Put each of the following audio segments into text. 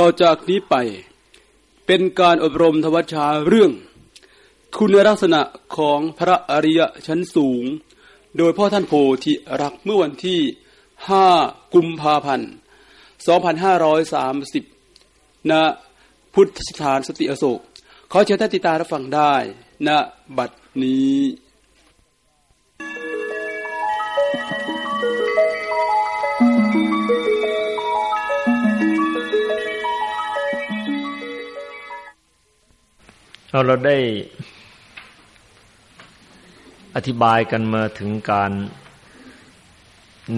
ต่อจากนี้ไปเป็นการอบรมทวัชชาเรื่อง คุณลักษณะของพระอริยชั้นสูง โดยพ่อท่านโพธิรักเมื่อวันที่ 5 กุมภาพันธ์ 2530 ณ พุทธสถานสติอโศก ขอเชิญท่านติตารับฟังได้ณบัดนี้ เราเราได้อธิบายกันมาถึงการ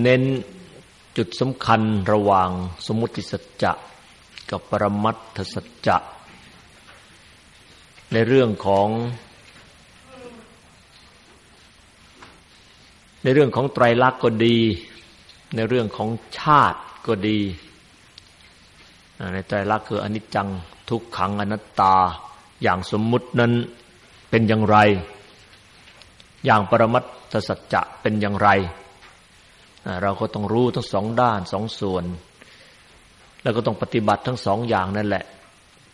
เน้นจุดสำคัญระหว่างสมุติสัจจะกับปรมัตถสัจจะ ในเรื่องของ ในเรื่องของไตรลักษณ์ก็ดี ในเรื่องของชาติก็ดี ในไตรลักษณ์คืออนิจจังทุกขังอนัตตา อย่างสมมุตินั้นเป็นอย่างไร อย่างปรมัตถสัจจะเป็นอย่างไร เราก็ต้องรู้ทั้งสองด้านสองส่วน แล้วก็ต้องปฏิบัติทั้งสองอย่างนั่นแหละ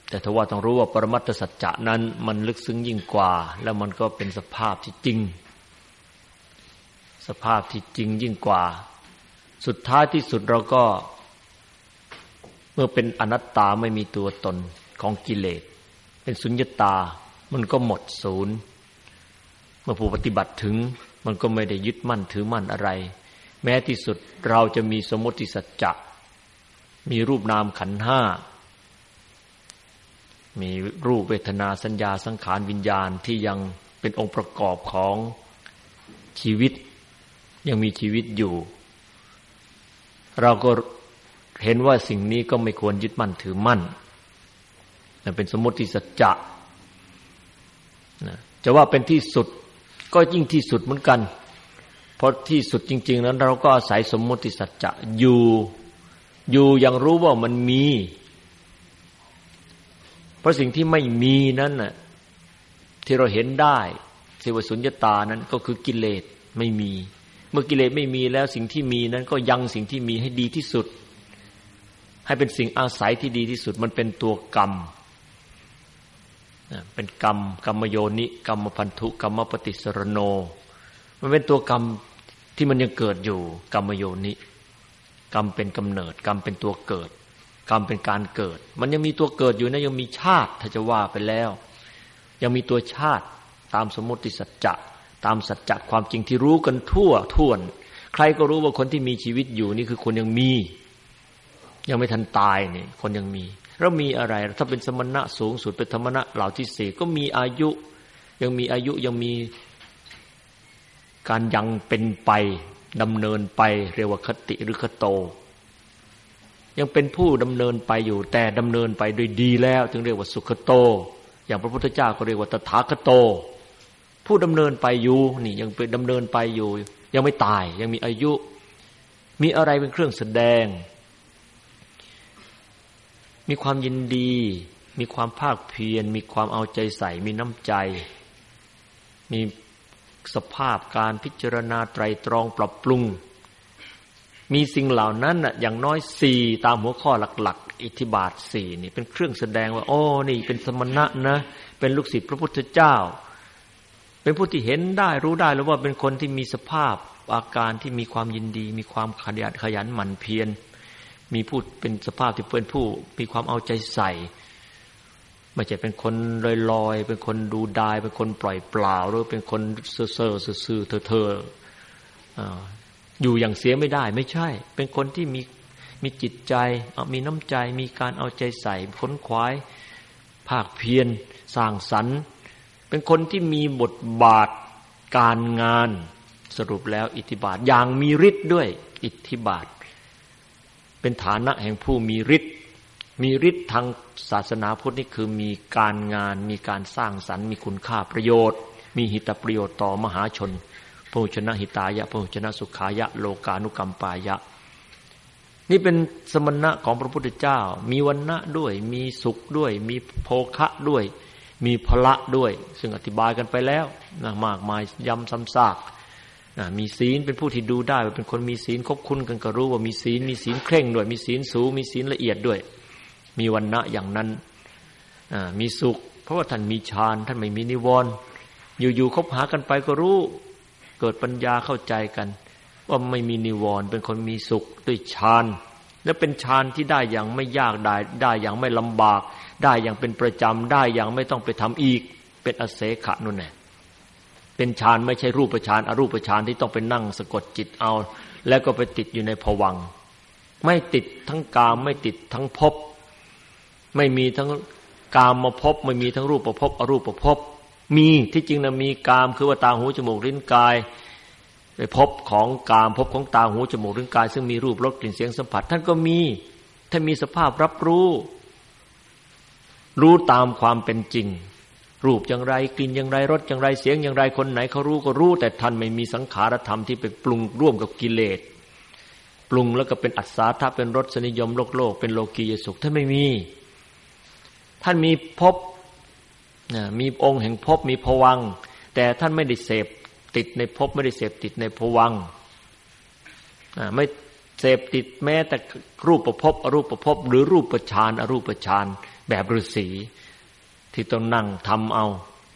แต่ถ้าว่าต้องรู้ว่าปรมัตถสัจจะนั้นมันลึกซึ้งยิ่งกว่า แล้วมันก็เป็นสภาพที่จริง สภาพที่จริงยิ่งกว่า สุดท้ายที่สุดเราก็เมื่อเป็นอนัตตาไม่มีตัวตนของกิเลส เป็นสุญญตา มันก็หมดศูนย์ เมื่อผู้ปฏิบัติถึง มันก็ไม่ได้ยึดมั่นถือมั่นอะไร แม้ที่สุดเราจะมีสมมติสัจจะมีรูปนามขันห้า มีรูปเวทนาสัญญาสังขารวิญญาณที่ยังเป็นองค์ประกอบของชีวิต ยังมีชีวิตอยู่ เราก็เห็นว่าสิ่งนี้ก็ไม่ควรยึดมั่นถือมั่นนั่น เป็นสมมติสัจจะจะว่าเป็นที่สุดก็ยิ่งที่สุดเหมือนกัน เพราะที่สุดจริง ๆ นั้น เราก็อาศัยสมมติสัจจะอยู่อยู่ย่างรู้ว่ามันมี เพราะสิ่งที่ไม่มีนั้นน่ะที่เราเห็นได้สิวสุญญตานั้นก็คือกิเลสไม่มี เมื่อกิเลสไม่มีแล้วสิ่งที่มีนั้นก็ยังสิ่งที่มีให้ดีที่สุด ให้เป็นสิ่งอาศัยที่ดีที่สุด มันเป็นตัวกรรม เป็นกรรม กรรมโยนิ กรรมพันธุกรรมปฏิสรโน มันเป็นตัวกรรมที่มันยังเกิดอยู่ กรรมโยนิ กรรมเป็นกำเนิด กรรมเป็นตัวเกิด กรรมเป็นการเกิด มันยังมีตัวเกิดอยู่นะยังมีชาติถ้าจะว่าไปแล้ว ยังมีตัวชาติตามสมมติสัจจะตามสัจจะความจริงที่รู้กันทั่วท่วน ใครก็รู้ว่าคนที่มีชีวิตอยู่นี่คือคนยังมี ยังไม่ทันตายเนี่ยคนยังมี แล้วมีอะไร ถ้าเป็นสมณะสูงสุดเป็นธรรมณะเหล่าที่สี่ก็มีอายุ ยังมีอายุยังมีการยังเป็นไปดำเนินไปเรียกว่าคติหรือคโต ยังเป็นผู้ดำเนินไปอยู่ แต่ดำเนินไปโดยดีแล้ว จึงเรียกว่าสุขโต อย่างพระพุทธเจ้าก็เรียกว่าตถาคโต ผู้ดำเนินไปอยู่นี่ยังเป็นดำเนินไปอยู่ ยังไม่ตายยังมีอายุ มีอะไรเป็นเครื่องแสดง มีความยินดี มีความภาคเพียร มีความเอาใจใส่ มีน้ำใจ มีสภาพการพิจารณาไตรตรองปรับปรุง มีสิ่งเหล่านั้นน่ะอย่างน้อยสี่ตามหัวข้อหลัก ๆ อิทธิบาทสี่นี่เป็นเครื่องแสดงว่า โอ้นี่เป็นสมณะนะ เป็นลูกศิษย์พระพุทธเจ้า เป็นผู้ที่เห็นได้รู้ได้แล้วว่าเป็นคนที่มีสภาพอาการที่มีความยินดี มีความขยันขยันหมั่นเพียร มีผู้เป็นสภาพที่เป็นผู้ มีความเอาใจใส่ไม่ใช่เป็นคนลอยๆเป็นคนดูดาย เป็นคนปล่อยเปล่า หรือเป็นคนเซ่อเซ่อซื่อเธอเธออยู่อย่างเสียไม่ได้ไม่ใช่ เป็นคนที่มีมีจิตใจ มีน้ำใจ มีการเอาใจใส่ค้นคว้าย ภาคเพียรสร้างสรรค์ เป็นคนที่มีบทบาทการงาน สรุปแล้วอิทธิบาทอย่างมีฤทธิ์ด้วย อิทธิบาท เป็นฐานะแห่งผู้มีฤทธิ์มีฤทธิ์ทางศาสนาพุทธนี่คือมีการงาน มีการสร้างสรรค์มีคุณค่าประโยชน์ มีหิตประโยชน์ต่อมหาชนพระชนะหิตายะพระชนะสุขายะ โลกานุกรรมปายะ นี่เป็นสมณะของพระพุทธเจ้า มีวันณะด้วย มีสุขด้วย มีโภคะด้วย มีพละด้วย ซึ่งอธิบายกันไปแล้วนะมากมายย้ำซ้ำซาก มีศีลเป็นผู้ที่ดูได้ว่าเป็นคนมีศีลคบคุ้นกันก็รู้ว่ามีศีลมีศีลเคร่งด้วย มีศีลสูงมีศีลละเอียดด้วย มีวันณะอย่างนั้นมีสุข เพราะว่าท่านมีฌานท่านไม่มีนิวรณ์อยู่ๆคบหากันไปก็รู้ เกิดปัญญาเข้าใจกัน ว่าไม่มีนิวรณ์เป็นคนมีสุขด้วยฌานและเป็นฌานที่ได้อย่างไม่ยากได้ได้อย่างไม่ลำบาก ได้อย่างเป็นประจำได้อย่างไม่ต้องไปทำอีก เป็นอเสขะนู่นแหละ เป็นฌานไม่ใช่รูปฌานอรูปฌานที่ต้องไปนั่งสะกดจิตเอา แล้วก็ไปติดอยู่ในผวังไม่ติดทั้งกามไม่ติดทั้งภพไม่มีทั้งกามมาพบไม่มีทั้งรูปประพบอรูปประพบมีที่จริงนะมีกามคือว่าตาหูจมูกลิ้นกายไปพบของกามพบของตาหูจมูกลิ้นกาย ซึ่งมีรูปรสกลิ่นเสียงสัมผัส ท่านก็มีท่านมีสภาพรับรู้ รู้ตามความเป็นจริง รูปอย่างไรกลิ่นอย่างไรรสอย่างไรเสียงอย่างไรคนไหนเขารู้ก็รู้ แต่ท่านไม่มีสังขารธรรมที่ไปปรุงร่วมกับกิเลสปรุงแล้วก็เป็นอัศาาเป็นรสนิยมโลกโลก เป็นโลกียสุขท่านไม่มี ท่านมีภพมีองค์แห่งภพมีภวัง แต่ท่านไม่ได้เสพติดในภพไม่ได้เสพติดในภวังไม่เสพติดแม้แต่รูปประพบอรูปประพบหรือรูปประชานอรูปประชานแบบฤาษี ที่ต้องนั่งทำเอา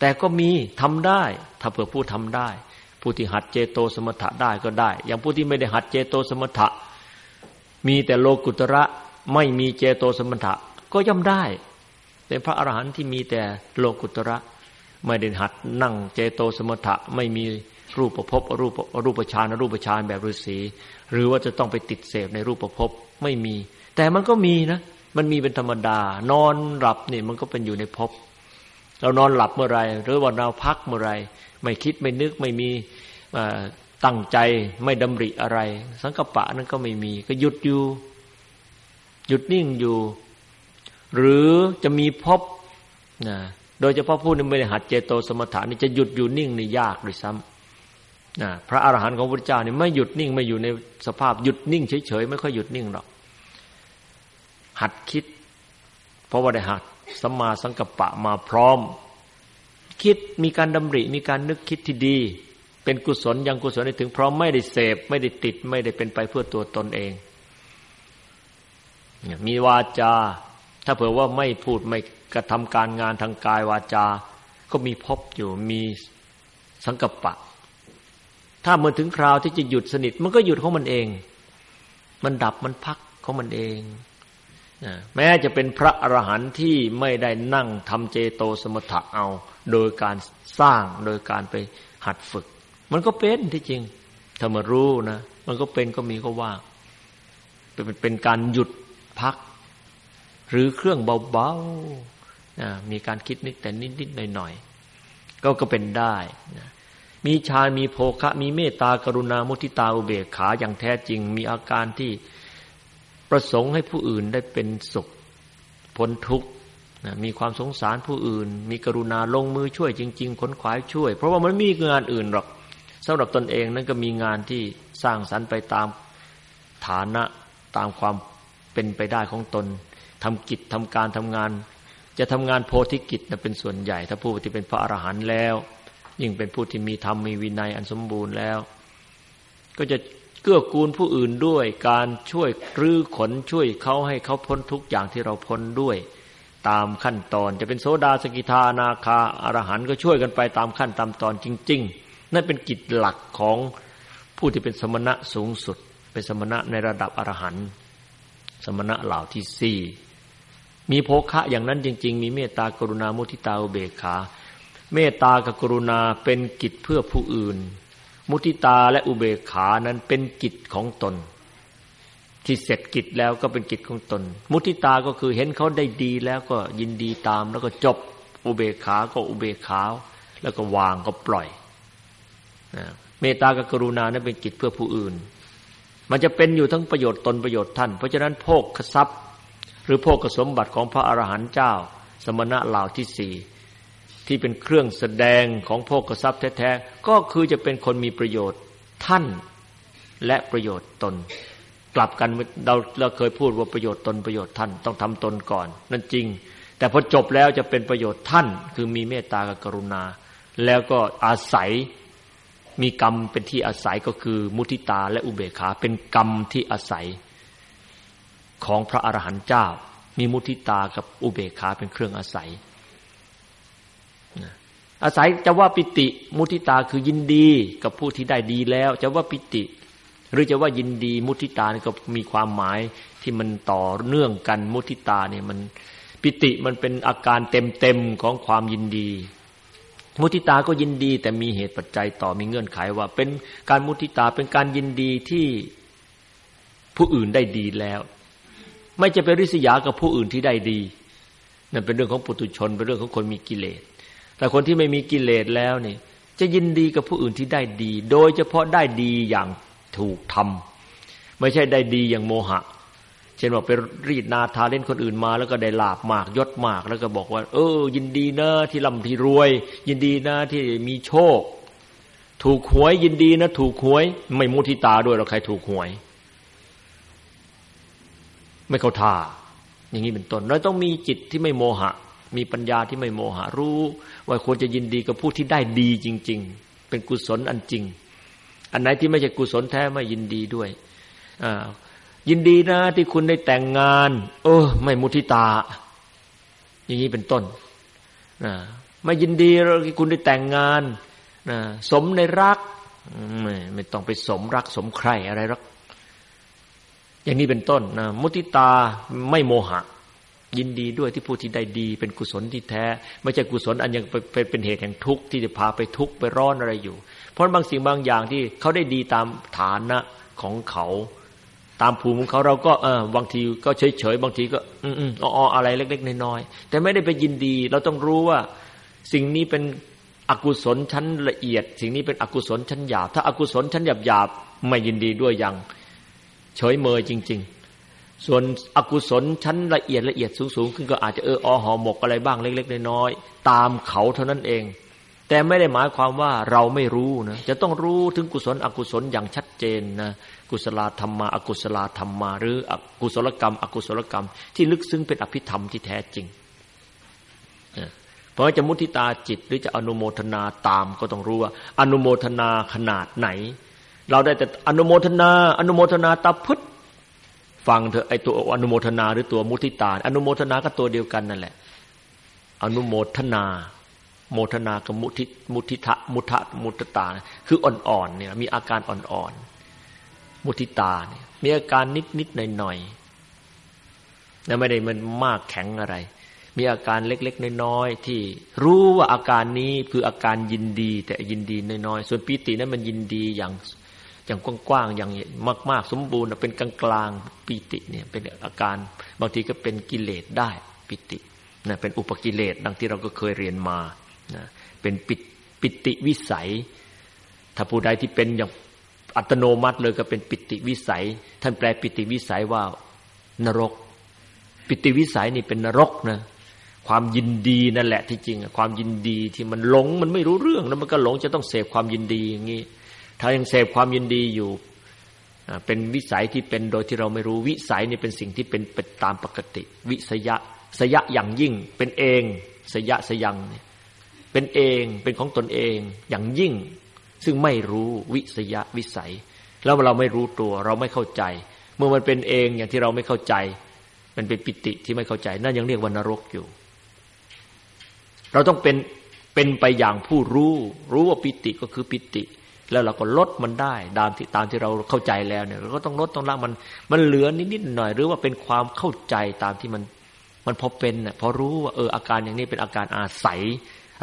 แต่ก็มีทำได้ ถ้าเผื่อผู้ทำได้ ผู้ที่หัดเจโตสมถะได้ก็ได้ อย่างผู้ที่ไม่ได้หัดเจโตสมถะ มีแต่โลกุตระไม่มีเจโตสมถะ ก็ย่อมได้ เป็นพระอรหันต์ที่มีแต่โลกุตระ ไม่ได้หัดนั่งเจโตสมถะไม่มีรูปประพบรูปรูปฌานรูปฌานแบบฤาษีหรือว่าจะต้องไปติดเสพในรูปประพบไม่มี แต่มันก็มีนะ มันมีเป็นธรรมดา นอนหลับเนี่ยมันก็เป็นอยู่ในภพเรานอนหลับเมื่อไรหรือว่าเราพักเมื่อไรไม่คิดไม่นึกไม่มีตั้งใจไม่ดำริอะไร สังกปะนั้นก็ไม่มี ก็หยุดอยู่ หยุดนิ่งอยู่ หรือจะมีพบนะโดยเฉพาะผู้ที่ไม่ได้หัดเจโตสมถานี่จะหยุดอยู่นิ่งนี่ยากด้วยซ้ำนะพระอรหันต์ของพระเจ้านี่ไม่หยุดนิ่งไม่อยู่ในสภาพหยุดนิ่งเฉยๆไม่ค่อยหยุดนิ่งหรอก หัดคิด เพราะว่าได้หัดสัมมาสังกัปปะมาพร้อม คิดมีการดำริมีการนึกคิดที่ดี เป็นกุศลยังกุศลได้ถึงพร้อมไม่ได้เสพ ไม่ได้ติดไม่ได้เป็นไปเพื่อตัวตนเองมีวาจา ถ้าเผื่อว่าไม่พูดไม่กระทำการงานทางกายวาจา ก็มีพบอยู่มีสังกัปปะ ถ้าเมื่อถึงคราวที่จะหยุดสนิท มันก็หยุดของมันเอง มันดับมันพักของมันเอง แม้จะเป็นพระอรหันต์ที่ไม่ได้นั่งทำเจโตสมถะเอา โดยการสร้างโดยการไปหัดฝึก มันก็เป็นที่จริงถ้ามารู้นะมันก็เป็นก็มีก็ว่างเป็นเป็นการหยุดพัก หรือเครื่องเบาๆมีการคิดนิดแต่นิดๆหน่อยๆก็ก็เป็นได้นะมีฌานมีโภคะ มีเมตตากรุณามุทิตาอุเบกขาอย่างแท้จริง มีอาการที่ ประสงค์ให้ผู้อื่นได้เป็นสุขพ้นทุกข์มีความสงสารผู้อื่น มีกรุณาลงมือช่วยจริง ๆ ขนขวายช่วย เพราะว่ามันมีงานอื่นหรอกสำหรับตนเองนั้นก็มีงานที่สร้างสรรค์ไปตามฐานะตามความเป็นไปได้ของตนทำกิจทำการทำงาน จะทำงานโพธิกิจเป็นส่วนใหญ่ ถ้าผู้ที่เป็นพระอรหันต์แล้ว ยิ่งเป็นผู้ที่มีธรรมมีวินัยอันสมบูรณ์แล้ว ก็จะ เกื้อกูลผู้อื่นด้วยการช่วยรื้อขนช่วยเขาให้เขาพ้นทุกอย่างที่เราพ้นด้วย ตามขั้นตอนจะเป็นโสดาสกิทานาคาอรหันต์ก็ช่วยกันไปตามขั้นตามตอนจริง ๆ นั่นเป็นกิจหลักของผู้ที่เป็นสมณะสูงสุด เป็นสมณะในระดับอรหันต์สมณะเหล่าที่สี่มีโภคะอย่างนั้นจริง ๆ มีเมตตากรุณามุทิตาอุเบกขา เมตตากับกรุณาเป็นกิจเพื่อผู้อื่น มุทิตาและอุเบกขานั้นเป็นกิจของตน ที่เสร็จกิจแล้วก็เป็นกิจของตน มุทิตาก็คือเห็นเขาได้ดีแล้วก็ยินดีตามแล้วก็จบ อุเบกขาก็อุเบกขาแล้วก็วางก็ปล่อยเมตตากับกรุณานั้นเป็นกิจเพื่อผู้อื่น มันจะเป็นอยู่ทั้งประโยชน์ตนประโยชน์ท่าน เพราะฉะนั้นโภคทรัพย์ หรือโภกสมบัติของพระอรหันต์เจ้า สมณะเหล่าที่สี่ ที่เป็นเครื่องแสดงของโภกทรัพย์แท้ๆก็คือจะเป็นคนมีประโยชน์ท่านและประโยชน์ตน กลับกันเราเราเคยพูดว่าประโยชน์ตนประโยชน์ท่านต้องทำตนก่อน นั่นจริง แต่พอจบแล้วจะเป็นประโยชน์ท่าน คือมีเมตตากับกรุณา แล้วก็อาศัยมีกรรมเป็นที่อาศัยก็คือมุทิตาและอุเบกขาเป็นกรรมที่อาศัย ของพระอรหันต์เจ้า มีมุทิตากับอุเบกขาเป็นเครื่องอาศัย อาศัยจะว่าปิติ มุทิตาคือยินดีกับผู้ที่ได้ดีแล้ว จะว่าปิติ หรือจะว่ายินดี มุทิตานี่ก็มีความหมายที่มันต่อเนื่องกันมุทิตาเนี่ยมันปิติมันเป็นอาการเต็มๆของความยินดี มุทิตาก็ยินดี แต่มีเหตุปัจจัยต่อมีเงื่อนไขว่า เป็นการมุทิตาเป็นการยินดีที่ผู้อื่นได้ดีแล้ว ไม่จะไปริษยากับผู้อื่นที่ได้ดีนั่นเป็นเรื่องของปุถุชนเป็นเรื่องของคนมีกิเลส แต่คนที่ไม่มีกิเลสแล้วเนี่ย จะยินดีกับผู้อื่นที่ได้ดี โดยเฉพาะได้ดีอย่างถูกทำไม่ใช่ได้ดีอย่างโมหะ เช่นว่าไปรีดนาทาเล่นคนอื่นมา แล้วก็ได้ลาบมากยศมาก แล้วก็บอกว่า เออ ยินดีนะที่ร่ำที่รวย ยินดีนะที่มีโชค ถูกหวยยินดีนะ ถูกหวย ไม่มุทิตาด้วยเราใครถูกหวย ไม่เข้าท่าอย่างนี้เป็นต้นเราต้องมีจิตที่ไม่โมหะ มีปัญญาที่ไม่โมหะรู้ ว่าควรจะยินดีกับผู้ที่ได้ดีจริง ๆ เป็นกุศลอันจริง อันไหนที่ไม่ใช่กุศลแท้ไม่ยินดีด้วยยินดีนะที่คุณได้แต่งงาน เออ ไม่มุทิตา อย่างนี้เป็นต้นไม่ยินดีที่คุณได้แต่งงานสมในรักไม่ไม่ต้องไปสมรักสมใครอะไรรักอย่างนี้เป็นต้นนะมุทิตาไม่โมหะ ยินดีด้วยที่ผู้ที่ได้ดี เป็นกุศลที่แท้ ไม่ใช่กุศลอันยังเป็นเป็นเหตุแห่งทุกข์ที่จะพาไปทุกข์ไปร้อนอะไรอยู่ เพราะบางสิ่งบางอย่างที่เขาได้ดีตามฐานะของเขาตามภูมิของเขาเราก็เออบางทีก็เฉยเฉยบางทีก็ อืมอ๋ออะไรเล็ก ๆน้อยๆแต่ไม่ได้ไปยินดี เราต้องรู้ว่า สิ่งนี้เป็นอกุศลชั้นละเอียด สิ่งนี้เป็นอกุศลชั้นหยาบถ้าอากุศลชั้นหยาบหยาบไม่ยินดีด้วยย่างเฉยเมยจริง ๆ ส่วนอกุศลชั้นละเอียดละเอียดสูงๆขึ้นก็อาจจะเอออหอหมกอะไรบ้างเล็ก ๆ น้อยๆตามเขาเท่านั้นเอง แต่ไม่ได้หมายความว่าเราไม่รู้นะจะต้องรู้ถึงกุศลอกุศลอย่างชัดเจนนะกุศลธรรมาอกุศลธรรมา หรืออกุศลกรรม อกุศลกรรม ที่ลึกซึ้งเป็นอภิธรรมที่แท้จริงเพราะจะมุทิตาจิตหรือจะอนุโมทนาตามก็ต้องรู้ว่า อนุโมทนาขนาดไหน เราได้แต่อนุโมทนา อนุโมทนาตาพุทธ ฟังเถอะไอตัวอนุโมทนาหรือตัวมุทิตา อนุโมทนาก็ตัวเดียวกันนั่นแหละ อนุโมทนา โมทนากับมุทิมุทิทะมุทะมุตตา คืออ่อนๆเนี่ย มีอาการอ่อนๆมุทิตาเนี่ย มีอาการนิดๆหน่อยๆนะไม่ได้มันมากแข็งอะไร มีอาการเล็ก ๆ น้อยๆที่รู้ว่าอาการนี้คืออาการยินดี แต่ยินดีน้อยๆส่วนปีตินั้นมันยินดีอย่าง อย่างกว้างๆอย่างมาก ๆ สมบูรณ์เป็นกลางๆปิติเนี่ยเป็นอาการบางทีก็เป็นกิเลสได้ปิตินะเป็นอุปกิเลสดังที่เราก็เคยเรียนมานะเป็นปิปิติวิสัย ถ้าผู้ใดที่เป็นอย่างอัตโนมัติเลยก็เป็นปิติวิสัย ท่านแปลปิติวิสัยว่านรก ปิติวิสัยนี่เป็นนรกนะความยินดีนั่นแหละที่จริงความยินดีที่มันหลงมันไม่รู้เรื่องแล้วมันก็หลงจะต้องเสพความยินดีอย่างนี้ ถ้ายังเสพความยินดีอยู่เป็นวิสัยที่เป็นโดยที่เราไม่รู้วิสัยนี่เป็นสิ่งที่เป็นเป็นตามปกติ วิสยะสยะอย่างยิ่ง เป็นเองสยะสยังเนี่ยเป็นเองเป็นของตนเองอย่างยิ่ง ซึ่งไม่รู้วิสยะวิสัย แล้วเราไม่รู้ตัวเราไม่เข้าใจ เมื่อมันเป็นเองอย่างที่เราไม่เข้าใจ มันเป็นปิติที่ไม่เข้าใจนั่นยังเรียกว่านรกอยู่ เราต้องเป็นเป็นไปอย่างผู้รู้ รู้ว่าปิติก็คือปิติ แล้วเราก็ลดมันได้ตามที่ตามที่เราเข้าใจแล้วเนี่ยเราก็ต้องลดต้องละมัน มันเหลือนิดๆหน่อยหรือว่าเป็นความเข้าใจตามที่มันมันพอเป็นน่ะพอรู้ว่าเอออาการอย่างนี้เป็นอาการอาศัย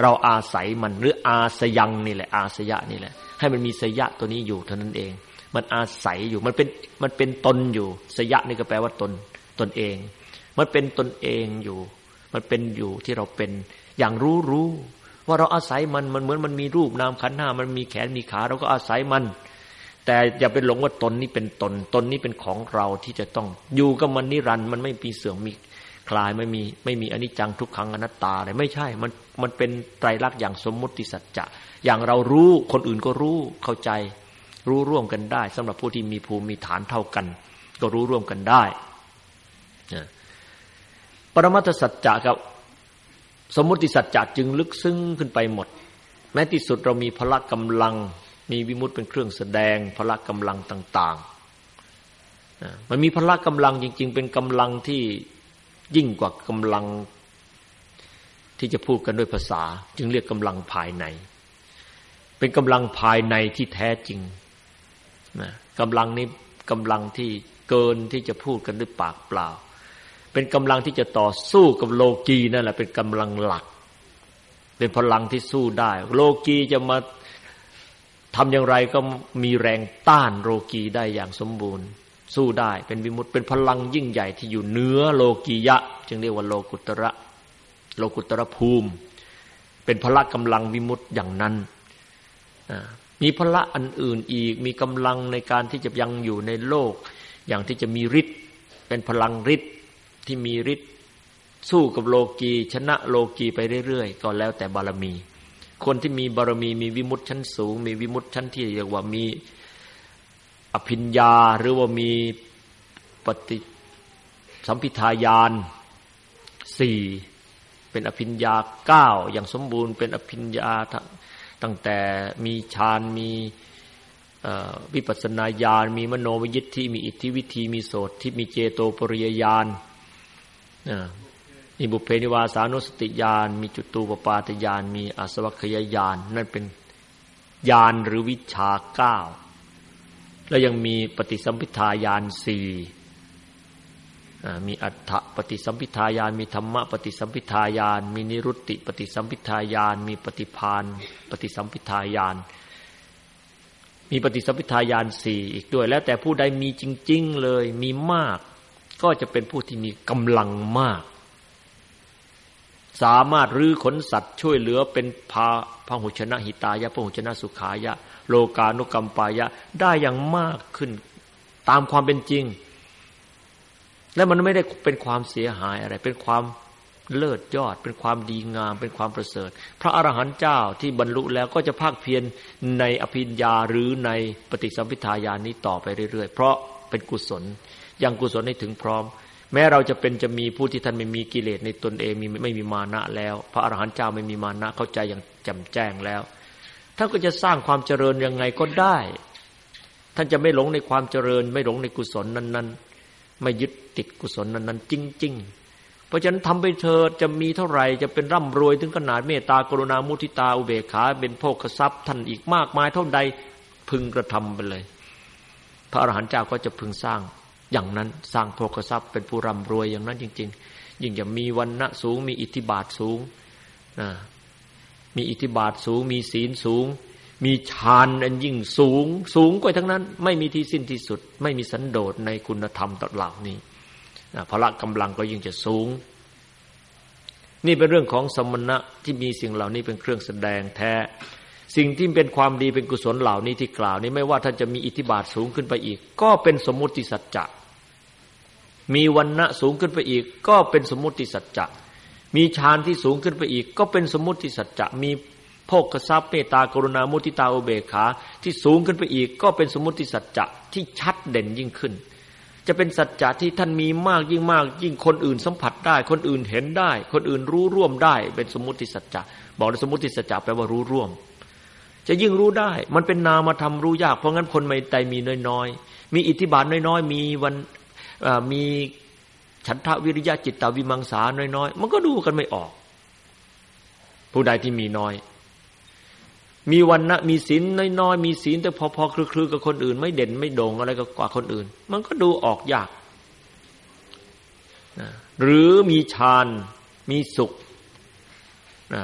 เราอาศัยมันหรืออาสยังนี่แหละ อาสยะนี่แหละ ให้มันมีสยะตัวนี้อยู่เท่านั้นเอง มันอาศัยอยู่มันเป็นมันเป็นตนอยู่สยะนี่ก็แปลว่าตนตนเอง มันเป็นตนเองอยู่ มันเป็นอยู่ที่เราเป็นอย่างรู้รู้ ว่าเราอาศัยมันมันเหมือนมันมีรูปนามขันธ์หน้ามันมีแขนมีขาเราก็อาศัยมัน แต่อย่าไปหลงว่าตนนี้เป็นตน ตนนี้เป็นของเราที่จะต้องอยู่กับมันนิรันดร์มันไม่มีเสื่อมมีคลายไม่มีไม่มีอนิจจังทุกขังอนัตตาเลยไม่ใช่ มันมันเป็นไตรลักษณ์อย่างสมมุติสัจจะอย่างเรารู้คนอื่นก็รู้เข้าใจ รู้ร่วมกันได้สำหรับผู้ที่มีภูมิมีฐานเท่ากัน ก็รู้ร่วมกันได้ปรมัตถสัจจะกับ สมมติสัจจะจึงลึกซึ้งขึ้นไปหมด แม้ที่สุดเรามีพละกำลัง มีวิมุตเป็นเครื่องแสดงพละกำลังต่างๆมันมีพละกำลังจริง ๆ เป็นกำลังที่ยิ่งกว่ากำลังที่จะพูดกันด้วยภาษา จึงเรียกกำลังภายใน เป็นกำลังภายในที่แท้จริงนะกำลังนี้กำลังที่เกินที่จะพูดกันด้วยปากเปล่า เป็นกำลังที่จะต่อสู้กับโลกีนั่นแหละเป็นกำลังหลัก เป็นพลังที่สู้ได้ โลกีจะมาทำอย่างไรก็มีแรงต้านโลกีได้อย่างสมบูรณ์ สู้ได้เป็นวิมุตเป็นพลังยิ่งใหญ่ที่อยู่เหนือโลกียะ จึงเรียกว่าโลกุตระ โลกุตระภูมิ เป็นพละกำลังวิมุตอย่างนั้นมีพละอันอื่นอีกมีกำลังในการที่จะยังอยู่ในโลก อย่างที่จะมีฤทธิ์เป็นพลังฤทธิ์ ที่มีฤทธิ์สู้กับโลกีชนะโลกีไปเรื่อยๆก็แล้วแต่บารมี คนที่มีบารมีมีวิมุตชั้นสูง มีวิมุตชั้นที่เรียกว่ามีอภิญญาหรือว่ามีปฏิสัมพิทายานสี่เป็นอภิญญาเก้าอย่างสมบูรณ์เป็นอภิญญาตั้งแต่มีฌานมีวิปัสสนาญาณมีมโนวิยิตที่มีอิทธิวิธีมีโสตที่มีเจโตปริยญาณ มีบุเพนิวาสานุสติญาณมีจุตูปปาตญาณมีอาสวัคยญาณนั่นเป็นญาณหรือวิชาเก้าแล้วยังมีปฏิสัมพิทาญาณสี่มีอัฏฐปฏิสัมพิทายานมีธรรมะปฏิสัมพิทายานมีนิรุตติ ปฏิสัมพิทายานมีปฏิพานปฏิสัมพิทายานมีปฏิสัมพิทายานสี่อีกด้วย แล้วแต่ผู้ใดมีจริง ๆ เลยมีมาก ก็จะเป็นผู้ที่มีกำลังมาก สามารถรื้อขนสัตว์ช่วยเหลือเป็นพาพหุชนะหิตายะพหุชนะสุขายะ โลกานุกรรมปายะได้อย่างมากขึ้นตามความเป็นจริง และมันไม่ได้เป็นความเสียหายอะไร เป็นความเลิศยอด เป็นความดีงาม เป็นความประเสริฐ พระอรหันต์เจ้าที่บรรลุแล้วก็จะภาคเพียรในอภิญญาหรือในปฏิสัมพิทายานี้ต่อไปเรื่อยๆ เพราะเป็นกุศล ยังกุศลให้ถึงพร้อม แม้เราจะเป็นจะมีผู้ที่ท่านไม่มีกิเลสในตนเองมีไม่มีมานะแล้ว พระอรหันต์เจ้าไม่มีมานะเข้าใจอย่างแจ่มแจ้งแล้วท่านก็จะสร้างความเจริญยังไงก็ได้ ท่านจะไม่หลงในความเจริญ ไม่หลงในกุศลนั้น ๆ ไม่ยึดติดกุศลนั้น ๆ จริง ๆ เพราะฉะนั้นทำไปเธอจะมีเท่าไหร่จะเป็นร่ำรวยถึงขนาดเมตตากรุณามุทิตาอุเบกขา เป็นโภคทรัพย์ท่านอีกมากมายเท่าใดพึงกระทำไปเลย พระอรหันต์เจ้าก็จะพึงสร้าง อย่างนั้นสร้างโภคทรัพย์เป็นผู้ร่ำรวยอย่างนั้นจริง ๆ ยิ่งจะมีวันณะสูง มีอิทธิบาทสูงมีอิทธิบาทสูง มีศีลสูง มีฌานอันยิ่งสูง สูงกว่าทั้งนั้น ไม่มีที่สิ้นที่สุด ไม่มีสันโดษในคุณธรรมตเหล่านี้พละกำลังก็ยิ่งจะสูง นี่เป็นเรื่องของสมณะที่มีสิ่งเหล่านี้เป็นเครื่องแสดงแท้สิ่งที่เป็นความดีเป็นกุศลเหล่านี้ที่กล่าวนี้ไม่ว่าท่านจะมีอิทธิบาทสูงขึ้นไปอีก ก็เป็นสมมุติสัจจะ มีวันณะสูงขึ้นไปอีก ก็เป็นสมมุติสัจจะ มีฌานที่สูงขึ้นไปอีก ก็เป็นสมมุติสัจจะ มีภคทรัพย์เมตตากรุณามุติตาอุเบกขาที่สูงขึ้นไปอีก ก็เป็นสมมติสัจจะที่ชัดเด่นยิ่งขึ้น จะเป็นสัจจะที่ท่านมีมากยิ่งมาก ยิ่งคนอื่นสัมผัสได้ คนอื่นเห็นได้ คนอื่นรู้ร่วมได้ เป็นสมมติสัจจะ บอกในสมมติสัจจะแปลว่ารู้ร่วมจะยิ่งรู้ได้ มันเป็นนามธรรมรู้ยาก เพราะงั้นคนไม่ใจมีน้อยๆ มีอิทธิบาทน้อยๆ มีวัน มีฉันทะวิริยะจิตตาวิมังสาน้อยๆ มันก็ดูกันไม่ออก ผู้ใดที่มีน้อย มีวันนะมีศีลน้อยๆ มีศีลแต่พอๆคลือๆกับคนอื่น ไม่เด่นไม่โด่งอะไรกว่าคนอื่น มันก็ดูออกยาก หรือมีฌานมีสุข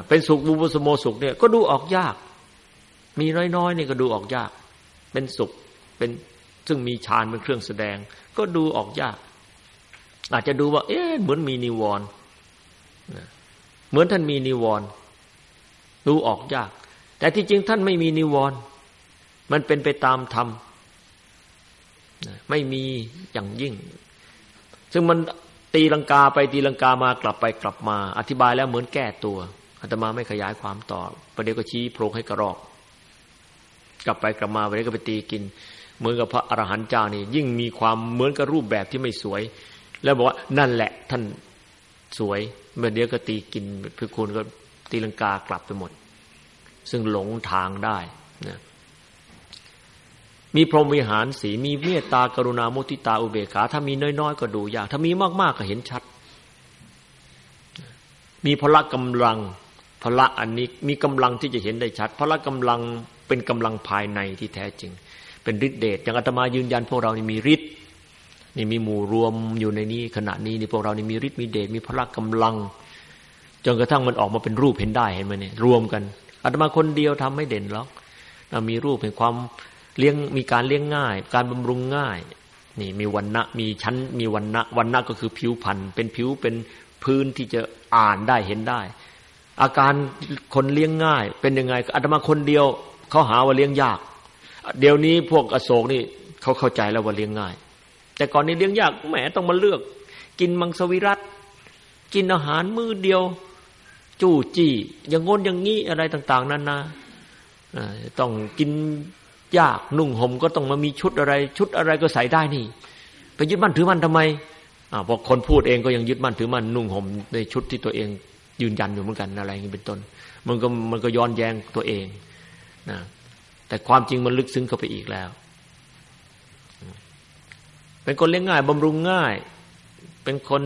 เป็นสุขบุปสมโมสุขเนี่ยก็ดูออกยาก มีน้อยๆนี่ก็ดูออกยาก เป็นสุขเป็นซึ่งมีฌานเป็นเครื่องแสดง ก็ดูออกยาก อาจจะดูว่า เอ๊ะเหมือนมีนิวรณ์เหมือนท่านมีนิวรณ์ดูออกยาก แต่ที่จริงท่านไม่มีนิวรณ์มันเป็นไปตามธรรมไม่มีอย่างยิ่ง ซึ่งมันตีลังกาไปตีลังกามากลับไปกลับมา อธิบายแล้วเหมือนแก้ตัวอาตมาไม่ขยายความต่อประเดี๋ยวก็ชี้โพรงให้กระรอก กลับไปกลับมาประเดี๋ยวก็ไปตีกิน เหมือนกับพระอรหันต์เจ้านี่ยิ่งมีความเหมือนกับรูปแบบที่ไม่สวย แล้วบอกว่านั่นแหละท่านสวยเมื่อเดี๋ยวก็ตีกินพือคุณก็ตีลังกากลับไปหมด ซึ่งหลงทางได้นะมีพรหมวิหารสีมีเมตตากรุณามุติตาอุเบกขา ถ้ามีน้อยๆ ก็ดูยาก ถ้ามีมากๆ ก็เห็นชัด มีพละกำลังพละอันนี้มีกำลังที่จะเห็นได้ชัดพละกำลังเป็นกำลังภายในที่แท้จริง เป็นฤทธิเดชอย่างอาตมายืนยันพวกเรานี่มีฤทธิ์นี่มีหมู่รวมอยู่ในนี้ขณะนี้นี่พวกเรานี่มีฤทธิ์มีเดชมีพละกำลัง จนกระทั่งมันออกมาเป็นรูปเห็นได้เห็นไหมเนี่ยรวมกันอาตมาคนเดียวทำไม่เด่นหรอกมีรูปเป็นความเลี้ยงมีการเลี้ยงง่าย การบำรุงง่าย นี่มีวันณะมีชั้น มีวันณะวันณะก็คือผิวพันธ์เป็นผิวเป็นพื้นที่จะอ่านได้เห็นได้ อาการคนเลี้ยงง่าย เป็นยังไงอาตมาคนเดียวเขาหาว่าเลี้ยงยาก เดี๋ยวนี้พวกอโศกนี่เขาเข้าใจแล้วว่าเลี้ยงง่าย แต่ก่อนนี้เลี้ยงยากแหมต้องมาเลือก กินมังสวิรัตกินอาหารมือเดียว จู้จี้อย่างงนอย่างงี้อะไรต่าง ๆนั่นนะต้องกินยากนุ่งห่มก็ต้องมามีชุดอะไร ชุดอะไรก็ใส่ได้นี่ ไปยึดมั่นถือมั่นทำไมอ่าพอคนพูดเองก็ยังยึดมั่นถือมั่นนุ่งห่มในชุดที่ตัวเองยืนยันอยู่เหมือนกันอะไรอย่างนี้เป็นต้น มันก็มันก็ย้อนแย้งตัวเองนะ แต่ความจริงมันลึกซึ้งเข้าไปอีกแล้ว เป็นคนเลี้ยงง่ายบำรุงง่าย เป็นคน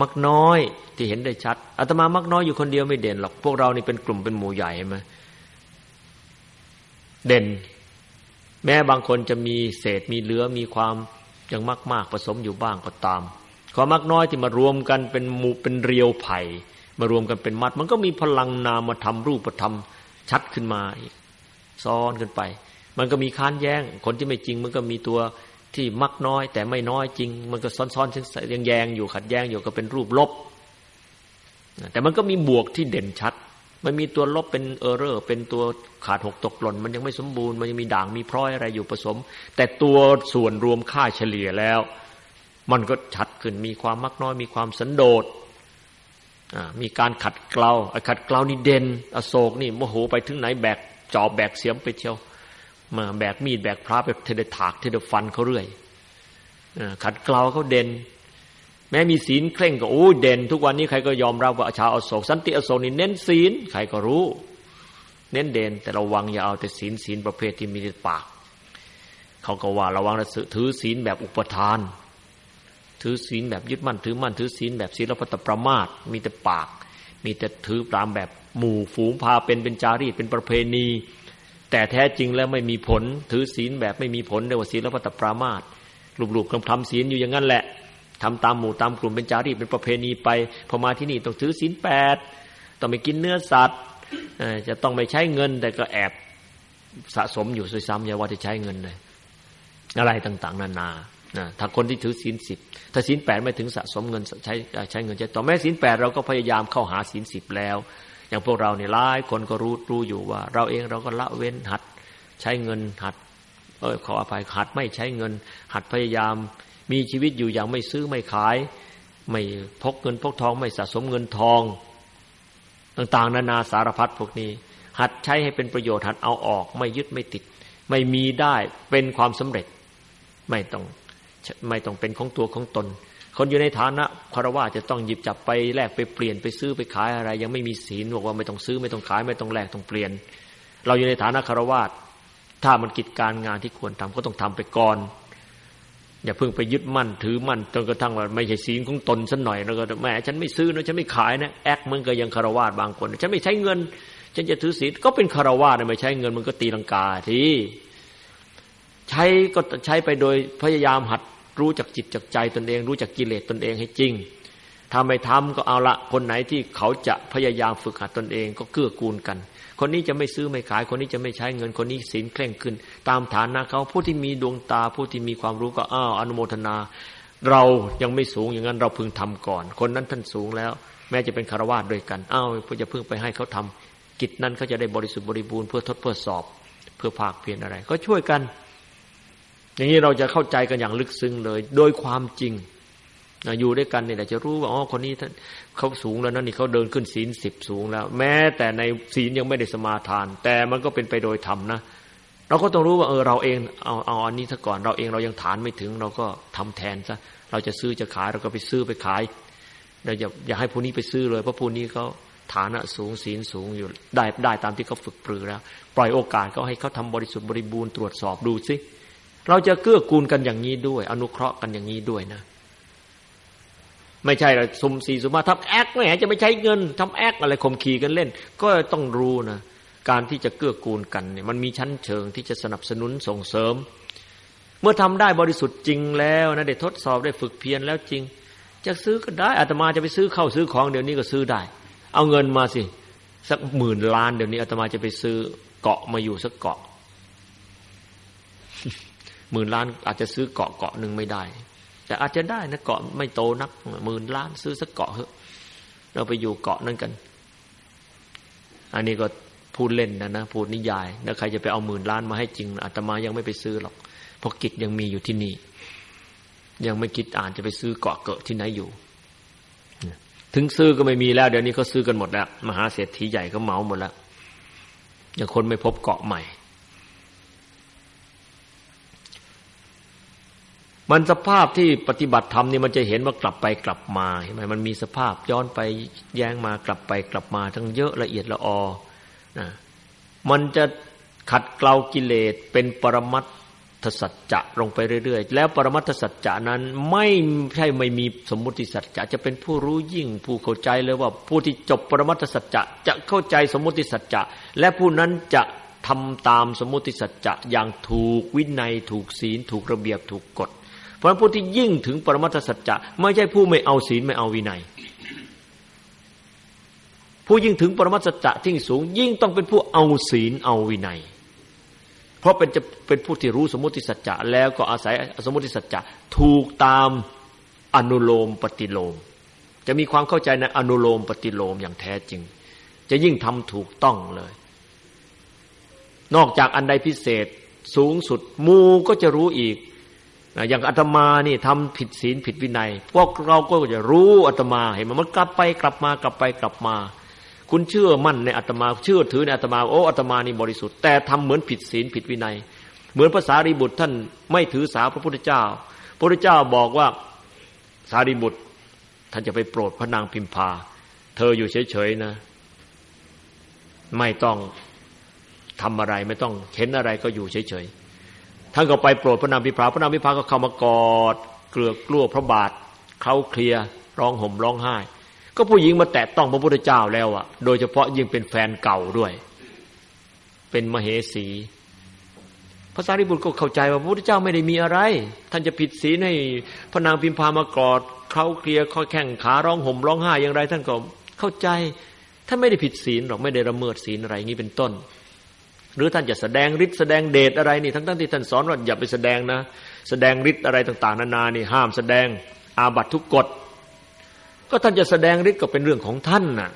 มักน้อยที่เห็นได้ชัดอาตมามักน้อยอยู่คนเดียวไม่เด่นหรอกพวกเรานี่เป็นกลุ่มเป็นหมู่ใหญ่ไหมเด่น แม้บางคนจะมีเศษมีเหลือมีความยังมากมากผสมอยู่บ้างก็ตามความมากน้อยที่มารวมกันเป็นหมู่เป็นเรียวไผ่มารวมกันเป็นมัด มันก็มีพลังนามธรรมรูปธรรมชัดขึ้นมา ซ้อนกันไป มันก็มีค้านแย้ง คนที่ไม่จริง มันก็มีตัวที่มักน้อย แต่ไม่น้อยจริง มันก็ซ้อนๆยังแยงอยู่ขัดแย้งอยู่ก็เป็นรูปลบ แต่มันก็มีบวกที่เด่นชัด มันมีตัวลบเป็นเออร์เรอร์เป็นตัวขาดหกตกหล่น มันยังไม่สมบูรณ์มันยังมีด่างมีพร้อยอะไรอยู่ผสม แต่ตัวส่วนรวมค่าเฉลี่ยแล้ว มันก็ชัดขึ้นมีความมักน้อย มีความสันโดษมีการขัดเกลาขัดเกลานี่เด่นอโศกนี่โมโหไปถึงไหนแบก จอบแบกเสียมไปเชียวมาแบกมีดแบกพระไปเทเดถากเทเดฟันเขาเรื่อยขัดเกลาเขาเด่น แม้มีศีลเคร่งก็โอ้เด่น ทุกวันนี้ใครก็ยอมรับว่าชาวอโศกสันติอโศกนี่เน้นศีลใครก็รู้ เน้นเด่นแต่ระวังอย่าเอาแต่ศีลศีลประเภทที่มีแต่ปากเขาก็ว่าระวังถือศีลแบบอุปทาน ถือศีลแบบยึดมั่นถือมั่นถือศีลแบบศีลพัตประมาทมีแต่ปาก มีแต่ถือตามแบบ หมู่ฝูงพาเป็นเป็นจารีตเป็นประเพณี แต่แท้จริงแล้วไม่มีผล ถือศีลแบบไม่มีผลเรียกว่าศีลพัตปรามาทลูบๆคำทำศีลอยู่อย่างนั้นแหละทำตามหมู่ตามกลุ่มเป็นจารีตเป็นประเพณีไปพอมาที่นี่ต้องถือศีลแปดต้องไม่กินเนื้อสัตว์จะต้องไม่ใช้เงิน แต่ก็แอบสะสมอยู่ซ้ำอย่าว่าจะใช้เงินเลยอะไรต่าง ๆ นานาถ้าคนที่ถือศีลสิบถ้าศีลแปดไม่ถึงสะสมเงินใช้ใช้เงินใช้ต่อแม้ศีลแปดเราก็พยายามเข้าหาศีลสิบแล้ว อย่างพวกเราเนี่ยหลายคนก็รู้รู้อยู่ว่า เราเองเราก็ละเว้นหัด ใช้เงินหัด เออขออภัยหัดไม่ใช้เงิน หัดพยายาม มีชีวิตอยู่อย่างไม่ซื้อไม่ขาย ไม่พกเงินพกทอง ไม่สะสมเงินทอง ต่างๆ นานาสารพัดพวกนี้ หัดใช้ให้เป็นประโยชน์หัดเอาออก ไม่ยึดไม่ติด ไม่มีได้เป็นความสำเร็จ ไม่ต้องไม่ต้องเป็นของตัวของตน คนอยู่ในฐานะคารวะจะต้องหยิบจับไปแลกไปเปลี่ยนไปซื้อไปขายอะไร ยังไม่มีศีลบอกว่าไม่ต้องซื้อไม่ต้องขายไม่ต้องแลกต้องเปลี่ยน เราอยู่ในฐานะคารวะถ้ามันกิจการงานที่ควรทำก็ต้องทำไปก่อน อย่าเพิ่งไปยึดมั่นถือมั่นจนกระทั่งว่าไม่ใช่ศีลของตนสันหน่อยแล้วก็แหมฉันไม่ซื้อนะฉันไม่ขายนะแอกมึงก็ยังคารวาสบางคน ฉันไม่ใช้เงิน ฉันจะถือศีลก็เป็นคารวาสไม่ใช้เงินมันก็ตีลังกาทีใช้ก็ใช้ไปโดยพยายามหัด รู้จักจิตจักใจตนเอง รู้จักกิเลสตนเองให้จริงทำไม่ทำก็เอาละคนไหนที่เขาจะพยายามฝึกหัดตนเองก็เกื้อกูลกัน คนนี้จะไม่ซื้อไม่ขาย คนนี้จะไม่ใช้เงินคนนี้ศีลเคร่งขึ้น ตามฐานะเขาผู้ที่มีดวงตาผู้ที่มีความรู้ก็อ้าวอนุโมทนา เรายังไม่สูงอย่างนั้นเราพึงทำก่อน คนนั้นท่านสูงแล้ว แม้จะเป็นคารวะด้วยกันอ้าวเพื่อจะเพิ่งไปให้เขาทำกิจนั้นเขาจะได้บริสุทธิ์บริบูรณ์เพื่อทดเพื่อสอบ เพื่อภาคเพียรอะไร ก็ช่วยกัน อย่างนี้เราจะเข้าใจกันอย่างลึกซึ้งเลย โดยความจริงอยู่ด้วยกันนี่แหละจะรู้ว่าอ๋อคนนี้ท่านเขาสูงแล้วนะนี่เขาเดินขึ้นศีลสิบสูงแล้ว แม้แต่ในศีลยังไม่ได้สมาทาน แต่มันก็เป็นไปโดยธรรมนะเราก็ต้องรู้ว่าเออเราเองเอาเอาอันนี้ซะก่อนเราเองเรายังฐานไม่ถึง เราก็ทำแทนซะเราจะซื้อจะขายเราก็ไปซื้อไปขายเราอย่าอย่าให้ผู้นี้ไปซื้อเลยเพราะผู้นี้เขาฐานะสูงศีลสูงอยู่ได้ได้ตามที่เขาฝึกปรือแล้ว ปล่อยโอกาสเขาให้เขาทำบริสุทธิ์บริบูรณ์ตรวจสอบดูสิ เราจะเกื้อกูลกันอย่างนี้ด้วย อนุเคราะห์กันอย่างนี้ด้วยนะ ไม่ใช่เราซุ่มสี่ซุ่มมาทำแอคแหมจะไม่ใช้เงินทำแอคอะไรข่มขีกันเล่น ก็ต้องรู้นะการที่จะเกื้อกูลกันเนี่ยมันมีชั้นเชิงที่จะสนับสนุนส่งเสริม เมื่อทำได้บริสุทธิ์จริงแล้วนะได้ทดสอบได้ฝึกเพียรแล้วจริง จะซื้อก็ได้อาตมาจะไปซื้อเข้าซื้อของเดี๋ยวนี้ก็ซื้อได้ เอาเงินมาสิสักหมื่นล้านเดี๋ยวนี้อาตมาจะไปซื้อเกาะมาอยู่สักเกาะ หมื่นล้านอาจจะซื้อเกาะเกาะหนึ่งไม่ได้ แต่อาจจะได้นะเกาะไม่โตนักหมื่นล้านซื้อสักเกาะเถอะเราไปอยู่เกาะนั่นกัน อันนี้ก็พูดเล่นนะนะพูดนิยายแล้วใครจะไปเอาหมื่นล้านมาให้จริงอาตมายังไม่ไปซื้อหรอกเพราะกิจยังมีอยู่ที่นี่ ยังไม่คิดอ่านจะไปซื้อเกาะเกิดที่ไหนอยู่ ถึงซื้อก็ไม่มีแล้ว เดี๋ยวนี้เขาซื้อกันหมดแล้ว มหาเศรษฐีใหญ่ก็เหมาหมดแล้วยังคนไม่พบเกาะใหม่ มันสภาพที่ปฏิบัติธรรมนี่มันจะเห็นว่ากลับไปกลับมาเห็นไหมมันมีสภาพย้อนไปแย้งมากลับไปกลับมาทั้งเยอะละเอียดละออนะมันจะขัดเกลากิเลสเป็นปรมัตถสัจจะลงไปเรื่อยๆ แล้วปรมัตถสัจจะนั้นไม่ใช่ไม่มีสมมุติสัจจะจะเป็นผู้รู้ยิ่งผู้เข้าใจเลยว่าผู้ที่จบปรมัตถสัจจะจะเข้าใจสมมุติสัจจะและผู้นั้นจะทำตามสมมุติสัจจะอย่างถูกวินัยถูกศีลถูกระเบียบถูกกฎ เพราะผู้ที่ยิ่งถึงปรมัตถสัจจะไม่ใช่ผู้ไม่เอาศีลไม่เอาวินัย ผู้ยิ่งถึงปรมัตถสัจจะที่สูง ยิ่งต้องเป็นผู้เอาศีลเอาวินัย เพราะเป็นจะเป็นผู้ที่รู้สมมติสัจจะแล้วก็อาศัยสมมติสัจจะถูกตามอนุโลมปฏิโลม จะมีความเข้าใจในอนุโลมปฏิโลมอย่างแท้จริง จะยิ่งทำถูกต้องเลย นอกจากอันใดพิเศษสูงสุดมูก็จะรู้อีก อย่างอาตมานี่ทำผิดศีลผิดวินัย พวกเราก็จะรู้อาตมาเห็นมันกลับไปกลับมากลับไปกลับมา คุณเชื่อมั่นในอาตมาเชื่อถือในอาตมาโอ้อาตมานี่บริสุทธิ์แต่ทำเหมือนผิดศีลผิดวินัย เหมือนภาษารีบุตรท่านไม่ถือสาพระพุทธเจ้า พระพุทธเจ้าบอกว่าสารีบุตร ท่านจะไปโปรดพระนางพิมพา เธออยู่เฉยๆนะ ไม่ต้องทำอะไรไม่ต้องเห็นอะไรก็อยู่เฉยๆ ท่านก็ไปโปรดพระนางพิพาพระนางพิพาก็เข้ามากอด เกลือกลั้วพระบาทเขาเคลียร้องห่มร้องไห้ ก็ผู้หญิงมาแตะต้องพระพุทธเจ้าแล้วอะ โดยเฉพาะยิ่งเป็นแฟนเก่าด้วย เป็นมเหสีพระสารีบุตรก็เข้าใจว่าพระพุทธเจ้าไม่ได้มีอะไร ท่านจะผิดศีลให้พระนางพิมพามากอดเขาเคลียข้อแข้งขาร้องห่มร้องไห้อย่างไร ท่านก็เข้าใจท่านไม่ได้ผิดศีลหรอกไม่ได้ละเมิดศีลอะไรงี้เป็นต้น หรือท่านจะแสดงฤทธิ์แสดงเดชอะไรนี่ทั้งๆที่ท่านสอนว่าอย่าไปแสดงนะ แสดงฤทธิ์อะไรต่าง ๆ นานานี่ห้ามแสดงอาบัตทุกกฎก็ท่านจะแสดงฤทธิ์ก็เป็นเรื่องของท่านน่ะ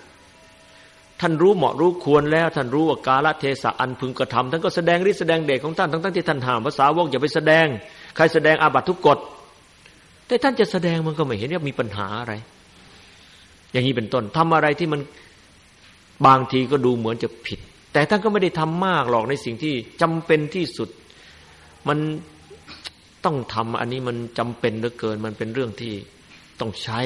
ท่านรู้เหมาะรู้ควรแล้ว ท่านรู้ว่ากาลเทศะอันพึงกระทำท่านก็แสดงฤทธิ์แสดงเดชของท่านทั้งๆที่ท่านห้ามภาษาวกอย่าไปแสดง ใครแสดงอาบัตทุกกฎแต่ท่านจะแสดงมันก็ไม่เห็นว่ามีปัญหาอะไร อย่างนี้เป็นต้นทำอะไรที่มันบางทีก็ดูเหมือนจะผิด แต่ท่านก็ไม่ได้ทำมากหรอกในสิ่งที่จำเป็นที่สุด มันต้องทำอันนี้มันจำเป็นเหลือเกิน มันเป็นเรื่องที่ต้องใช้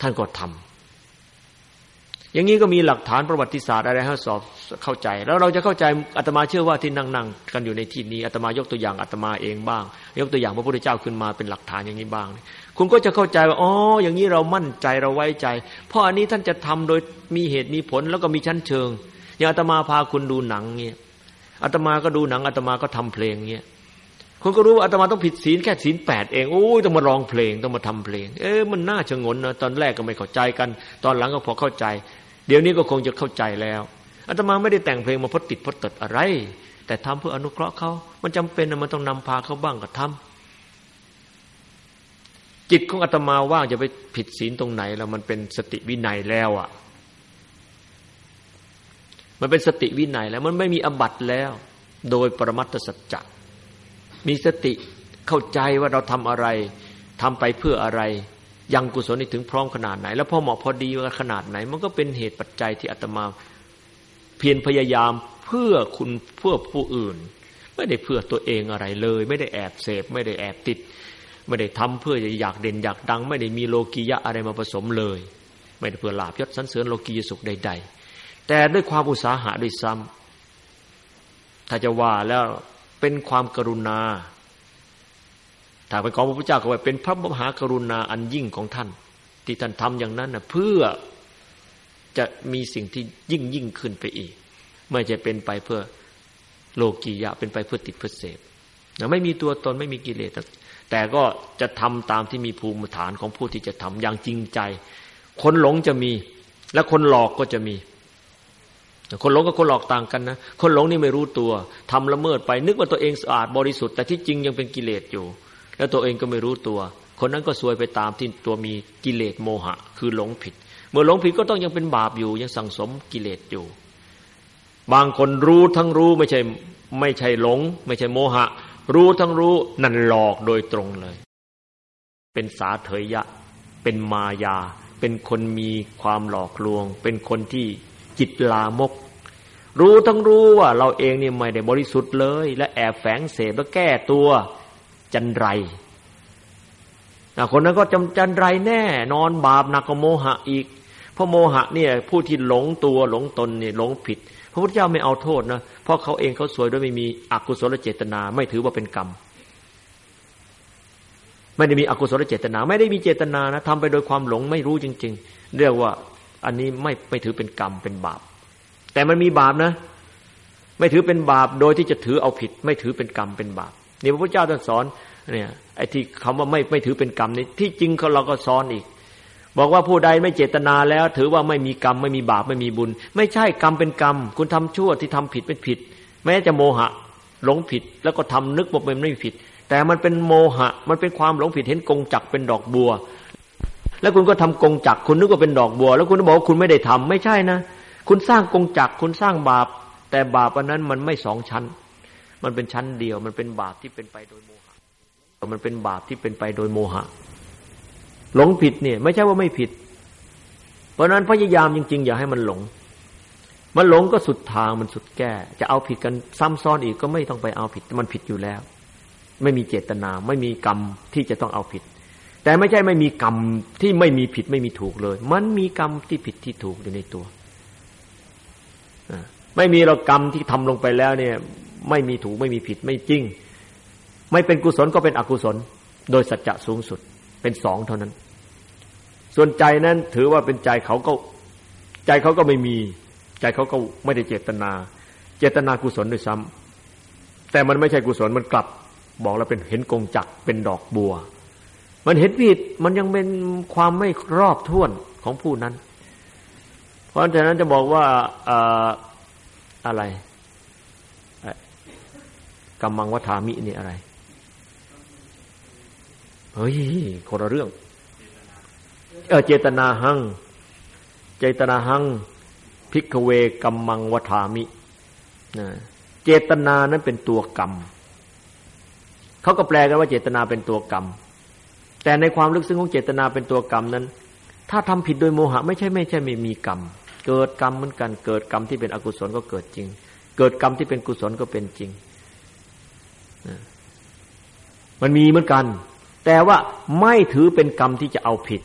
ท่านก็ทำอย่างนี้ก็มีหลักฐานประวัติศาสตร์อะไรให้สอบเข้าใจ แล้วเราจะเข้าใจอาตมาเชื่อว่าที่นั่งๆกันอยู่ในที่นี้อาตมายกตัวอย่างอาตมาเองบ้าง ยกตัวอย่างพระพุทธเจ้าขึ้นมาเป็นหลักฐานอย่างนี้บ้าง คุณก็จะเข้าใจว่าอ๋ออย่างนี้เรามั่นใจเราไว้ใจ เพราะอันนี้ท่านจะทำโดยมีเหตุมีผลแล้วก็มีชั้นเชิง อย่างอาตมาพาคุณดูหนังเงี้ยอาตมาก็ดูหนังอาตมาก็ทำเพลงเงี้ยคนก็รู้ว่าอาตมาต้องผิดศีลแค่ศีลแปดเองโอ้ยต้องมาร้องเพลงต้องมาทำเพลง เอ๊ะมันน่าชงนนะตอนแรกก็ไม่เข้าใจกัน ตอนหลังก็พอเข้าใจ เดี๋ยวนี้ก็คงจะเข้าใจแล้วอาตมาไม่ได้แต่งเพลงมาพดติดพดติดอะไร แต่ทำเพื่ออนุเคราะห์เขามันจำเป็นนะมันต้องนำพาเขาบ้างก็ทำจิตของอาตมาว่างจะไปผิดศีลตรงไหนแล้วมันเป็นสติวินัยแล้วอะ มันเป็นสติวินัยแล้ว มันไม่มีอบัตแล้ว โดยปรมัตถสัจจะมีสติเข้าใจว่าเราทำอะไรทำไปเพื่ออะไร ยังกุศลนี่ถึงพร้อมขนาดไหน แล้วพอเหมาะพอดีว่าขนาดไหน มันก็เป็นเหตุปัจจัยที่อาตมาเพียรพยายามเพื่อคุณเพื่อผู้อื่น ไม่ได้เพื่อตัวเองอะไรเลย ไม่ได้แอบเสพไม่ได้แอบติด ไม่ได้ทำเพื่ออยากเด่นอยากดัง ไม่ได้มีโลกียะอะไรมาผสมเลย ไม่ได้เพื่อลาบยศสันเสริญโลกียสุขใด ๆ แต่ด้วยความอุตสาหะด้วยซ้ำถ้าจะว่าแล้วเป็นความกรุณาถ้าเป็นของพระพุทธเจ้าก็ว่าเป็นพระมหากรุณาอันยิ่งของท่าน ที่ท่านทำอย่างนั้นนะเพื่อจะมีสิ่งที่ยิ่งยิ่งขึ้นไปอีก ไม่จะเป็นไปเพื่อโลกียะเป็นไปเพื่อติดเพื่อเสพนะไม่มีตัวตนไม่มีกิเลสแต่ก็จะทำตามที่มีภูมิฐานของผู้ที่จะทำอย่างจริงใจ คนหลงจะมี และคนหลอกก็จะมี คนหลงกับคนหลอกต่างกันนะ คนหลงนี่ไม่รู้ตัวทำละเมิดไป นึกว่าตัวเองสะอาดบริสุทธิ์แต่ที่จริงยังเป็นกิเลสอยู่ แล้วตัวเองก็ไม่รู้ตัว คนนั้นก็ซวยไปตามที่ตัวมีกิเลสโมหะ คือหลงผิด เมื่อหลงผิดก็ต้องยังเป็นบาปอยู่ ยังสั่งสมกิเลสอยู่ บางคนรู้ทั้งรู้ไม่ใช่ไม่ใช่หลง ไม่ใช่โมหะ รู้ทั้งรู้นั่นหลอกโดยตรงเลย เป็นสาเถยยะ เป็นมายา เป็นคนมีความหลอกลวง เป็นคนที่ จิตลามก รู้ทั้งรู้ว่าเราเองนี่ไม่ได้บริสุทธิ์เลย และแอบแฝงเสพแล้วแก้ตัวจันไรคนนั้นก็จำจันไรแน่ นอนบาปหนักกว่าโมหะอีก เพราะโมหะเนี่ยผู้ที่หลงตัวหลงตนเนี่ยหลงผิด พระพุทธเจ้าไม่เอาโทษนะเพราะเขาเองเขาสวยด้วยไม่มีอกุศลเจตนา ไม่ถือว่าเป็นกรรมไม่ได้มีอกุศลเจตนา ไม่ได้มีเจตนานะทำไปโดยความหลงไม่รู้จริง ๆ เรียกว่า อันนี้ไม่ไม่ถือเป็นกรรมเป็นบาป แต่มันมีบาปนะ ไม่ถือเป็นบาปโดยที่จะถือเอาผิด ไม่ถือเป็นกรรมเป็นบาปนี่พระพุทธเจ้าท่านสอนเนี่ยไอ้ที่คำว่าไม่ไม่ถือเป็นกรรมนี่ที่จริงเขาเราก็สอนอีก บอกว่าผู้ใดไม่เจตนาแล้ว ถือว่าไม่มีกรรมไม่มีบาปไม่มีบุญ ไม่ใช่กรรมเป็นกรรม คุณทำชั่วที่ทำผิดเป็นผิด แม้จะโมหะหลงผิดแล้วก็ทำนึกว่ามันไม่ผิด แต่มันเป็นโมหะ มันเป็นความหลงผิดเห็นกงจักเป็นดอกบัว แล้วคุณก็ทำกงจักคุณนึกว่าเป็นดอกบัว แล้วคุณบอกว่าคุณไม่ได้ทำไม่ใช่นะ คุณสร้างกงจักคุณสร้างบาป แต่บาปอันนั้นมันไม่สองชั้น มันเป็นชั้นเดียว มันเป็นบาปที่เป็นไปโดยโมหะมันเป็นบาปที่เป็นไปโดยโมหะ หลงผิดเนี่ย ไม่ใช่ว่าไม่ผิด เพราะนั้นพยายามจริง ๆ อย่าให้มันหลง มันหลงก็สุดทางมันสุดแก้ จะเอาผิดกันซ้ำซ้อนอีกก็ไม่ต้องไปเอาผิดมันผิดอยู่แล้ว ไม่มีเจตนา ไม่มีกรรมที่จะต้องเอาผิด แต่ไม่ใช่ไม่มีกรรมที่ไม่มีผิดไม่มีถูกเลย มันมีกรรมที่ผิดที่ถูกอยู่ในตัวไม่มีเรากรรมที่ทำลงไปแล้วเนี่ย ไม่มีถูกไม่มีผิดไม่จริง ไม่เป็นกุศลก็เป็นอกุศล โดยสัจจะสูงสุดเป็นสองเท่านั้น ส่วนใจนั้นถือว่าเป็นใจเขาก็ใจเขาก็ไม่มี ใจเขาก็ไม่ได้เจตนา เจตนากุศลด้วยซ้ำแต่มันไม่ใช่กุศลมันกลับ บอกแล้วเป็นเห็นกงจักเป็นดอกบัว มันเห็นผิดมันยังเป็นความไม่รอบท้วนของผู้นั้น เพราะฉะนั้นจะบอกว่าอะไรกำมังวัฏามินี่อะไรเฮ้ยคนละเรื่อง เออเจตนาหัง เจตนาหังพิกเวกัมมังวัฏามิเจตนานั้นเป็นตัวกรรมเขาก็แปลกันว่าเจตนาเป็นตัวกรรม แต่ในความลึกซึ้งของเจตนาเป็นตัวกรรมนั้น ถ้าทำผิดโดยโมหะไม่ใช่ไม่ใช่ไม่มีกรรม เกิดกรรมเหมือนกัน เกิดกรรมที่เป็นอกุศลก็เกิดจริง เกิดกรรมที่เป็นกุศลก็เป็นจริง มันมีเหมือนกัน แต่ว่าไม่ถือเป็นกรรมที่จะเอาผิด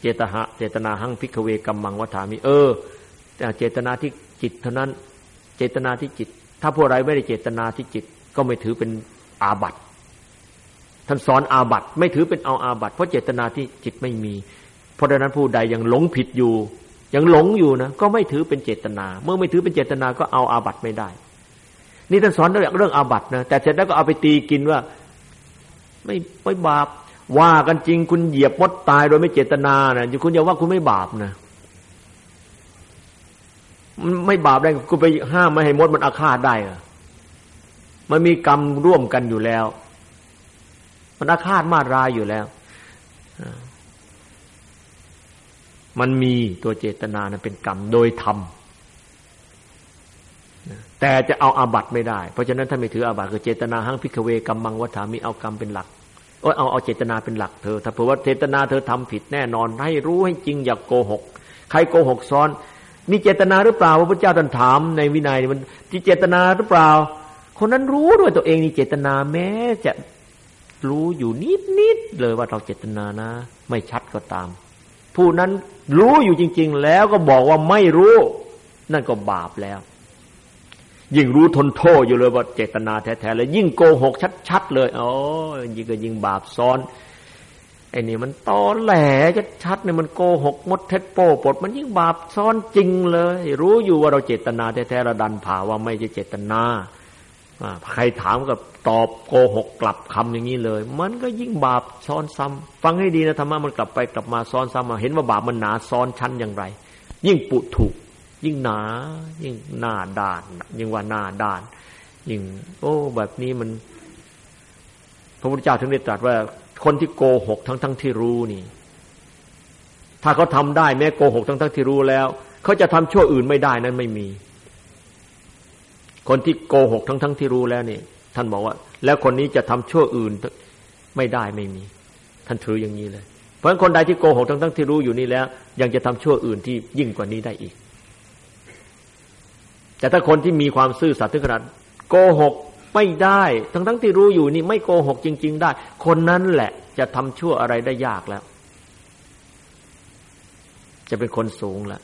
เจตหะ เจตนาหังพิกเวกรรมังวัฏามิเออแต่เจตนาที่จิตเท่านั้น เจตนาที่จิต ถ้าพวกไรไม่ได้เจตนาที่จิตก็ไม่ถือเป็นอาบัติ ท่านสอนอาบัตไม่ถือเป็นเอาอาบัตเพราะเจตนาที่จิตไม่มี เพราะดังนั้นผู้ใดยังหลงผิดอยู่ ยังหลงอยู่นะก็ไม่ถือเป็นเจตนา เมื่อไม่ถือเป็นเจตนาก็เอาอาบัตไม่ได้ นี่ท่านสอนเรื่องเรื่องอาบัตนะแต่เสร็จแล้วก็เอาไปตีกินว่า ไม่ไม่บาปว่ากันจริงคุณเหยียบมดตายโดยไม่เจตนานะคุณอย่าว่าคุณไม่บาปนะมันไม่บาปได้คุณไปห้ามไม่ให้มดมันอาฆาตได้อมันมีกรรมร่วมกันอยู่แล้ว มันอาฆาตมาร้ายอยู่แล้วมันมีตัวเจตนานะเป็นกรรมโดยธรรมแต่จะเอาอาบัตไม่ได้ เพราะฉะนั้นถ้าไม่ถืออาบัตคือเจตนาหังพิกเวกรรมมังวัฏามีเอากรรมเป็นหลักโอ้เอาเอาเจตนาเป็นหลักเธอ ถ้าเผื่อว่าเจตนาเธอทำผิดแน่นอน ให้รู้ให้จริงอย่ากโกหก ใครโกหกซ้อน มีเจตนาหรือเปล่าพระพุทธเจ้าท่านถามในวินัยมันที่เจตนาหรือเปล่า คนนั้นรู้ด้วยตัวเองนี่เจตนาแม้จะ รู้อยู่นิดนิดเลยว่าเราเจตนานะ ไม่ชัดก็ตาม ผู้นั้นรู้อยู่จริง ๆ แล้วก็บอกว่าไม่รู้ นั่นก็บาปแล้ว ยิ่งรู้ทนโทษอยู่เลยว่าเจตนาแท้ๆเลยยิ่งโกหกชัดๆเลยโอ้ยิ่งก็ยิ่งบาปซ้อนไอ้นี่มันตอแหลชัดๆเนี่ยมันโกหกมดเท็จโป้ปด มันยิ่งบาปซ้อนจริงเลย รู้อยู่ว่าเราเจตนาแท้ๆเราดันผ่าว่าไม่ใช่เจตนา ใครถามกับตอบโกหกกลับคำอย่างนี้เลย มันก็ยิ่งบาปซ้อนซ้ำฟังให้ดีนะธรรมะมันกลับไปกลับมาซ้อนซ้ำมาเห็นว่าบาปมันหนาซ้อนชั้นอย่างไร ยิ่งปุถุยิ่งหนา ยิ่งหน้าด่าน ยิ่งว่าหน้าด่าน ยิ่ง โอ้ แบบนี้มัน พระพุทธเจ้าถึงได้ตรัสว่า คนที่โกหกทั้งทั้งที่รู้นี่ ถ้าเขาทำได้แม้โกหกทั้งทั้งที่รู้แล้ว เขาจะทำชั่วอื่นไม่ได้นั้นไม่มี คนที่โกหกทั้งทั้งที่รู้แล้วนี่ท่านบอกว่า แล้วคนนี้จะทำชั่วอื่นไม่ได้ไม่มี ท่านถืออย่างนี้เลย เพราะฉะนั้นคนใดที่โกหกทั้งทั้งที่รู้อยู่นี่แล้ว ยังจะทำชั่วอื่นที่ยิ่งกว่านี้ได้อีก แต่ถ้าคนที่มีความซื่อสัตย์ถึงขนาดโกหกไม่ได้ ทั้งทั้งที่รู้อยู่นี่ไม่โกหกจริง ๆ ได้ คนนั้นแหละ จะทำชั่วอะไรได้ยากแล้ว จะเป็นคนสูงแล้ว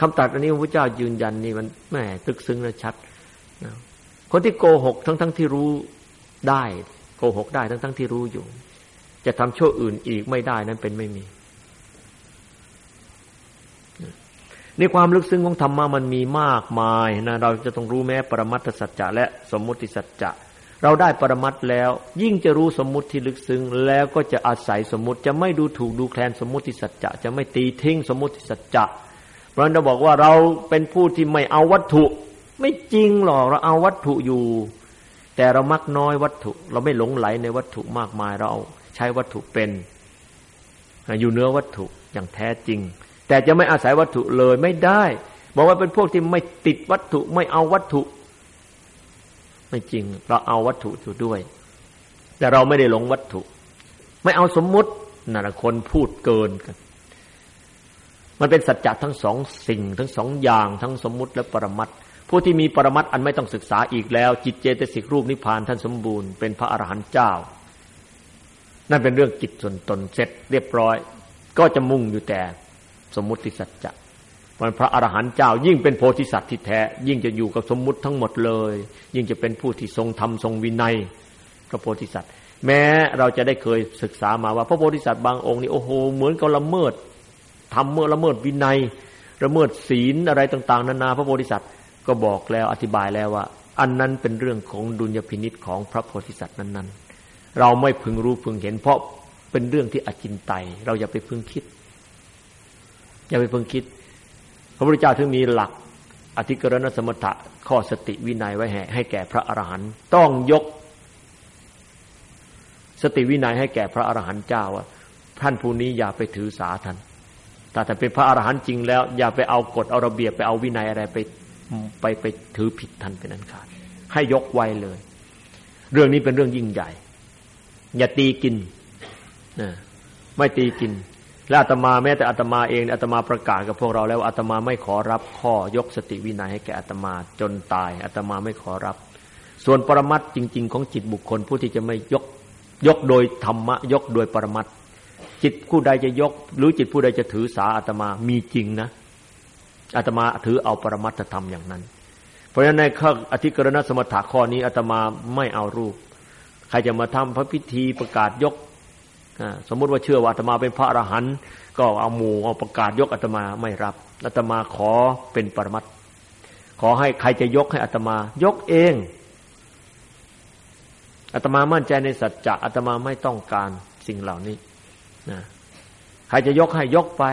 คำตัดอันนี้พระเจ้ายืนยันนี่มันแหมตึกซึ้งและชัดคนที่โกหกทั้งทั้งที่รู้ได้โกหกได้ทั้งทั้งที่รู้อยู่ จะทำชั่วอื่นอีกไม่ได้นั้นเป็นไม่มีในความลึกซึ้งของธรรมะมันมีมากมายนะเราจะต้องรู้แม้ปรมัตถสัจจะและสมมุติสัจจะเราได้ปรมัตแล้ว ยิ่งจะรู้สมมุติที่ลึกซึ้งแล้วก็จะอาศัยสมมุติจะไม่ดูถูกดูแคลนสมมุติสัจจะ จะไม่ตีทิ้งสมมุติสัจจะ เพราะนั้นเราบอกว่าเราเป็นผู้ที่ไม่เอาวัตถุ ไม่จริงหรอกเราเอาวัตถุอยู่ แต่เรามักน้อยวัตถุ เราไม่หลงไหลในวัตถุมากมายเราใช้วัตถุเป็น อยู่เนื้อวัตถุอย่างแท้จริง แต่จะไม่อาศัยวัตถุเลยไม่ได้ บอกว่าเป็นพวกที่ไม่ติดวัตถุไม่เอาวัตถุ ไม่จริง เราเอาวัตถุอยู่ด้วย แต่เราไม่ได้หลงวัตถุ ไม่เอาสมมุตินั่นคนพูดเกินกัน มันเป็นสัจจะทั้งสองสิ่ง ทั้งสองอย่างทั้งสมมุติและปรมัตผู้ที่มีปรมัตอันไม่ต้องศึกษาอีกแล้ว จิตเจตสิกรูปนิพพานท่านสมบูรณ์เป็นพระอรหันต์เจ้า นั่นเป็นเรื่องจิตส่วนตนเสร็จเรียบร้อย ก็จะมุ่งอยู่แต่สมมุติสัจจะมันพระอรหันต์เจ้า ยิ่งเป็นโพธิสัตว์ที่แท้ ยิ่งจะอยู่กับสมมุติทั้งหมดเลย ยิ่งจะเป็นผู้ที่ทรงธรรมทรงวินัยพระโพธิสัตว์ แม้เราจะได้เคยศึกษามาว่า พระโพธิสัตว์บางองค์นี่โอ้โหเหมือนกับละเมิด ทำเมื่อละเมิดวินัยละเมิดศีลอะไรต่าง ๆ นานาพระโพธิสัตว์ก็บอกแล้วอธิบายแล้วว่า อันนั้นเป็นเรื่องของดุลยพินิษของพระโพธิสัตว์นั้น ๆ เราไม่พึงรู้พึงเห็น เพราะเป็นเรื่องที่อจินไตยเราอย่าไปพึงคิด อย่าไปพิ่งคิด พระพุทธเจ้าถึงมีหลัก อธิกรณสมถะข้อสติวินัยไว้ให้ให้แก่พระอรหันต์ต้องยก สติวินัยให้แก่พระอรหันต์เจ้าว่าท่านผู้นี้อย่าไปถือสาท่าน แต่ถ้าเป็นพระอรหันต์จริงแล้ว อย่าไปเอากฎเอาระเบียบไปเอาวินัยอะไรไปไปไปถือผิดท่านเป็นอันขาดให้ยกไว้เลย เรื่องนี้เป็นเรื่องยิ่งใหญ่ อย่าตีกินนะไม่ตีกิน และอาตมาแม้แต่อาตมาเองอาตมาประกาศกับพวกเราแล้วอาตมาไม่ขอรับข้อยกสติวินัยให้แก่อาตมาจนตายอาตมาไม่ขอรับ ส่วนปรมัตจริง ๆ ของจิตบุคคลผู้ที่จะไม่ยกยกโดยธรรมะ ยกโดยปรมัต จิตผู้ใดจะยก หรือจิตผู้ใดจะถือสาอาตมามีจริงนะอาตมาถือเอาปรมัตถธรรมอย่างนั้น เพราะฉะนั้นในข้ออธิกรณสมถะข้อนี้อาตมาไม่เอารูป ใครจะมาทำพระพิธีประกาศยกสมมุติว่าเชื่อว่าอาตมาเป็นพระอรหันต์ก็เอาหมู่เอาประกาศยกอาตมาไม่รับอาตมาขอเป็นปรมัตขอให้ใครจะยกให้อาตมายกเองอาตมามั่นใจในสัจจะอาตมาไม่ต้องการสิ่งเหล่านี้ นะใครจะยกให้ยกไป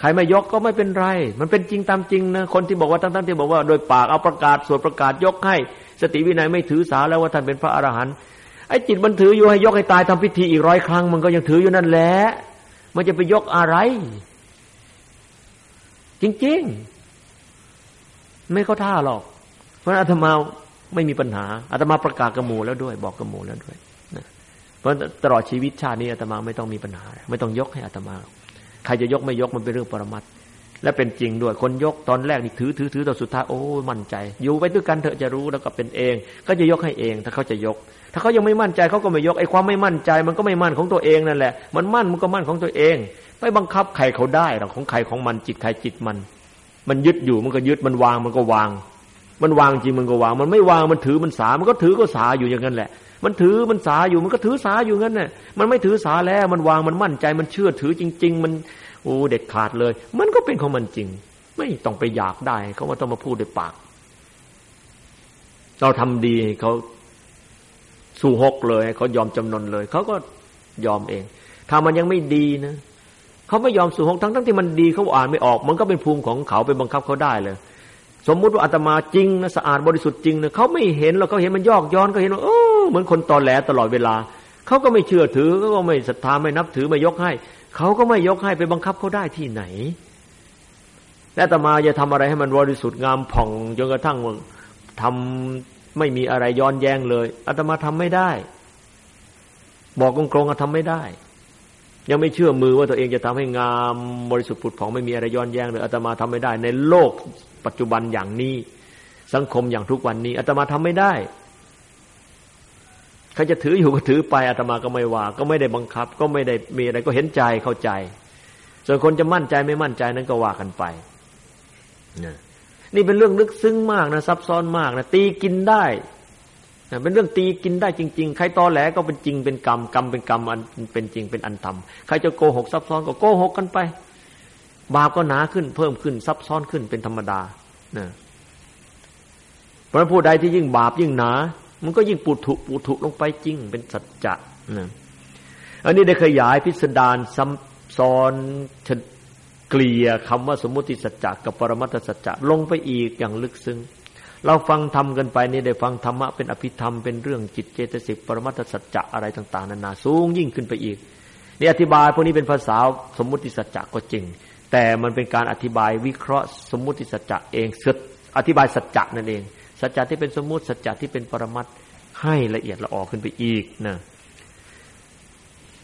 ใครไม่ยกก็ไม่เป็นไร มันเป็นจริงตามจริงนะคนที่บอกว่าทั้งๆที่บอกว่าโดยปากเอาประกาศสวดประกาศยกให้ สติวินัยไม่ถือสาแล้วว่าท่านเป็นพระอรหันต์ไอ้จิตมันถืออยู่ให้ยกให้ตายทำพิธีอีกร้อยครั้ง มันก็ยังถืออยู่นั่นแหละมันจะไปยกอะไร จริง ๆ ไม่เข้าท่าหรอก เพราะอาตมาไม่มีปัญหาอาตมาประกาศกระหมูแล้วด้วย บอกกระหมูแล้วด้วย ราะตลอดชีวิตชาตินี้อาตมาไม่ต้องมีปัญหา ไม่ต้องยกให้อาตมา ใครจะยกไม่ยกมันเป็นเรื่องปรมัตและเป็นจริงด้วยคนยกตอนแรกนี่ถือถือถือตอสุดท้ายโอ้มั่นใจ อยู่ไปด้วยกันเถอะจะรู้แล้วก็เป็นเอง ก็จะยกให้เอง ถ้าเขาจะยก ถ้าเขายังไม่มั่นใจเขาก็ไม่ยกไอ้ความไม่มั่นใจ มันก็ไม่มั่นของตัวเองนั่นแหละ มันมั่นมันก็มั่นของตัวเองไม่บังคับใครเขาได้หรอกของใครของมันจิตใครจิตมัน มันยึดอยู่มันก็ยึดมันวางมันก็วาง มันวางจริงมันก็วาง มันไม่วางมันถือมันสามันก็ถือก็สาอยู่อย่างนั้นแหละ มันถือมันสาอยู่มันก็ถือสาอยู่งั้นน่ะมันไม่ถือสาแล้วมันวางมันมั่นใจมันเชื่อถือจริง ๆ มันโอ้เด็ดขาดเลย มันก็เป็นของมันจริง ไม่ต้องไปอยากได้เขาว่าต้องมาพูดด้วยปาก เราทำดีเขาสู่หกเลยเขายอมจำนนเลยเขาก็ยอมเองถ้ามันยังไม่ดีนะเขาไม่ยอมสู่หกทั้งทั้งที่มันดีเขาอ่านไม่ออก มันก็เป็นภูมิของเขาไปบังคับเขาได้เลย สมมุติว่าอาตมาจริงนะสะอาดบริสุทธิ์จริงนะเขาไม่เห็นเราเขาเห็นมันยอกย้อนเขาเห็นว่าโอ้เหมือนคนตอแหลตลอดเวลาเขาก็ไม่เชื่อถือเขาก็ไม่ศรัทธาไม่นับถือไม่ยกให้เขาก็ไม่ยกให้ไปบังคับเขาได้ที่ไหน และอาตมาจะทำอะไรให้มันบริสุทธิ์งามผ่องจนกระทั่งทำไม่มีอะไรย้อนแย้งเลยอาตมาทำไม่ได้ บอกตรงๆทำไม่ได้ ยังไม่เชื่อมือว่าตัวเองจะทำให้งามบริสุทธิ์ผุดผ่องไม่มีอะไรย้อนแย้งเลยอาตมาทำไม่ได้ ในโลกปัจจุบันอย่างนี้ สังคมอย่างทุกวันนี้อาตมาทำไม่ได้ใครจะถืออยู่ก็ถือไปอาตมาก็ไม่ว่า ก็ไม่ได้บังคับ ก็ไม่ได้มีอะไรก็เห็นใจเข้าใจ ส่วนคนจะมั่นใจไม่มั่นใจนั้นก็ว่ากันไปนี่เป็นเรื่องลึกซึ้งมากนะซับซ้อนมากนะตีกินได้ เป็นเรื่องตีกินได้จริง ๆ ใครตอแหลก็เป็นจริงเป็นกรรมกรรมเป็นกรรมอันเป็นจริงเป็นอันธรรมใครจะโกหกซับซ้อนก็โกหกกันไป บาปก็หนาขึ้น เพิ่มขึ้นซับซ้อนขึ้นเป็นธรรมดานะเพราะผู้ใดที่ยิ่งบาปยิ่งหนา มันก็ยิ่งปุถุปุถุลงไปจริง เป็นสัจจะนะอันนี้ได้ขยายพิสดารซ้ำซ้อนเกลี่ยคำว่าสมมติสัจจะกับปรมัตถสัจจะลงไปอีกอย่างลึกซึ้ง เราฟังทำกันไปนี่ได้ฟังธรรมะเป็นอภิธรรมเป็นเรื่องจิตเจตสิกปรมัตถสัจจะอะไรต่าง ๆนานาสูงยิ่งขึ้นไปอีกนี่อธิบายพวกนี้เป็นภาษาสมมุติสัจจะก็จริง แต่มันเป็นการอธิบายวิเคราะห์สมมุติสัจจะเองสอธิบายสัจจะนั่นเอง สัจจะที่เป็นสมมุติสัจจะที่เป็นปรมัตให้ละเอียดละออขึ้นไปอีกนะ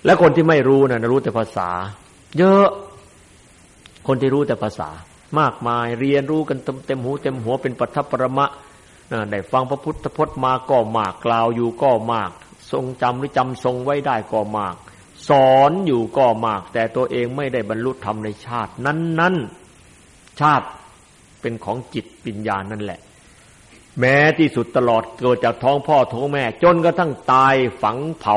และคนที่ไม่รู้นะรู้แต่ภาษา เยอะคนที่รู้แต่ภาษา มากมาย เรียนรู้กันเต็มหูเต็มหัวเป็นปัทภปรมะได้ฟังพระพุทธพจน์มาก็มากกล่าวอยู่ก็มาก ทรงจำหรือจำทรงไว้ได้ก็มาก สอนอยู่ก็มาก แต่ตัวเองไม่ได้บรรลุธรรมในชาติ นั้นๆ ชาติเป็นของจิตปัญญานั่นแหละ แม้ที่สุดตลอดเกิดจากท้องพ่อท้องแม่ จนกระทั่งตายฝังเผา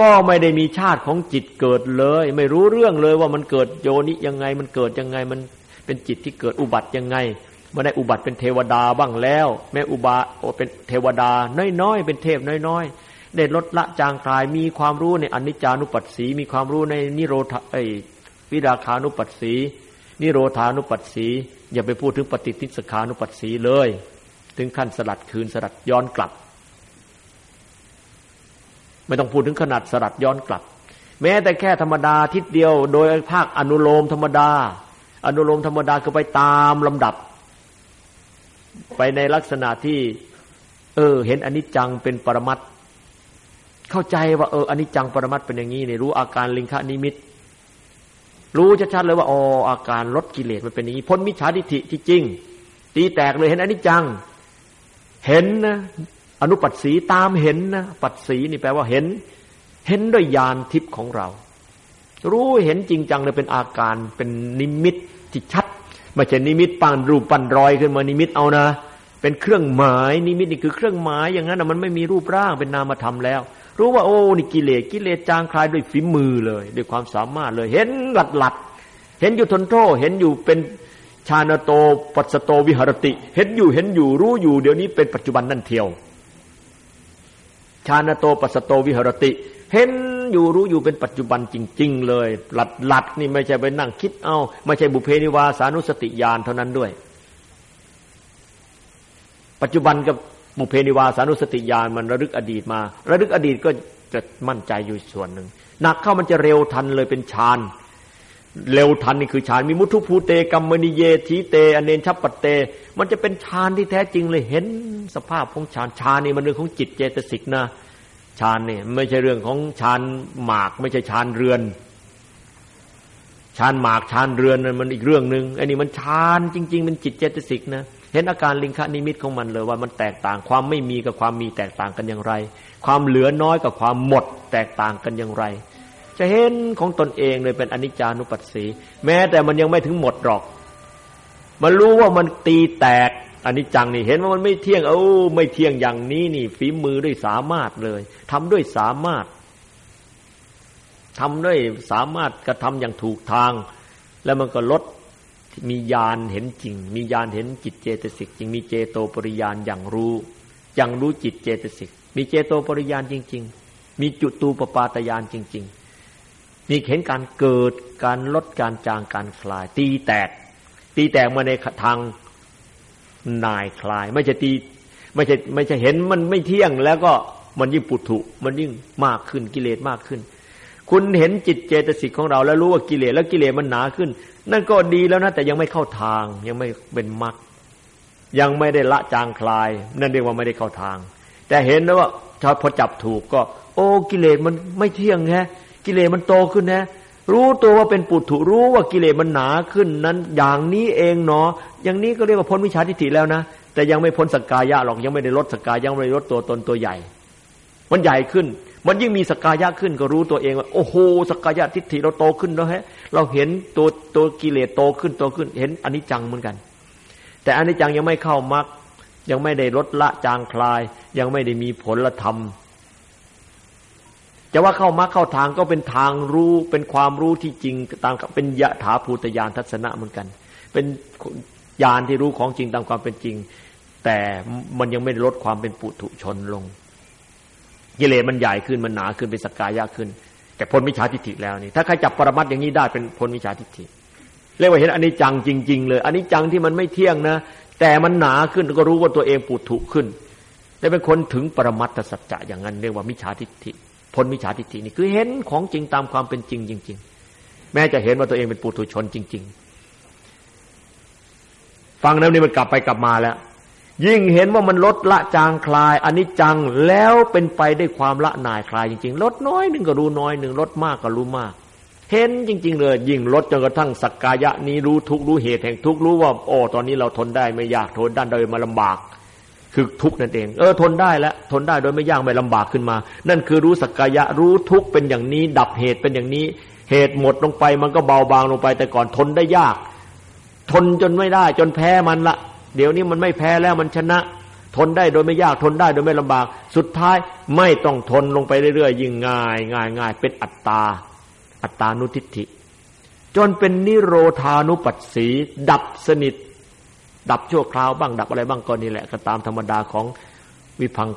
ก็ไม่ได้มีชาติของจิตเกิดเลย ไม่รู้เรื่องเลยว่ามันเกิดโยนิยังไง มันเกิดยังไง มันเป็นจิตที่เกิดอุบัติยังไงมันได้อุบัติเป็นเทวดาบ้างแล้ว แม้อุบาโอเป็นเทวดาน้อยๆ เป็นเทพน้อยๆ ได้ลดละจางคลายมีความรู้ในอนิจจานุปัสสี มีความรู้ในนิโรธไอวิราคานุปัสสี นิโรธานุปัสสี อย่าไปพูดถึงปฏิทิสขานุปัสสีเลย ถึงขั้นสลัดคืนสลัดย้อนกลับ ไม่ต้องพูดถึงขนาดสลัดย้อนกลับ แม้แต่แค่ธรรมดาทิศเดียว โดยภาคอนุโลมธรรมดา อนุโลมธรรมดาก็ไปตามลำดับ ไปในลักษณะที่ เออ เห็นอนิจจังเป็นปรมัตเข้าใจว่าเอออนิจจังปรมัตถ์เป็นอย่างนี้เนี่ยรู้อาการลิงคะนิมิต รู้ชัดๆเลยว่าอ๋ออาการลดกิเลสมันเป็นอย่างนี้พ้นมิจฉาทิฏฐิที่จริง ตีแตกเลยเห็นอนิจจัง เห็นนะ อนุปัสสีตามเห็นนะปัสสีนี่แปลว่าเห็น เห็นด้วยญาณทิพย์ของเรา รู้เห็นจริงจังเลยเป็นอาการเป็นนิมิตที่ชัดไม่ใช่นิมิตปั้นรูปปั้นรอยขึ้นมานิมิตเอานะ เป็นเครื่องหมายนิมิตนี่คือเครื่องหมายอย่างนั้นมันไม่มีรูปร่างเป็นนามธรรมแล้ว รู้ว่าโอ้นี่กิเลสกิเลสจางคลายด้วยฝีมือเลย ด้วยความสามารถเลย เห็นหลัดหลัดเห็นอยู่ทนโทเห็นอยู่เป็นชาณโตปัสโตวิหรติ เห็นอยู่เห็นอยู่รู้อยู่เดี๋ยวนี้เป็นปัจจุบันนั่นเทียว ชาณโตปัสโตวิหรติ เห็นอยู่รู้อยู่เป็นปัจจุบันจริง ๆ เลย หลัดหลัดนี่ไม่ใช่ไปนั่งคิดเอา ไม่ใช่บุเพนิวาสานุสติญาณเท่านั้นด้วย ปัจจุบันกับบุเพนิวาสานุสติญาณมันระลึกอดีตมา ระลึกอดีตก็จะมั่นใจอยู่ส่วนหนึ่งหนักเข้ามันจะเร็วทันเลยเป็นฌาน เร็วทันนี่คือฌานมีมุทุภูเตกัมมณีเยทีเต อเนนชัปปเต มันจะเป็นฌานที่แท้จริงเลยเห็นสภาพของฌานฌานนี่มันเรื่องของจิตเจตสิกนะฌานนี่ไม่ใช่เรื่องของฌานหมาก ไม่ใช่ฌานเรือนฌานหมากฌานเรือนนั่นมันอีกเรื่องหนึ่งอันนี้มันฌานจริงๆเป็นจิตเจตสิกนะเห็นอาการลิงคานิมิตของมันเลยว่ามันแตกต่างความไม่มีกับความมีแตกต่างกันอย่างไร ความเหลือน้อยกับความหมดแตกต่างกันอย่างไร จะเห็นของตนเองเลยเป็นอนิจจานุปัสสี แม้แต่มันยังไม่ถึงหมดหรอก มันรู้ว่ามันตีแตกอันนี้จังนี่เห็นว่ามันไม่เที่ยง เอ้าไม่เที่ยงอย่างนี้นี่ ฝีมือด้วยสามารถเลยทำด้วยสามารถทำด้วยสามารถกระทำอย่างถูกทาง แล้วมันก็ลดมีญาณเห็นจริง มีญาณเห็นจิตเจตสิกจริง มีเจโตปริยานอย่างรู้ อย่างรู้จิตเจตสิก มีเจโตปริยานจริง ๆ มีจุตูปปาตยานจริง ๆ มีเห็นการเกิดการลดการจางการคลาย ตีแตก ตีแตกมาในทางนายคลาย ไม่ใช่ตีไม่ใช่ไม่ใช่เห็นมันไม่เที่ยง แล้วก็มันยิ่งปุถุมันยิ่งมากขึ้นกิเลสมากขึ้น คุณเห็นจิตเจตสิกของเรา แล้วรู้ว่ากิเลสแล้วกิเลสมันหนาขึ้น นั่นก็ดีแล้วนะแต่ยังไม่เข้าทางยังไม่เป็นมรรคยังไม่ได้ละจางคลาย นั่นเรียกว่าไม่ได้เข้าทาง แต่เห็นแล้วว่าพอจับถูกก็ โอ้กิเลสมันไม่เที่ยงแฮะ กิเลสมันโตขึ้นนะ รู้ตัวว่าเป็นปุถุรู้ว่ากิเลสมันหนาขึ้นนั้น อย่างนี้เองเนาะอย่างนี้ก็เรียกว่าพ้นวิชาทิฏฐิแล้วนะแต่ยังไม่พ้นสกายะหรอกยังไม่ได้ลดสกายยังไม่ได้ลดตัวตนตัวใหญ่ มันใหญ่ขึ้น มันยิ่งมีสกายะขึ้นก็รู้ตัวเองว่าโอ้โหสกายะทิฏฐิเราโตขึ้นแล้วฮะ เราเห็นตัวตัวกิเลสโตขึ้นโตขึ้น เห็นอนิจจังเหมือนกัน แต่อนิจจังยังไม่เข้ามรรคยังไม่ได้ลดละจางคลาย ยังไม่ได้มีผลธรรม จะว่าเข้ามาเข้าทางก็เป็นทางรู้เป็นความรู้ที่จริงตามเป็นยะถาภูตยานทัศนะเหมือนกัน เป็นญาณที่รู้ของจริงตามความเป็นจริง แต่มันยังไม่ลดความเป็นปุถุชนลงกิเลสมันใหญ่ขึ้นมันหนาขึ้นเป็นสกายะขึ้น แต่พ้นมิจฉาทิฏฐิแล้วนี่ถ้าใครจับปรมัตอย่างนี้ได้เป็นพ้นมิจฉาทิฏฐิเรียกว่าเห็นอันนี้จังจริง ๆ เลยอันนี้จังที่มันไม่เที่ยงนะ แต่มันหนาขึ้นก็รู้ว่าตัวเองปุถุขึ้นได้เป็นคนถึงปรมัตถสัจจะอย่างนั้นเรียกว่ามิจฉาทิฏฐิ พ้นมิจฉาทิฏฐินี่คือเห็นของจริงตามความเป็นจริงจริง ๆ แม้จะเห็นว่าตัวเองเป็นปุถุชนจริง ๆ ฟังแล้วนี่มันกลับไปกลับมาแล้ว ยิ่งเห็นว่ามันลดละจางคลายอันนี้จังแล้วเป็นไปได้ความละนายคลายจริง ๆ ลดน้อยหนึ่งก็รู้น้อยหนึ่งลดมากก็รู้มาก เห็นจริง ๆ เลย ยิ่งลดจนกระทั่งสักกายะนี้รู้ทุกรู้เหตุแห่งทุกรู้ว่าโอ้ตอนนี้เราทนได้ไม่ยากทนด้านโดยมาลำบาก คือทุกข์นั่นเอง เออทนได้แล้วทนได้โดยไม่ยากไม่ลำบากขึ้นมา นั่นคือรู้สักกายะรู้ทุกข์เป็นอย่างนี้ ดับเหตุเป็นอย่างนี้ เหตุหมดลงไปมันก็เบาบางลงไป แต่ก่อนทนได้ยาก ทนจนไม่ได้จนแพ้มันละ เดี๋ยวนี้มันไม่แพ้แล้วมันชนะ ทนได้โดยไม่ยากทนได้โดยไม่ลำบาก สุดท้ายไม่ต้องทนลงไปเรื่อยๆยิ่งง่ายง่ายง่ายเป็นอัตตา อัตตานุทิฏฐิจนเป็นนิโรธานุปัสสี ดับสนิท ดับชั่วคราวบ้างดับอะไรบ้างก็นี่แหละก็ตามธรรมดาของวิพัง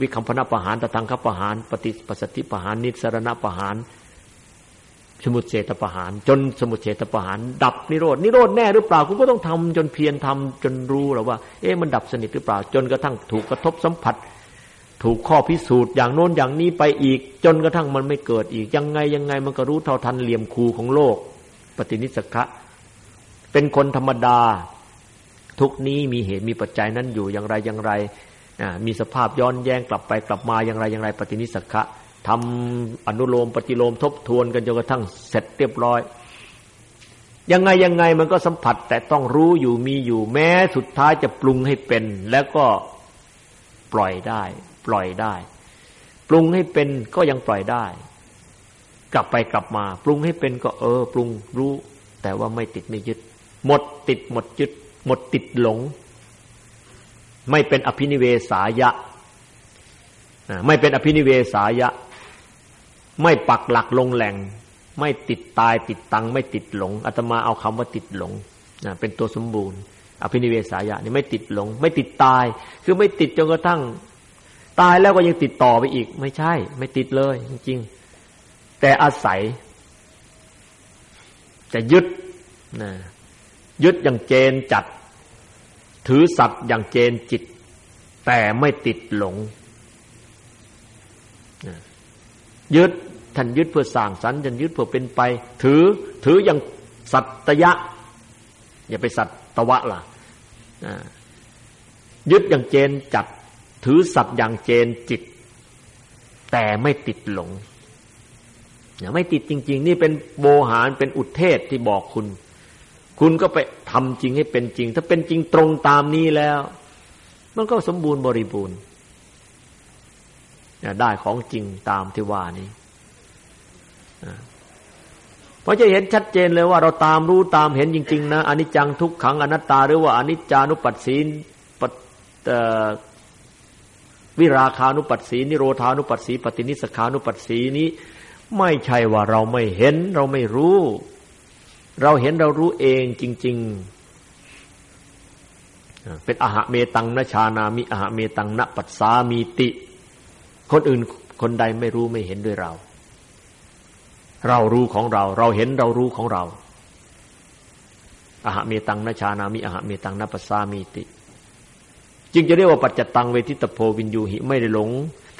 วิคัมพนาประหารตะทังคประหาร ปฏิปสติประหารนิสรณประหาร สมุทเฉตประหาร จนสมุทเฉตประหาร ดับนิโรดนิโรดแน่หรือเปล่าคุณก็ต้องทำจนเพียรทำจนรู้แล้วว่า เอ๊ะมันดับสนิทหรือเปล่า จนกระทั่งถูกกระทบสัมผัส ถูกข้อพิสูจน์อย่างโน้นอย่างนี้ไปอีก จนกระทั่งมันไม่เกิดอีก ยังไงยังไงมันก็รู้เท่าทันเหลี่ยมคูของโลก ปฏินิสขะเป็นคนธรรมดา ทุกนี้มีเหตุมีปัจจัยนั้นอยู่อย่างไรอย่างไรมีสภาพย้อนแย้งกลับไปกลับมาอย่างไรอย่างไรปฏินิสักะทำอนุโลมปฏิโลมทบทวนกันจนกระทั่งเสร็จเรียบร้อย ยังไงยังไงมันก็สัมผัสแต่ต้องรู้อยู่มีอยู่แม้สุดท้ายจะปรุงให้เป็น แล้วก็ปล่อยได้ ปล่อยได้ ปรุงให้เป็นก็ยังปล่อยได้ กลับไปกลับมา ปรุงให้เป็นก็เออ ปรุงรู้ แต่ว่าไม่ติดไม่ยึด หมดติดหมดยึด หมดติดหลง ไม่เป็นอภินิเวสายะ ไม่เป็นอภินิเวสายะ ไม่ปักหลักลงแหล่ง ไม่ติดตายติดตัง ไม่ติดหลงอาตมาเอาคำว่าติดหลงเป็นตัวสมบูรณ์ อภินิเวสายะนี่ไม่ติดหลง ไม่ติดตาย คือไม่ติดจนกระทั่ง ตายแล้วก็ยังติดต่อไปอีก ไม่ใช่ ไม่ติดเลย จริงๆแต่อาศัย จะยึดนะ ยึดอย่างเจนจัด ถือสัตว์อย่างเจนจิต แต่ไม่ติดหลง ยึดท่านยึดเพื่อสร้างสรรค์ท่านยึดเพื่อเป็นไป ถือถืออย่างสัตยะ อย่าไปสัตตวะล่ะยึดอย่างเจนจัด ถือสัตว์อย่างเจนจิต แต่ไม่ติดหลงอย่าไม่ติดจริง ๆ นี่เป็นโบหารเป็นอุเทศที่บอกคุณ คุณก็ไปทำจริงให้เป็นจริง ถ้าเป็นจริงตรงตามนี้แล้ว มันก็สมบูรณ์บริบูรณ์ได้ของจริงตามที่ว่านี้เพราะจะเห็นชัดเจนเลยว่าเราตามรู้ตามเห็นจริง ๆ นะอนิจจังทุกขังอนัตตา หรือว่าอนิจจานุปัสสีวิราคานุปัสสีนิโรธานุปัสสีปฏินิสขานุปัสสีนี้ ไม่ใช่ว่าเราไม่เห็น เราไม่รู้ เราเห็นเรารู้เองจริง ๆ เป็นอหะเมตังนชานามิอหะเมตังนปัสสามีติ คนอื่นคนใดไม่รู้ไม่เห็นด้วยเรา เรารู้ของเรา เราเห็นเรารู้ของเราอหะเมตังนชานามิอหะเมตังนปัสสามีติ จึงจะเรียกว่าปัจจตังเวทิตโพวินยูหิไม่ได้หลง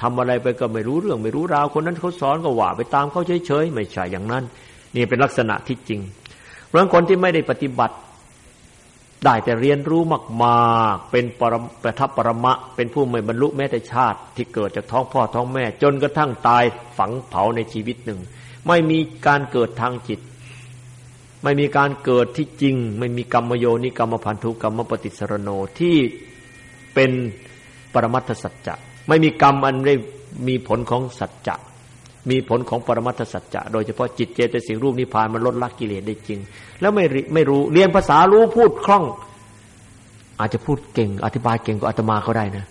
ทำอะไรไปก็ไม่รู้เรื่อง ไม่รู้ราวคนนั้นเขาสอนก็ว่าไปตามเขาเฉยๆไม่ใช่อย่างนั้น นี่เป็นลักษณะที่จริง ราะคนที่ไม่ได้ปฏิบัติ ได้แต่เรียนรู้มากๆเป็นปรประทับปรมะ เป็นผู้ไม่บรรลุแม้แต่ชาติ ที่เกิดจากท้องพ่อท้องแม่ จนกระทั่งตายฝังเผาในชีวิตหนึ่ง ไม่มีการเกิดทางจิต ไม่มีการเกิดที่จริง ไม่มีกรรมโยนิกรรมพันธุกรรมปฏิสรโนที่เป็นปรมัตถสัจจะไม่มีกรรมอันได้มีผลของสัจจะ มีผลของปรมัตถสัจจะโดยเฉพาะจิตเจตสิกรูปนิพพานมันลดละกิเลสได้จริง แล้วไม่ไม่รู้เรียนภาษารู้พูดคล่อง อาจจะพูดเก่ง อธิบายเก่งกว่าอาตมาก็ได้นะ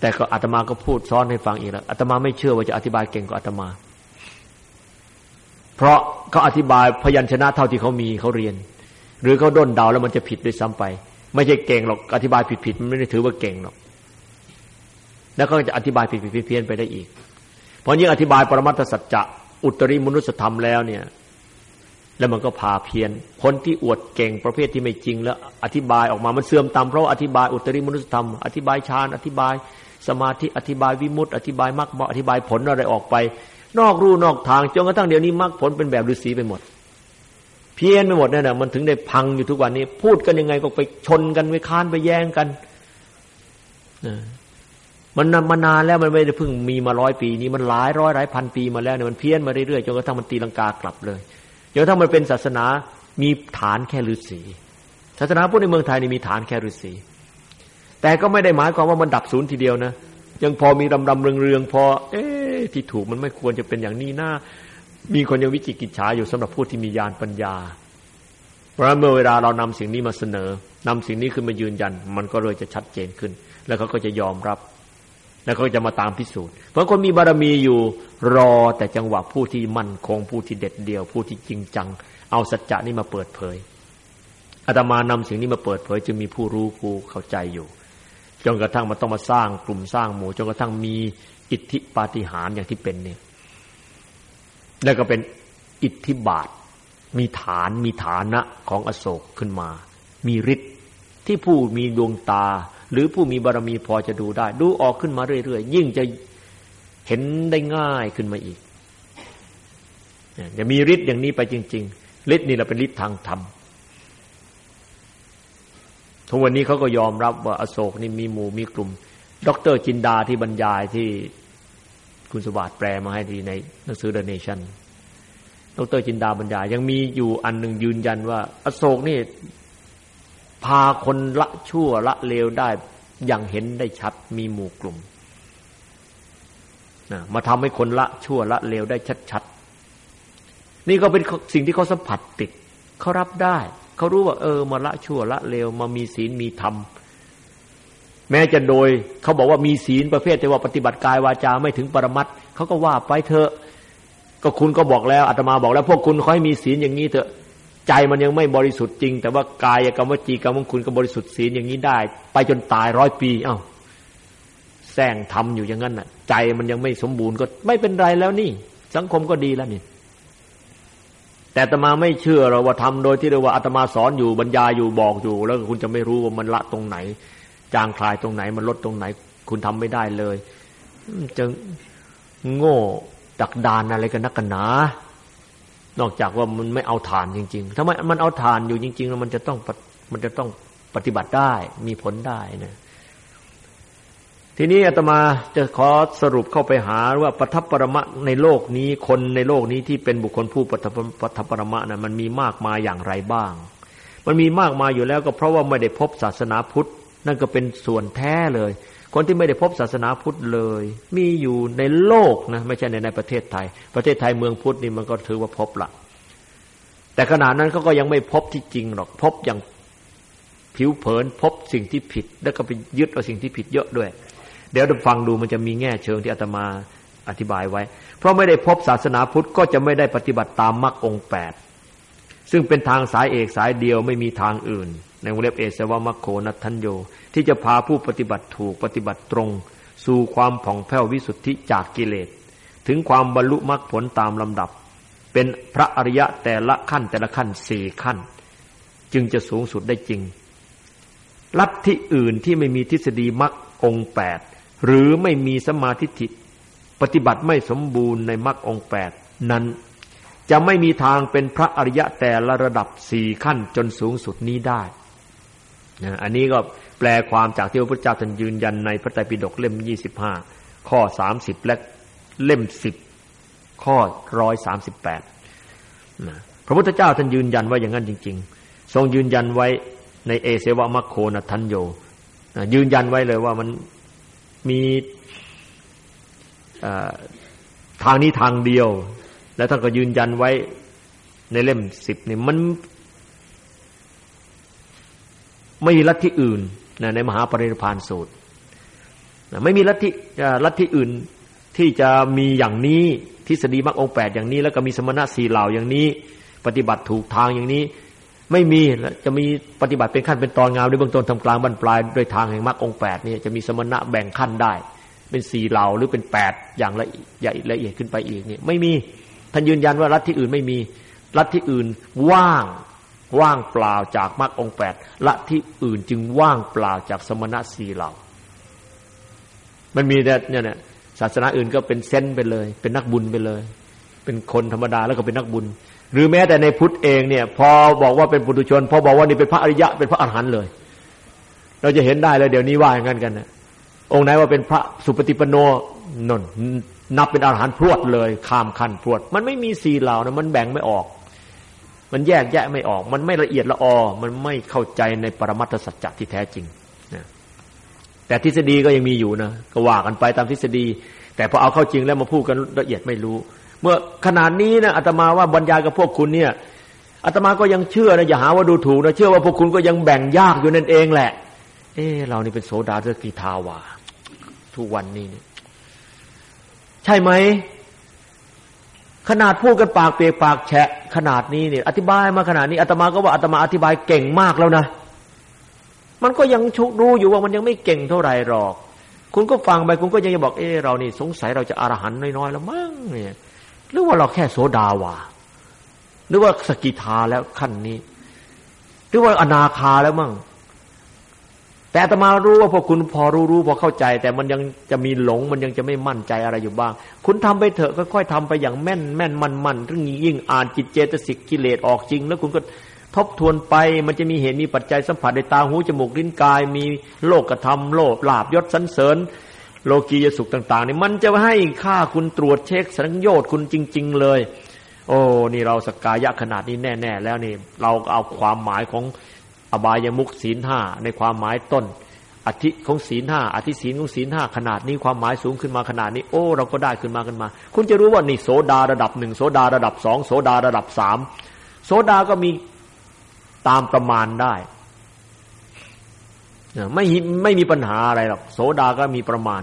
แต่ก็อาตมาก็พูดซ้อนให้ฟังอีกแล้วอาตมาไม่เชื่อว่าจะอธิบายเก่งกว่าอาตมา เพราะเขาอธิบายพยัญชนะเท่าที่เขามีเขาเรียน หรือเขาด้นเดาแล้วมันจะผิดด้วยซ้ำไป ไม่ใช่เก่งหรอกอธิบายผิดๆมันไม่ได้ถือว่าเก่งหรอกแล้วก็จะอธิบายผิดๆเพี้ยนไปได้อีก พราะยิ่งอธิบายปรมัตถสัจจะอุตริมนุสธรรมแล้วเนี่ย แล้วมันก็พาเพี้ยน คนที่อวดเก่งประเภทที่ไม่จริงแล้ว อธิบายออกมามันเสื่อมตามเพราะอธิบายอุตริมนุสธรรม อธิบายฌานอธิบายสมาธิอธิบายวิมุตติอธิบายมรรคอธิบายผลอะไรออกไป นอกรูนอกทางจนกระทั่งเดี๋ยวนี้มรรคผลเป็นแบบฤาษีไปหมด เพี้ยนไปหมดเนี่ยนะมันถึงได้พังอยู่ทุกวันนี้ พูดกันยังไงก็ไปชนกันไปค้านไปแย่งกัน มันมานานแล้วมันไม่ได้เพิ่งมีมาร้อยปีนี้มันหลายร้อยหลายพันปีมาแล้วเนี่ยมันเพี้ยนมาเรื่อยๆจนกระทั่งมันตีลังกากลับเลยจนกระทั่งมันเป็นศาสนามีฐานแค่ฤาษีศาสนาพุทธในเมืองไทยนี่มีฐานแค่ฤาษีแต่ก็ไม่ได้หมายความว่ามันดับศูนย์ทีเดียวนะยังพอมีรำรำเรืองเรืองพอ เอ๊ที่ถูกมันไม่ควรจะเป็นอย่างนี้หน้ามีคนยังวิจิกิจฉาอยู่สำหรับผู้ที่มีญาณปัญญา เพราะเมื่อเวลาเรานำสิ่งนี้มาเสนอนำสิ่งนี้ขึ้นมายืนยัน มันก็เลยจะชัดเจนขึ้น แล้วเขาก็จะยอมรับ แล้วเขาจะมาตามพิสูจน์ เพราะคนมีบารมีอยู่รอแต่จังหวะผู้ที่มั่นคงผู้ที่เด็ดเดี่ยว ผู้ที่จริงจัง เอาสัจจะนี้มาเปิดเผยอาตมานำสิ่งนี้มาเปิดเผยจึงมีผู้รู้ผู้เข้าใจอยู่จนกระทั่งมันต้องมาสร้างกลุ่มสร้างหมู่จนกระทั่งมีอิทธิปาฏิหาริย์อย่างที่เป็นเนี่ยแล้วก็เป็นอิทธิบาท มีฐานมีฐานะของอโศกขึ้นมา มีฤทธิ์ที่ผู้มีดวงตา หรือผู้มีบารมีพอจะดูได้ ดูออกขึ้นมาเรื่อยๆ ยิ่งจะเห็นได้ง่ายขึ้นมาอีกจะมีฤทธิ์อย่างนี้ไปจริงๆฤทธิ์นี่เราเป็นฤทธิ์ทางธรรมทุกวันนี้เขาก็ยอมรับว่าอโศกนี่มีหมู่มีกลุ่มดรจินดาที่บรรยายที่คุณสวัสดิ์แปลมาให้ดีในหนังสือ The Nation ดรจินดาบรรยายยังมีอยู่อันหนึ่งยืนยันว่า อโศกนี่ พาคนละชั่วละเลวได้อย่างเห็นได้ชัดมีหมู่กลุ่มนะมาทำให้คนละชั่วละเลวได้ชัดๆนี่ก็เป็นสิ่งที่เขาสัมผัสติดเขารับได้เขารู้ว่า เออ มาละชั่วละเลวมามีศีลมีธรรมแม้จะโดยเขาบอกว่ามีศีลประเภทแต่ว่าปฏิบัติกายวาจาไม่ถึงปรมัตเขาก็ว่าไปเถอะก็คุณก็บอกแล้วอาตมาบอกแล้ว พวกคุณขอให้มีศีลอย่างนี้เถอะ ใจมันยังไม่บริสุทธิ์จริง แต่ว่ากายกรรมวจีกรรมของคุณก็บริสุทธิ์ศีลอย่างนี้ได้ ไปจนตายร้อยปี เอ้าแซงทำอยู่อย่างนั้นน่ะ ใจมันยังไม่สมบูรณ์ก็ไม่เป็นไรแล้วนี่ สังคมก็ดีแล้วนี่ แต่ตมาไม่เชื่อเราว่าทำโดยที่เรียกว่าอาตมาสอนอยู่บรรยายอยู่บอกอยู่ แล้วคุณจะไม่รู้ว่ามันละตรงไหน จางคลายตรงไหน มันลดตรงไหน คุณทำไม่ได้เลยจะโง่ดักดานอะไรกันนักกันหนา อกจากว่ามันไม่เอาฐานจริง ๆ ถ้ามันมันเอาฐานอยู่จริงๆแล้วมันจะต้องมันจะต้องปฏิบัติได้มีผลได้นะทีนี้อาตมาจะขอสรุปเข้าไปหาว่าปัทภปรมะในโลกนี้คนในโลกนี้ที่เป็นบุคคลผู้ปัทภปรมะน่ะมันมีมากมายอย่างไรบ้าง มันมีมากมายอยู่แล้วก็เพราะว่าไม่ได้พบศาสนาพุทธ นั่นก็เป็นส่วนแท้เลย คนที่ไม่ได้พบศาสนาพุทธเลย มีอยู่ในโลกนะไม่ใช่ในในประเทศไทย ประเทศไทยเมืองพุทธนี่มันก็ถือว่าพบละแต่ขณะนั้นเขาก็ยังไม่พบที่จริงหรอกพบอย่างผิวเผินพบสิ่งที่ผิด แล้วก็ไปยึดเอาสิ่งที่ผิดเยอะด้วย เดี๋ยวฟังดูมันจะมีแง่เชิงที่อาตมาอธิบายไว้ เพราะไม่ได้พบศาสนาพุทธก็จะไม่ได้ปฏิบัติตามมรรคองแปดซึ่งเป็นทางสายเอกสายเดียวไม่มีทางอื่น ในวงเล็บเอสวามัคโคนัทัญโย ที่จะพาผู้ปฏิบัติถูกปฏิบัติตรง สู่ความผ่องแผ้ววิสุทธิจากกิเลส ถึงความบรรลุมรรคผลตามลำดับ เป็นพระอริยะแต่ละขั้นแต่ละขั้นสี่ขั้น จึงจะสูงสุดได้จริง ลัทธิอื่นที่ไม่มีทฤษฎีมรรคองแปดหรือไม่มีสมาธิิปฏิบัติไม่สมบูรณ์ในมรรคองแปดนั้นจะไม่มีทางเป็นพระอริยะแต่ละระดับสี่ขั้นจนสูงสุดนี้ได้ อันนี้ก็แปลความจากที่พระพุทธเจ้าท่านยืนยันในพระไตรปิฎกเล่มยี่สิบห้าข้อสามสิบและเล่มสิบข้อร้อยสามสิบแปดพระพุทธเจ้าท่านยืนยันว่าอย่างนั้นจริง ๆ ทรงยืนยันไว้ในเอเสวะมัคโคนัทันโยยืนยันไว้เลยว่ามันมีทางนี้ทางเดียว แล้วท่านก็ยืนยันไว้ในเล่มสิบนี่มัน ไม่มีลัทธิอื่นในมหาปรินิพานสูตรไม่มีลัทธิลัทธิอื่นที่จะมีอย่างนี้ทฤษฎีมรรคองแปดอย่างนี้ แล้วก็มีสมณะสี่เหล่าอย่างนี้ ปฏิบัติถูกทางอย่างนี้ ไม่มีจะมีปฏิบัติเป็นขั้นเป็นตอนงามในเบื้องต้นทำกลางบรรปลายโดยทางแห่งมรรคองแปดนี่จะมีสมณะแบ่งขั้นได้ เป็นสี่เหล่าหรือเป็นแปดอย่างละใหญ่ละเอียดขึ้นไปอีกนี่ไม่มีท่านยืนยันว่ารัฐที่อื่นไม่มีรัฐที่อื่นว่าง ว่างเปล่าจากมรรคองแปดละที่อื่นจึงว่างเปล่าจากสมณะสีเหล่า มันมีแต่เนี่ยศาสนาอื่นก็เป็นเซนไปเลย เป็นนักบุญไปเลย เป็นคนธรรมดาแล้วก็เป็นนักบุญ หรือแม้แต่ในพุทธเองเนี่ย พอบอกว่าเป็นปุถุชน พอบอกว่านี่เป็นพระอริยะเป็นพระอรหันต์เลย เราจะเห็นได้เลยเดี๋ยวนี้ว่าอย่างนั้นกันนะองค์ไหนว่าเป็นพระสุปฏิปโนนนนับเป็นอรหันต์พรวดเลยข้ามขั้นพรวด มันไม่มีสีเหล่านะมันแบ่งไม่ออก มันแยกแยะไม่ออก มันไม่ละเอียดละออ มันไม่เข้าใจในปรมัตถสัจจะที่แท้จริงนะแต่ทฤษฎีก็ยังมีอยู่นะก็ว่ากันไปตามทฤษฎี แต่พอเอาเข้าจริงแล้วมาพูดกันละเอียดไม่รู้ เมื่อขนาดนี้นะอาตมาว่าบรรยายกับพวกคุณเนี่ยอาตมาก็ยังเชื่อนะอย่าหาว่าดูถูกนะเชื่อว่าพวกคุณก็ยังแบ่งยากอยู่นั่นเองแหละ เออเรานี่เป็นโสดาเรกีทาวาทุกวันนี้นี่ใช่ไหมขนาดพูดกันปากเปียกปากแฉะ ขนาดนี้เนี่ยอธิบายมาขนาดนี้อาตมาก็ว่าอาตมาอธิบายเก่งมากแล้วนะ มันก็ยังชุกรู้อยู่ว่ามันยังไม่เก่งเท่าไหร่หรอก คุณก็ฟังไปคุณก็ยังจะบอกเออเรานี่สงสัยเราจะอรหันน้อยๆแล้วมั้งเนี่ยหรือว่าเราแค่โสดาวาหรือว่าสกิทาแล้วขั้นนี้ หรือว่าอนาคาแล้วมั้ง แต่อาตมารู้ว่าพวกคุณพอรู้รู้พอเข้าใจ แต่มันยังจะมีหลงมันยังจะไม่มั่นใจอะไรอยู่บ้าง คุณทำไปเถอะค่อยๆทำไปอย่างแม่นแม่นมันมันเรื่องยิ่งอ่านจิตเจตสิกกิเลสออกจริง แล้วคุณก็ทบทวนไปมันจะมีเหตุมีปัจจัยสัมผัสในตาหูจมูกลิ้นกาย มีโลกกระทำโลกลาบยศสันเสริญ โลกียสุขต่างๆนี่มันจะให้ค่าคุณตรวจเช็คสังโยชน์คุณจริง ๆ เลย โอ้นี่เราสกกายะขนาดนี้แน่ ๆ แล้วนี่ เราเอาความหมายของ อบายมุขศีลห้าในความหมายต้น อธิของศีลห้าอธิศีลของศีลห้าขนาดนี้ความหมายสูงขึ้นมาขนาดนี้ โอ้เราก็ได้ขึ้นมากันมา คุณจะรู้ว่านี่โสดาระดับหนึ่งโสดาระดับสองโสดาระดับสามโสดาก็มีตามประมาณได้ไม่ไม่มีปัญหาอะไรหรอกโสดาก็มีประมาณ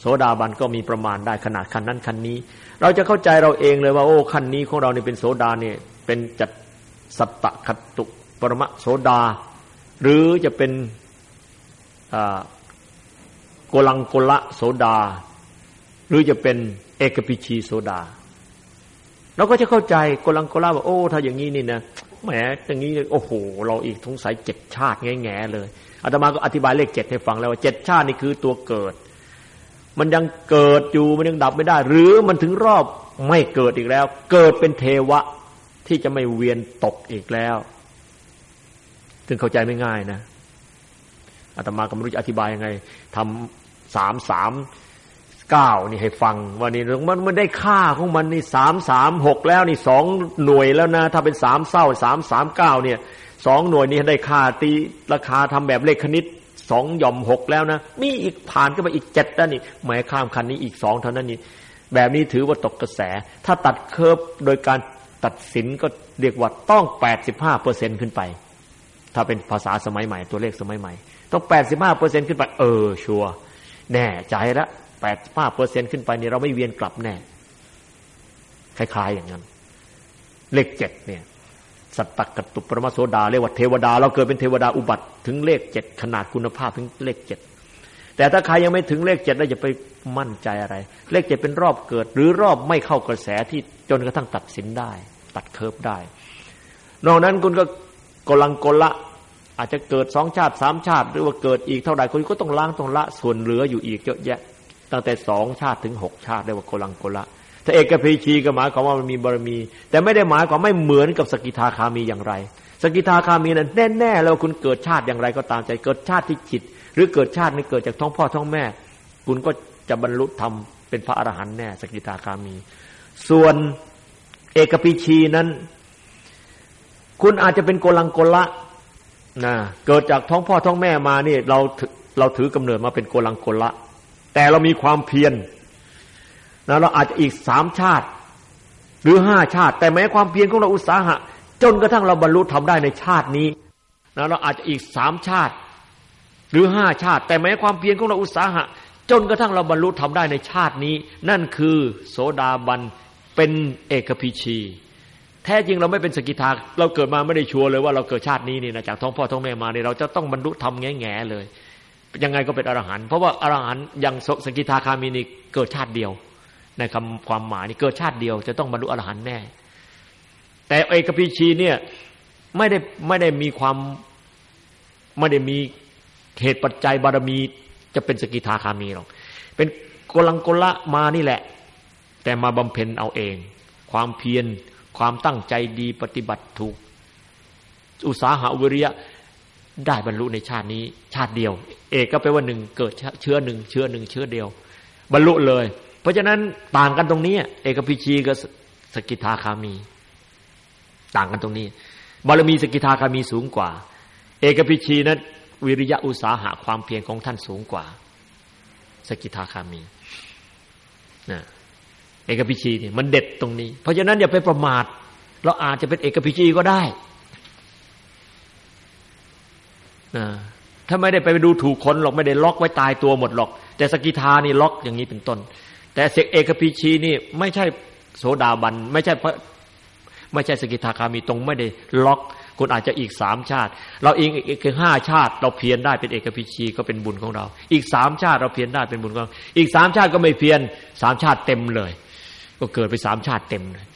โสดาบันก็มีประมาณได้ขนาดขั้นนั้นขั้นนี้ เราจะเข้าใจเราเองเลยว่า โอ้ขั้นนี้ของเราเนี่ยเป็นโสดาเนี่ยเป็นจัดสัตตะคตุ ปรมะโสดา หรือจะเป็นโกลังโกละโสดา หรือจะเป็นเอกพิชีโสดาเราก็จะเข้าใจโกลังโกละว่าโอ้ ถ้าอย่างนี้นี่นะแหมอย่างนี้โอ้โห เราอีกสงสัยเจ็ดชาติแง่ๆเลยอาตมาก็อธิบายเลขเจ็ดให้ฟังแล้วว่าเจ็ดชาตินี่คือตัวเกิด มันยังเกิดอยู่มันยังดับไม่ได้ หรือมันถึงรอบไม่เกิดอีกแล้ว เกิดเป็นเทวะที่จะไม่เวียนตกอีกแล้ว ถึงเข้าใจไม่ง่ายนะอาตมาก็ไม่รู้จะอธิบายยังไงทำสามสามเก้านี่ให้ฟังว่านี่มันมันได้ค่าของมันนี่สามสามหกแล้วนี่สองหน่วยแล้วนะ ถ้าเป็นสามเศร้าสามสามเก้าเนี่ยสองหน่วยนี้ได้ค่าตีราคาทำแบบเลขคณิตสองย่อมหกแล้วนะมีอีกผ่านก็ไปอีกเจ็ดแล้วนี่หมายข้ามคันนี้อีกสองเท่านั้นนี่แบบนี้ถือว่าตกกระแส ถ้าตัดเคิร์ฟโดยการตัดสินก็เรียกว่าต้องแปดสิบห้าเปอร์เซ็นขึ้นไป ถ้าเป็นภาษาสมัยใหม่ ตัวเลขสมัยใหม่ ต้องแปดสิบห้าเปอร์เซ็นขึ้นไป เออ ชัวแน่ใจละแปดสิบห้าเปอร์เซ็นขึ้นไปนี่เราไม่เวียนกลับแน่คล้ายๆอย่างนั้น เลขเจ็ดเนี่ย สัตตกตุปรมาโสดาเรียกว่าเทวดา เราเกิดเป็นเทวดาอุบัติ ถึงเลขเจ็ดขนาดคุณภาพถึงเลขเจ็ดแต่ถ้าใครยังไม่ถึงเลขเจ็ดแล้วจะไปมั่นใจอะไร เลขเจ็ดเป็นรอบเกิด หรือรอบไม่เข้ากระแสที่จนกระทั่งตัดสินได้ ตัดเคิร์ฟได้ นอกนั้นคุณก็กลังกละ อาจจะเกิดสองชาติสามชาติ หรือว่าเกิดอีกเท่าไหร่คุณก็ต้องล้างต้องละส่วนเหลืออยู่อีกเยอะแยะ ตั้งแต่สองชาติถึงหกชาติเรียกว่าโกลังโกละถ้าเอกพีชีก็หมายความว่ามันมีบารมี แต่ไม่ได้หมายความไม่เหมือนกับสกิทาคามีอย่างไร สกิทาคามีนั้นแน่ๆแล้วคุณเกิดชาติอย่างไรก็ตามใจ เกิดชาติที่จิต หรือเกิดชาตินี้เกิดจากท้องพ่อท้องแม่ คุณก็จะบรรลุธรรมเป็นพระอรหันต์แน่สกิทาคามี ส่วนเอกพีชีนั้น คุณอาจจะเป็นโกลังโกละ นะเกิดจากท้องพ่อท้องแม่มานี่เราเราถือกำเนิดมาเป็นโกลังโกละ แต่เรามีความเพียรนะเราอาจจะอีกสามชาติ หรือห้าชาติ แต่แม้ความเพียรของเราอุตสาหะ จนกระทั่งเราบรรลุทำได้ในชาตินี้นะเราอาจจะอีกสามชาติ หรือห้าชาติ แต่แม้ความเพียรของเราอุตสาหะ จนกระทั่งเราบรรลุทำได้ในชาตินี้ นั่นคือ โสดาบันเป็นเอกพิชี แท้จริงเราไม่เป็นสกิทาเราเกิดมาไม่ได้ชัวร์เลยว่าเราเกิดชาตินี้นี่นะจากท้องพ่อท้องแม่มาเนี่ยเราจะต้องบรรลุทำแง่แง่ๆเลย ยังไงก็เป็นอรหันต์เพราะว่าอรหันต์ยังสกิทาคามีนี่เกิดชาติเดียวในคำความหมายนี่เกิดชาติเดียว จะต้องบรรลุอรหันต์แน่ แต่เอกพีชีเนี่ยไม่ได้ไม่ได้มีความไม่ได้มีเหตุปัจจัยบารมีจะเป็นสกิทาคามีหรอกเป็นกลังกละมานี่แหละ แต่มาบำเพ็ญเอาเอง ความเพียร ความตั้งใจดีปฏิบัติถูก อุตสาหะวิริยะได้บรรลุในชาตินี้ ชาติเดียว เอกก็แปลว่าหนึ่งเกิดเชื้อหนึ่งเชื้อหนึ่งเชื้อเดียว บรรลุเลย เพราะฉะนั้นต่างกันตรงนี้ เอกพิชีกับสกิทาคามี ต่างกันตรงนี้ บารมีสกิทาคามีสูงกว่า เอกพิชีนั้นวิริยะอุตสาหะความเพียรของท่านสูงกว่า สกิทาคามีนะ เอกพิชีนี่มันเด็ดตรงนี้ เพราะฉะนั้นอย่าไปประมาท เราอาจจะเป็นเอกพิชีก็ได้ถ้าไม่ได้ไปดูถูกคนหรอกไม่ได้ล็อกไว้ตายตัวหมดหรอก แต่สกิทานี่ล็อกอย่างนี้เป็นต้น แต่เสกเอกพีชีนี่ไม่ใช่โสดาบัน ไม่ใช่ไม่ใช่สกิทาคามีตรงไม่ได้ล็อกคุณอาจจะอีกสามชาติ เราเองอีกคือห้าชาติ เราเพียรได้เป็นเอกพีชีก็เป็นบุญของเรา อีกสามชาติเราเพียรได้เป็นบุญของเราอีกสามชาติก็ไม่เพียรสามชาติเต็มเลย ก็เกิดไปสามชาติเต็มเลย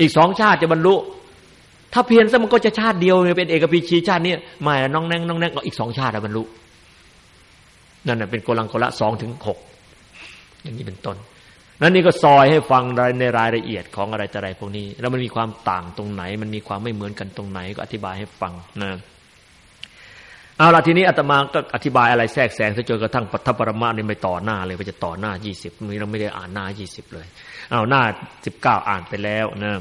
อีกสองชาติจะบรรลุ ถ้าเพียรซะมันก็จะชาติเดียวเป็นเอกพีชีชาตินี้ไม่น้องแนงน้องแนงก็อีกสองชาติบรรลุนั่นเป็นโกลังโกละสองถึงหกอย่างนี้เป็นต้นนั่นนี่ก็ซอยให้ฟังในรายละเอียดของอะไรแต่อะไรพวกนี้ แล้วมันมีความต่างตรงไหน มันมีความไม่เหมือนกันตรงไหน ก็อธิบายให้ฟังนะเอาละทีนี้อาตมาก็อธิบายอะไรแทรกแซงจนกระทั่งปัทภปรมาเนี่ไม่ต่อหน้าเลยว่าจะต่อหน้ายี่สิบมีเราไม่ได้อ่านหน้ายี่สิบเลย เอาหน้าสิบเก้าอ่านไปแล้วนะ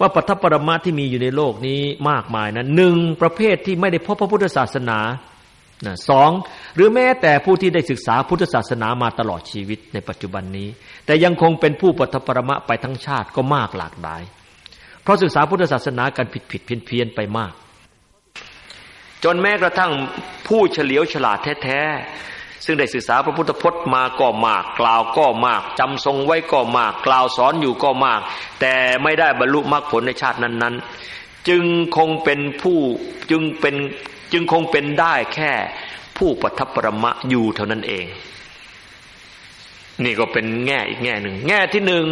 ว่าปัทภปรมาที่มีอยู่ในโลกนี้มากมายนะหนึ่งประเภทที่ไม่ได้พบพระพุทธศาสนานะสองหรือแม้แต่ผู้ที่ได้ศึกษาพุทธศาสนามาตลอดชีวิตในปัจจุบันนี้ แต่ยังคงเป็นผู้ปัทภปรมะไปทั้งชาติก็มากหลากหลาย เพราะศึกษาพุทธศาสนากันผิดผิดเพี้ยนเพียนไปมาก จนแม้กระทั่งผู้เฉลียวฉลาดแท้ ซึ่งได้ศึกษาพระพุทธพจน์มาก็มาก กล่าวก็มากจำทรงไว้ก็มาก กล่าวสอนอยู่ก็มาก แต่ไม่ได้บรรลุมรรคผลในชาตินั้น ๆ จึงคงเป็นผู้จึงเป็นจึงคงเป็นได้แค่ผู้ปัทปรมะอยู่เท่านั้นเอง นี่ก็เป็นแง่อีกแง่หนึ่ง แง่ที่หนึ่ง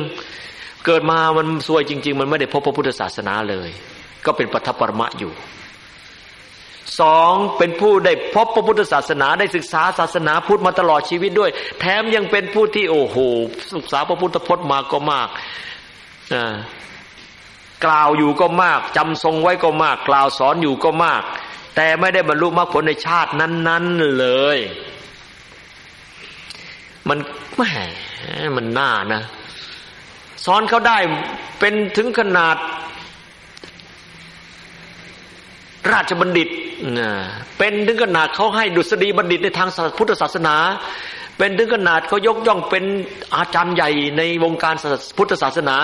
เกิดมามันซวยจริง ๆ มันไม่ได้พบพระพุทธศาสนาเลย ก็เป็นปัทปรมะอยู่ สองเป็นผู้ได้พบพระพุทธศาสนาได้ศึกษาศาสนาพุทธมาตลอดชีวิตด้วย แถมยังเป็นผู้ที่โอ้โหศึกษาพระพุทธพจน์มาก็มากกล่าวอยู่ก็มากจำทรงไว้ก็มาก กล่าวสอนอยู่ก็มาก แต่ไม่ได้บรรลุมรรคผลในชาตินั้น ๆเลย มันแหมมันน่านะสอนเขาได้เป็นถึงขนาด ราชบัณฑิตเป็นถึงขนาดเขาให้ดุษฎีบัณฑิตในทางพุทธศาสนา เป็นถึงขนาดเขายกย่องเป็นอาจารย์ใหญ่ในวงการพุทธศาสนา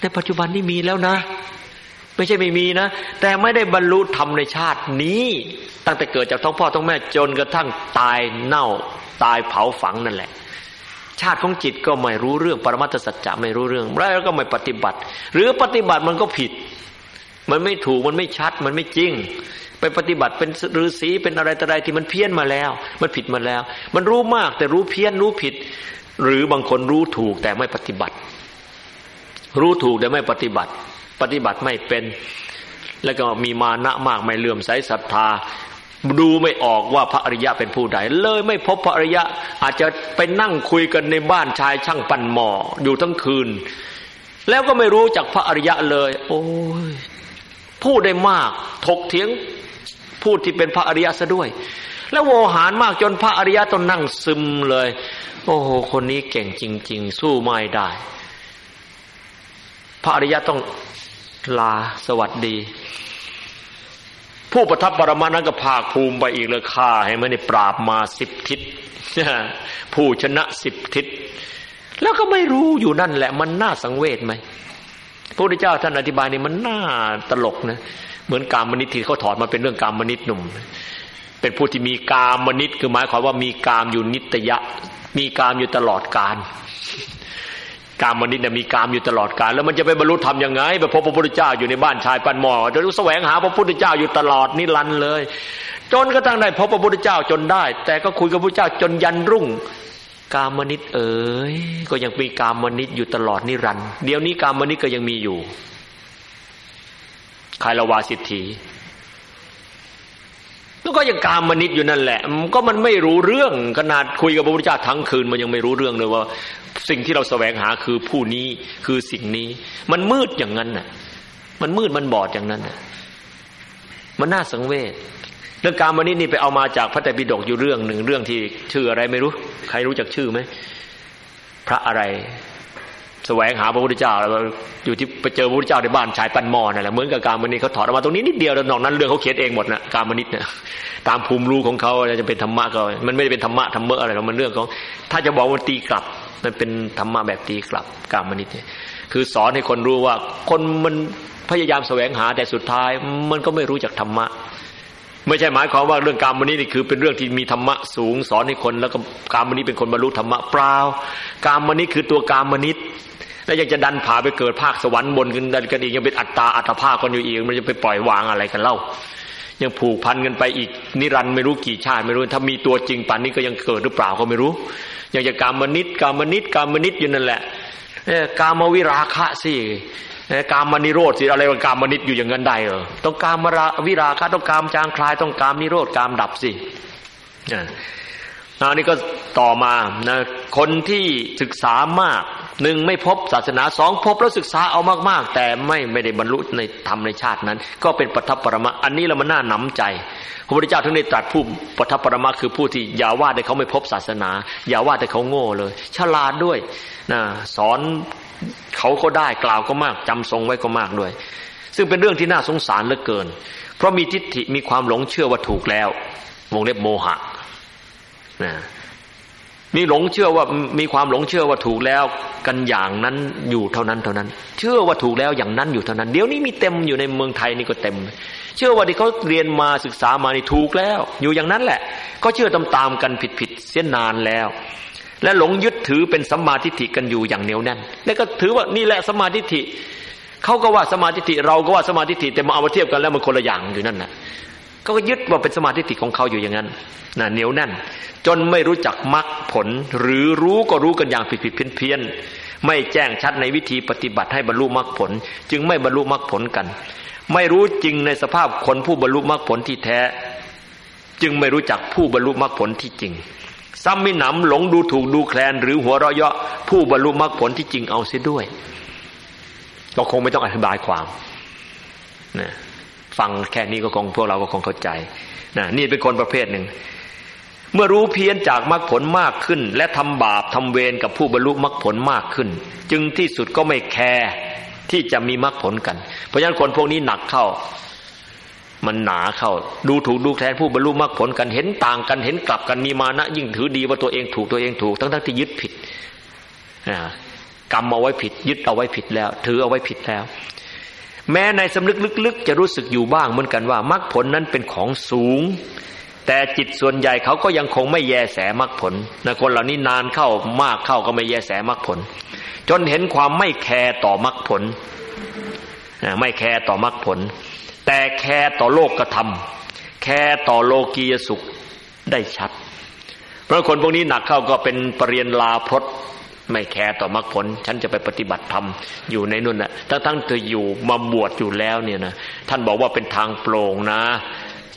ในปัจจุบันนี้มีแล้วนะ ไม่ใช่ไม่มีนะ แต่ไม่ได้บรรลุธรรมในชาตินี้ ตั้งแต่เกิดจากท้องพ่อท้องแม่จนกระทั่งตายเน่าตายเผาฝังนั่นแหละ ชาติของจิตก็ไม่รู้เรื่องปรมัตถสัจจะไม่รู้เรื่องแล้วก็ไม่ปฏิบัติ หรือปฏิบัติมันก็ผิด มันไม่ถูกมันไม่ชัด มันไม่จริง ไปปฏิบัติเป็นฤาษีเป็นอะไรต่ออะไรที่มันเพี้ยนมาแล้ว มันผิดมาแล้ว มันรู้มากแต่รู้เพี้ยนรู้ผิด หรือบางคนรู้ถูกแต่ไม่ปฏิบัติ รู้ถูกแต่ไม่ปฏิบัติ ปฏิบัติไม่เป็น แล้วก็มีมานะมากไม่เลื่อมใสศรัทธาดูไม่ออกว่าพระอริยะเป็นผู้ใด เลยไม่พบพระอริยะ อาจจะไปนั่งคุยกันในบ้านชายช่างปั่นหมออยู่ทั้งคืน แล้วก็ไม่รู้จักพระอริยะเลย โอ้ย พูดได้มาก ถกเถียงพูดที่เป็นพระอริยะซะด้วย แล้วโวหารมากจนพระอริยะต้องนั่งซึมเลย โอ้โหคนนี้เก่งจริง ๆ สู้ไม่ได้ พระอริยะต้องลาสวัสดี ผู้ประทับปรมานั้นก็ภาคภูมิไปอีกเลยฆ่าให้มันได้ปราบมาสิบทิศผู้ชนะสิบทิศแล้วก็ไม่รู้อยู่นั่นแหละ มันน่าสังเวชไหม พระพุทธเจ้าท่านอธิบายนี่มันน่าตลกนะเหมือนกามนิตที่เขาถอดมาเป็นเรื่องกามนิตหนุ่ม เป็นผู้ที่มีกามนิตคือหมายความว่ามีกามอยู่นิตยะ มีกามอยู่ตลอดกาลกามมนิตมีกามอยู่ตลอดกาลแล้วมันจะไปบรรลุธรรมยังไงไปพบพระพุทธเจ้าอยู่ในบ้านชายปันหมอจะรู้แสวงหาพระพุทธเจ้าอยู่ตลอดนิรันดร์เลย จนกระทั่งได้พบพระพุทธเจ้าจนได้ แต่ก็คุยกับพระพุทธเจ้าจนยันรุ่ง กามนิตเอ๋ยก็ยังมีกามนิตอยู่ตลอดนิรันดร์เดี๋ยวนี้กามนิตก็ยังมีอยู่คายละวาสิทธีแล้วก็ยังกามมนิตอยู่นั่นแหละก็มันไม่รู้เรื่องขนาดคุยกับพระพุทธเจ้าทั้งคืน มันยังไม่รู้เรื่องเลยว่า สิ่งที่เราแสวงหาคือผู้นี้คือสิ่งนี้ มันมืดอย่างนั้นน่ะ มันมืดมันบอดอย่างนั้นน่ะ มันน่าสังเวช เรื่องการมนินี่ไปเอามาจากพระแต่ปิฎกอยู่เรื่องหนึ่งเรื่องที่ชื่ออะไรไม่รู้ ใครรู้จักชื่อไหมพระอะไรแสวงหาพระพุทธเจ้าแล้วอยู่ที่ไปเจอพระพุทธเจ้าในบ้านชายปันมอนั่นแหละเหมือนกับการมณีเขาถอดออกมาตรงนี้นิดเดียวแล้วนอกนั้นเรื่องเขาเขียนเองหมดนะการมณิเนี่ยตามภูมิรู้ของเขาจะเป็นธรรมะก็มันไม่ได้เป็นธรรมะธรรมะอะไรหรอกมันเรื่องของ ถ้าจะบอกว่าตีกลับ มันเป็นธรรมะแบบตีกลับการมนิตเนี่ยคือสอนให้คนรู้ว่าคนมันพยายามแสวงหาแต่สุดท้าย มันก็ไม่รู้จักธรรมะ ไม่ใช่หมายความว่าเรื่องกามนิตนี่คือเป็นเรื่องที่มีธรรมะสูงสอนให้คน แล้วก็กามนิตเป็นคนบรรลุธรรมะเปล่ากามนิตคือตัวกามนิตแล้วยังจะดันผาไปเกิดภาคสวรรค์บนกันดันกันอีกยังเป็นอัตตาอัตภาพกันอยู่อีกมันจะไปปล่อยวางอะไรกันเล่า ยังผูกพันกันไปอีกนิรันดร์ไม่รู้กี่ชาติไม่รู้ถ้ามีตัวจริงป่านนี้ก็ยังเกิดหรือเปล่าก็ไม่รู้ยากจะกามนิตกามนิตกามนิตอยู่นั่นแหละกามวิราคะสิ กามนิโรธสิอะไรว่ากามนิตอยู่อย่างนั้นได้เออต้องกามรวิราคะต้องกามจางคลายต้องกามนิโรธกามดับสิอันนี้ก็ต่อมานะคนที่ศึกษามากหนึ่งไม่พบศาสนาสองพบแล้วศึกษาเอามากๆ แต่ไม่ไม่ได้บรรลุในธรรมในชาตินั้น ก็เป็นปัทภปรมะอันนี้เรามันน่าหนำใจพระพุทธเจ้าถึงได้ตรัสผู้ปัทภปรมะคือผู้ที่อย่าว่าแต่เขาไม่พบศาสนา อย่าว่าแต่เขาโง่เลย ฉลาดด้วยนะสอน เขาก็ได้กล่าวก็มากจำทรงไว้ก็มากด้วย ซึ่งเป็นเรื่องที่น่าสงสารเหลือเกิน เพราะมีทิฏฐิมีความหลงเชื่อว่าถูกแล้ว วงเล็บโมหะนะมีหลงเชื่อว่ามีความหลงเชื่อว่าถูกแล้วกันอย่างนั้นอยู่เท่านั้นเท่านั้น เชื่อว่าถูกแล้วอย่างนั้นอยู่เท่านั้น เดี๋ยวนี้มีเต็มอยู่ในเมืองไทยนี่ก็เต็ม เชื่อว่าที่เขาเรียนมาศึกษามานี่ถูกแล้ว อยู่อย่างนั้นแหละ ก็เชื่อตามตามกันผิดผิดเสียนานแล้ว และหลงยึดถือเป็นสัมมาทิฏฐิกันอยู่อย่างเหนียวแน่นแล้วก็ถือว่านี่แหละสัมมาทิฏฐิเขาก็ว่าสมาธิเราก็ว่าสมาธิแต่มาเอามาเทียบกันแล้วมันคนละอย่างอยู่นั่นนะก็ยึดว่าเป็นสมาธิของเขาอยู่อย่างนั้นน่ะเหนียวแน่น จนไม่รู้จักมรรคผล หรือรู้ก็รู้กันอย่างผิดผิดเพี้ยนเพี้ยนไม่แจ้งชัดในวิธีปฏิบัติให้บรรลุมรรคผล จึงไม่บรรลุมรรคผลกัน ไม่รู้จริงในสภาพคนผู้บรรลุมรรคผลที่แท้ จึงไม่รู้จักผู้บรรลุมรรคผลที่จริง ซ้ำมิหนำหลงดูถูกดูแคลน หรือหัวเราะเยาะผู้บรรลุมรรคผลที่จริงเอาเสียด้วย ก็คงไม่ต้องอธิบายความนะฟังแค่นี้ก็คงพวกเราก็คงเข้าใจนะนี่เป็นคนประเภทหนึ่ง เมื่อรู้เพี้ยนจากมรรคผลมากขึ้น และทำบาปทำเวรกับผู้บรรลุมรรคผลมากขึ้น จึงที่สุดก็ไม่แคร์ที่จะมีมรรคผลกัน เพราะฉะนั้นคนพวกนี้หนักเข้า มันหนาเข้า ดูถูกดูแคลนผู้บรรลุมรรคผลกันเห็นต่างกันเห็นกลับกันมีมานะ ยิ่งถือดีว่าตัวเองถูกตัวเองถูก ทั้งทั้งที่ยึดผิดกรรมเอาไว้ผิด ยึดเอาไว้ผิดแล้ว ถือเอาไว้ผิดแล้ว แม้ในสำนึกลึกๆ จะรู้สึกอยู่บ้างเหมือนกันว่ามรรคผลนั้นเป็นของสูง แต่จิตส่วนใหญ่เขาก็ยังคงไม่แยแสมรรคผลนะคนเหล่านี้นานเข้ามากเข้าก็ไม่แยแสมรรคผล จนเห็นความไม่แคร์ต่อมรรคผลไม่แคร์ต่อมรรคผล แต่แคร์ต่อโลกธรรมแคร์ต่อโลกียสุขได้ชัด เพราะคนพวกนี้หนักเข้าก็เป็นเปรียญลาพรตไม่แคร์ต่อมรรคผล ฉันจะไปปฏิบัติธรรมอยู่ในนุ่นนะ่ะทั้งทั้งเธออยู่มาบวชอยู่แล้วเนี่ยนะท่านบอกว่าเป็นทางโปร่งนะ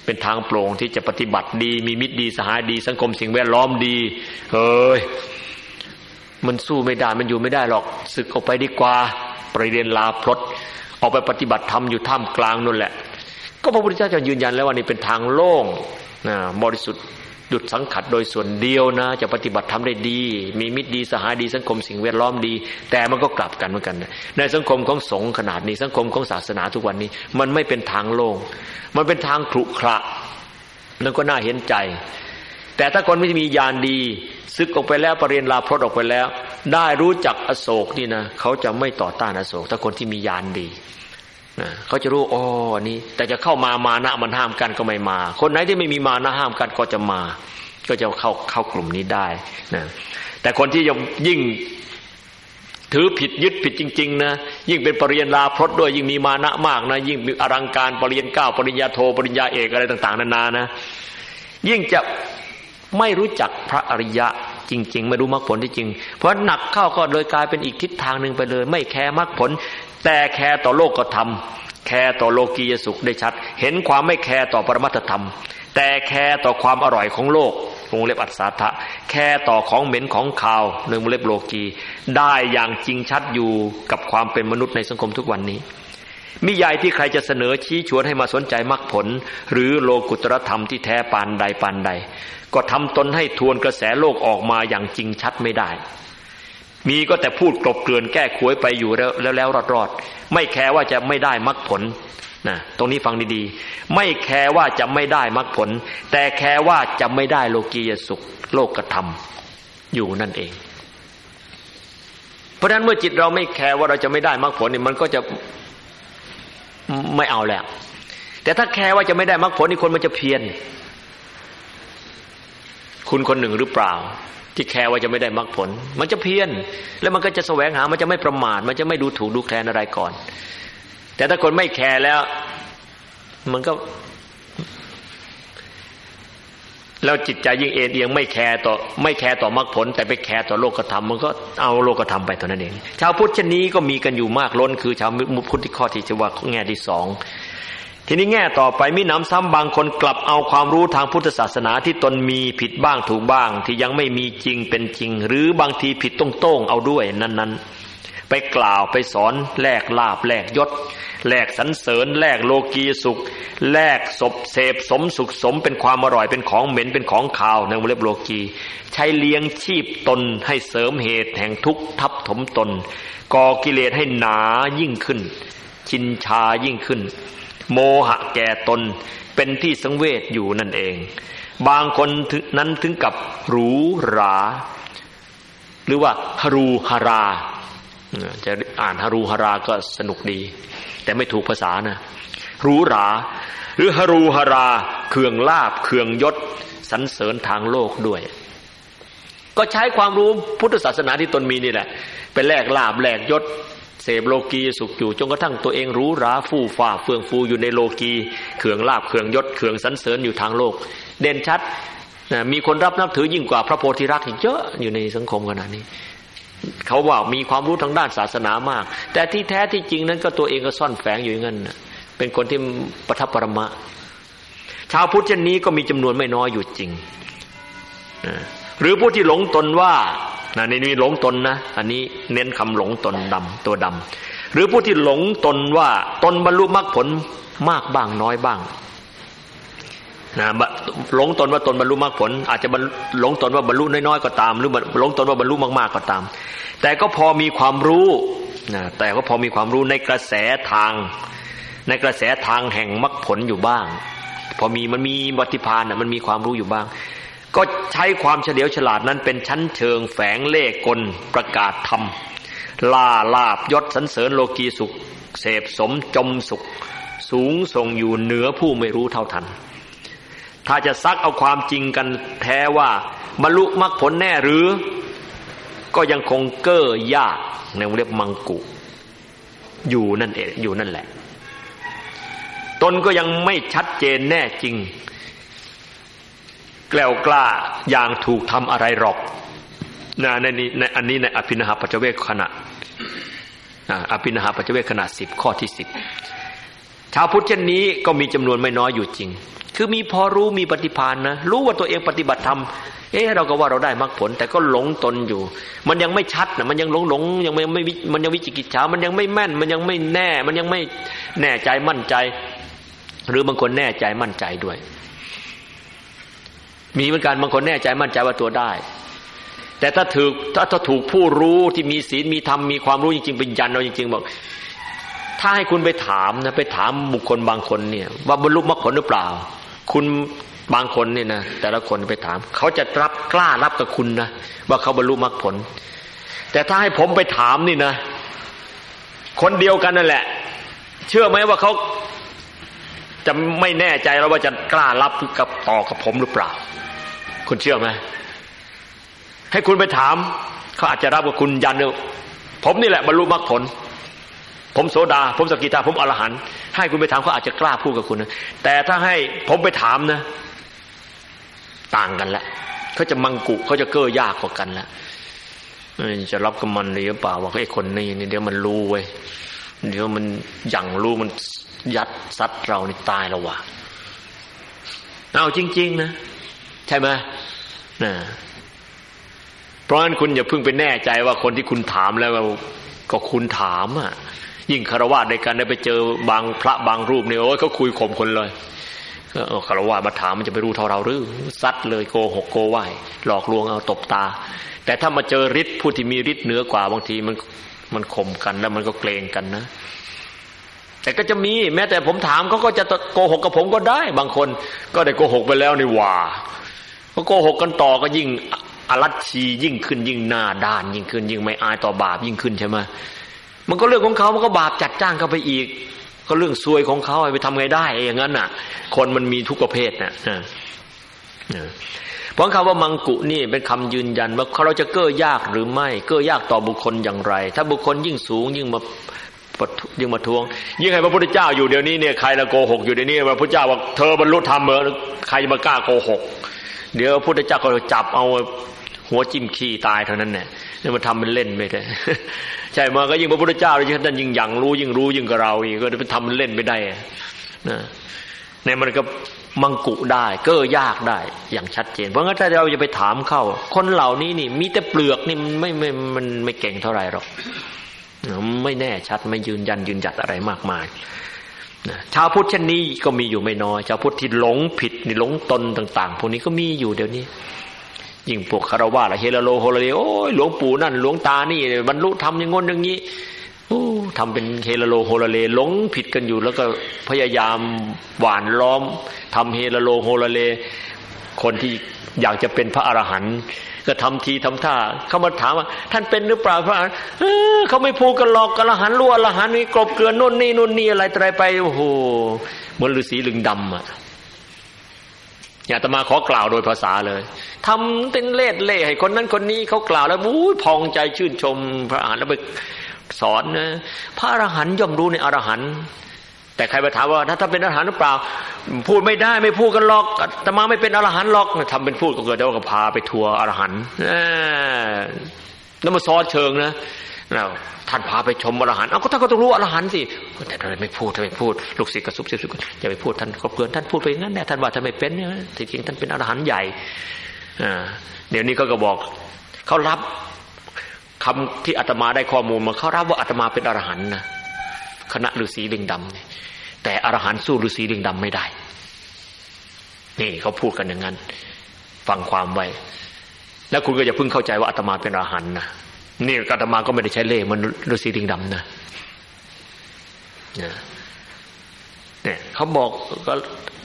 เป็นทางโปร่งที่จะปฏิบัติดี มีมิตรดีสหายดี สังคมสิ่งแวดล้อมดีเฮ้ยมันสู้ไม่ได้มันอยู่ไม่ได้หรอกศึกออกไปดีกว่าปริเรียนลาพรต ออกไปปฏิบัติธรรมอยู่ท่ามกลางนั่นแหละ ก็พระพุทธเจ้าจะยืนยันแล้วว่านี่เป็นทางโล่งนะบริสุทธิ์หยุดสังขัดโดยส่วนเดียวนะ จะปฏิบัติทำได้ดี มีมิตรดีสหายดีสังคมสิ่งแวดล้อมดี แต่มันก็กลับกันเหมือนกัน ในสังคมของสงฆ์ขนาดนี้สังคมของศาสนาทุกวันนี้ มันไม่เป็นทางโล่งมันเป็นทางขรุขระนั่นก็น่าเห็นใจ แต่ถ้าคนไม่มียานดี ซึกออกไปแล้วปรริญลาพรตออกไปแล้ว ได้รู้จักอโศกนี่นะเขาจะไม่ต่อต้านอโศก ถ้าคนที่มียานดีนะเขาจะรู้อ๋อนี่แต่จะเข้ามามานะมันห้ามกันก็ไม่มา คนไหนที่ไม่มีมานะห้ามกันก็จะมา ก็จะเข้าเข้ากลุ่มนี้ได้นะแต่คนที่ยังยิ่งถือผิดยึดผิดจริง ๆ นะ ยิ่งเป็นเปรียญลาพรตด้วยยิ่งมีมานะมากนะ ยิ่งมีอลังการเปรียญเก้าปริญญาโทปริญญาเอกอะไรต่าง ๆ นานานะ ยิ่งจะไม่รู้จักพระอริยะ จริง ๆ ไม่รู้มรรคผลที่จริง เพราะหนักเข้าก็โดยกลายเป็นอีกทิศทางหนึ่งไปเลย ไม่แคร์มรรคผล แต่แคร์ต่อโลกธรรมแคร์ต่อโลกียสุขได้ชัด เห็นความไม่แคร์ต่อปรมัตถธรรม แต่แคร์ต่อความอร่อยของโลกวงเล็บอัสสาทะแคร์ต่อของเหม็นของคาวหนึ่งวงเล็บโลกีได้อย่างจริงชัดอยู่กับความเป็นมนุษย์ในสังคมทุกวันนี้ มิไยที่ใครจะเสนอชี้ชวนให้มาสนใจมรรคผล หรือโลกุตรธรรมที่แท้ปานใดปานใด ก็ทำตนให้ทวนกระแสโลกออกมาอย่างจริงชัดไม่ได้ มีก็แต่พูดกลบเกลื่อนแก้ขวยไปอยู่แล้วแล้วลวรอดรอดไม่แคร์ว่าจะไม่ได้มรรคผลนะตรงนี้ฟังดีๆ ไม่แคร์ว่าจะไม่ได้มรรคผล แต่แคร์ว่าจะไม่ได้โลกียสุข โลกธรรมอยู่นั่นเอง เพราะฉะนั้นเมื่อจิตเราไม่แคร์ว่าเราจะไม่ได้มรรคผลนี่มันก็จะไม่เอาแล้ว แต่ถ้าแคร์ว่าจะไม่ได้มรรคผลนี่คนมันจะเพียร คุณคนหนึ่งหรือเปล่า ที่แคร์ว่าจะไม่ได้มรรคผล มันจะเพียร แล้วมันก็จะแสวงหามันจะไม่ประมาทมันจะไม่ดูถูกดูแคลนอะไรก่อน แต่ถ้าคนไม่แคร์แล้ว มันก็ แล้วจิตใจยิ่งเอ็นเอียงไม่แคร์ต่อ ไม่แคร์ต่อมรรคผล แต่ไปแคร์ต่อโลกธรรมมันก็เอาโลกธรรมไปตัวนั้นเองชาวพุทธชนี้ก็มีกันอยู่มากล้น คือชาวพุทธที่ข้อที่จะว่าแง่ที่สอง ทีนี้แง่ต่อไปมิหนำซ้ำบางคนกลับเอาความรู้ทางพุทธศาสนาที่ตนมีผิดบ้างถูกบ้าง ที่ยังไม่มีจริงเป็นจริง หรือบางทีผิดตรงๆเอาด้วยนั้นๆ ไปกล่าวไปสอนแลกลาบแลกยศแลกสันเสริญแลกโลกีสุขแลกศพเสพสมสุขสมเป็นความอร่อยเป็นของเหม็นเป็นของข่าวในวงเล็บโลกีใช้เลี้ยงชีพตนให้เสริมเหตุแห่งทุกข์ทับถมตนก่อกิเลสให้หนายิ่งขึ้น ชินชายิ่งขึ้น โมหะแก่ตนเป็นที่สังเวชอยู่นั่นเอง บางคนนั้นถึงกับหรูหรา หรือว่าฮารูฮารา จะอ่านฮารูฮาราก็สนุกดี แต่ไม่ถูกภาษานะหรูหรา หรือฮารูฮาราเคืองลาบเคืองยศสรรเสริญทางโลกด้วย ก็ใช้ความรู้พุทธศาสนาที่ตนมีนี่แหละไปแลกลาบแลกยศ เสพโลกีสุขอยู่จนกระทั่งตัวเองรู้ราฟู่ฟ้าเฟื่องฟูอยู่ในโลกีเขื่องลาบเขื่องยศเขื่องสันเสริญอยู่ทางโลก เด่นชัดมีคนรับนับถือยิ่งกว่าพระโพธิรักษ์เยอะอยู่ในสังคมขนาดนี้เขาว่ามีความรู้ทางด้านศาสนามาก แต่ที่แท้ที่จริงนั้นก็ตัวเองก็ซ่อนแฝงอยู่อย่างนั้นเป็นคนที่ประทับปรมะ ชาวพุทธเช่นนี้ก็มีจำนวนไม่น้อยอยู่จริงหรือผู้ที่หลงตนว่า นะในนี้หลงตนนะ อันนี้เน้นคำหลงตนดำตัวดำหรือผู้ที่หลงตนว่าตนบรรลุมรรคผลมากบ้างน้อยบ้างนะหลงตนว่าตนบรรลุมรรคผล อาจจะหลงตนว่าบรรลุน้อยๆก็ตาม หรือหลงตนว่าบรรลุมากๆก็ตาม แต่ก็พอมีความรู้นะแต่ก็พอมีความรู้ในกระแสทาง ในกระแสทางแห่งมรรคผลอยู่บ้าง พอมีมันมีวัติพานมันมีความรู้อยู่บ้าง ก็ใช้ความเฉลียวฉลาดนั้นเป็นชั้นเชิงแฝงเล่กลประกาศธรรมล่าลาบยศสันเสริญโลกีสุข เสพสมจมสุข สูงส่งอยู่เหนือผู้ไม่รู้เท่าทัน ถ้าจะซักเอาความจริงกันแท้ว่าบรรลุมรรคผลแน่หรือ ก็ยังคงเก้อยากในวงเล็บมังกุ อยู่นั่นเองอยู่นั่นแหละ ตนก็ยังไม่ชัดเจนแน่จริง กล้วกล้าอย่างถูกทำอะไรหรอกนะในนี้ในอันนี้ในอภินาหปัจเจเวคขณะอภินาหปัจเจเวคขณะสิบข้อที่สิบชาวพุทธเช่นนี้ก็มีจำนวนไม่น้อยอยู่จริง คือมีพอรู้มีปฏิภาณนะ รู้ว่าตัวเองปฏิบัติธรรม เอ๊ะเราก็ว่าเราได้มรรคผล แต่ก็หลงตนอยู่ มันยังไม่ชัดนะมันยังหลงหลงยังไม่ไม่มันยังวิจิกิจฉา มันยังไม่แม่น มันยังไม่แน่ มันยังไม่แน่ใจมั่นใจ หรือบางคนแน่ใจมั่นใจด้วย มีเหมือนกันบางคนแน่ใจมั่นใจว่าตัวได้ แต่ถ้าถูกถ้าถ้าถูกผู้รู้ที่มีศีลมีธรรมมีความรู้จริงๆเป็นยันเราจริงๆบอกถ้าให้คุณไปถามนะไปถามบุคคลบางคนเนี่ย ว่าบรรลุมรรคผลหรือเปล่า คุณบางคนเนี่ยนะแต่ละคนไปถาม เขาจะรับกล้ารับกับคุณนะว่าเขาบรรลุมรรคผล แต่ถ้าให้ผมไปถามนี่นะ คนเดียวกันนั่นแหละ เชื่อไหมว่าเขาจะไม่แน่ใจแล้วว่าจะกล้ารับกับต่อกับผมหรือเปล่า คุณเชื่อไหมให้คุณไปถามเขาอาจจะรับกับคุณยันเดียผมนี่แหละบรรลุมรรคผล ผมโสดา ผมสกิตาผมอรหันต์ให้คุณไปถามเขาอาจจะกล้าพูดกับคุณนะแต่ถ้าให้ผมไปถามนะ ต่างกันแล้วเขาจะมังกุเขาจะเก้อยากกว่ากันแล้วจะรับกับมันหรือเปล่าว่าไอ้คนนี้นี่เดี๋ยวมันรู้เว้ยเดี๋ยวมันอย่งรู้มันยัดซัดเรานี่ตายแล้ววะเอาจริง ๆ นะ ใช่ไหม นะเพราะฉะนั้นคุณอย่าเพิ่งไปแน่ใจว่าคนที่คุณถามแล้วก็คุณถามอะ ยิ่งคารวะในการได้ไปเจอบางพระบางรูปเนี่ยโอ้ยเขาคุยข่มคนเลยคารวะมาถามมันจะไปรู้เท่าเราหรือซัดเลยโกหกโกไหวหลอกลวงเอาตบตา แต่ถ้ามาเจอฤทธิ์ผู้ที่มีฤทธิ์เหนือกว่าบางทีมันมันข่มกันแล้วมันก็เกรงกันนะแต่ก็จะมีแม้แต่ผมถามเขาก็จะโกหกกับผมก็ได้ บางคน ก็ได้โกหกไปแล้วนี่ว่า พอโกหกกันต่อก็ยิ่งอรัชชียิ่งขึ้นยิ่งหน้าด้านยิ่งขึ้น ยิ่งไม่อายต่อบาปยิ่งขึ้นใช่ไหมมันก็เรื่องของเขามันก็บาปจัดจ้างเข้าไปอีก ก็เรื่องซวยของเขาไปทำไงได้อย่างนั้นน่ะ คนมันมีทุกประเภทน่ะเพราะคำว่ามังกุนี่เป็นคำยืนยันว่าเราจะเก้อยากหรือไม่เก้อยากต่อบุคคลอย่างไร ถ้าบุคคลยิ่งสูงยิ่งมายิ่งมาทวง ยิ่งให้พระพุทธเจ้าอยู่เดี๋ยวนี้เนี่ยใครละโกหกอยู่เดี๋ยวนี้พระพุทธเจ้าบอกเธอบรรลุธรรมเหรอใครจะมากล้าโกหก เดี๋ยวพระพุทธเจ้าก็จับเอาหัวจิ้มขี้ตายเท่านั้นเนี่ยนี่มันทำเป็นเล่นไม่ได้ใช่มาก็ยิ่งพระพุทธเจ้าเลยท่านยิ่งยังรู้ยิ่งรู้ยิ่งกับเราอีกก็เป็นทำมันเล่นไม่ได้นะในมันก็มังกุได้เก้อยากได้ อย่างชัดเจน เพราะงั้นถ้าเราจะไปถามเข้า คนเหล่านี้นี่ มีแต่เปลือกนี่มันไม่ไม่มันไม่เก่งเท่าไหร่หรอกไม่แน่ชัดไม่ยืนยันยืนยัดอะไรมากมาย ชาวพุทธเช่นนี้ก็มีอยู่ไม่น้อย ชาวพุทธที่หลงผิดนี่หลงตนต่าง ๆ พวกนี้ก็มีอยู่เดี๋ยวนี้ ยิ่งพวกฆราวาสล่ะเฮโลโหลเลโอ้ยหลวงปู่นั่นหลวงตานี่บรรลุธรรมอย่างงนอย่างนี้โอ้ทำเป็นเฮโลโหลเลหลงผิดกันอยู่ แล้วก็พยายามหว่านล้อมทำเฮโลโหลเลคนที่อยากจะเป็นพระอรหันต์ ก็ทำทีทำท่าเขามาถามว่า ท่านเป็นหรือเปล่าพระอรหันต์เขาไม่พูดกันหรอกอรหันต์รู้อรหันต์มีกลบเกลื่อนนู่นนี่นู่นนี่อะไรอะไรไปโอ้โหเหมือนฤาษีลิงดำอะอย่าตมาขอกล่าวโดยภาษาเลยทำเป็นเล่เล่ให้คนนั้นคนนี้เขากล่าวแล้วอู้พองใจชื่นชมพระอรหันต์แล้วไปสอนนะพระอรหันต์ย่อมรู้ในอรหันต์ แต่ใครไปถามว่าถ้าถ้าเป็นอรหันต์หรือเปล่า พูดไม่ได้ไม่พูดกันหรอกแต่มาไม่เป็นอรหันต์หรอกทำเป็นพูดก็เกิดแล้วก็พาไปทัวร์อรหันต์แล้วมาซ้อนเชิงนะแล้วท่านพาไปชมอรหันต์เอาก็ท่านก็ต้องรู้อรหันต์สิแต่ทำไมไม่พูดทำไมพูดลูกศิษย์กระซุบซิบซุบอย่าไปพูดท่านก็เพื่อนท่านพูดไปงั้นแน่ท่านว่าท่านไม่เป็นเนี่ยที่จริงท่านเป็นอรหันต์ใหญ่เดี๋ยวนี้ก็ก็บอกเขารับคำที่อาตมาได้ข้อมูลมาเขารับว่าอาตมาเป็นอรหันต์นะ คณะฤาษีลิงดำแต่อรหันสู้ฤาษีลิงดำไม่ได้ นี่เขาพูดกันอย่างนั้น ฟังความไว้ แล้วคุณก็อย่าเพิ่งเข้าใจว่าอาตมาเป็นอรหันนะนี่อาตมาก็ไม่ได้ใช้เล่มันฤาษีลิงดำนะเนี่ยเขาบอกก็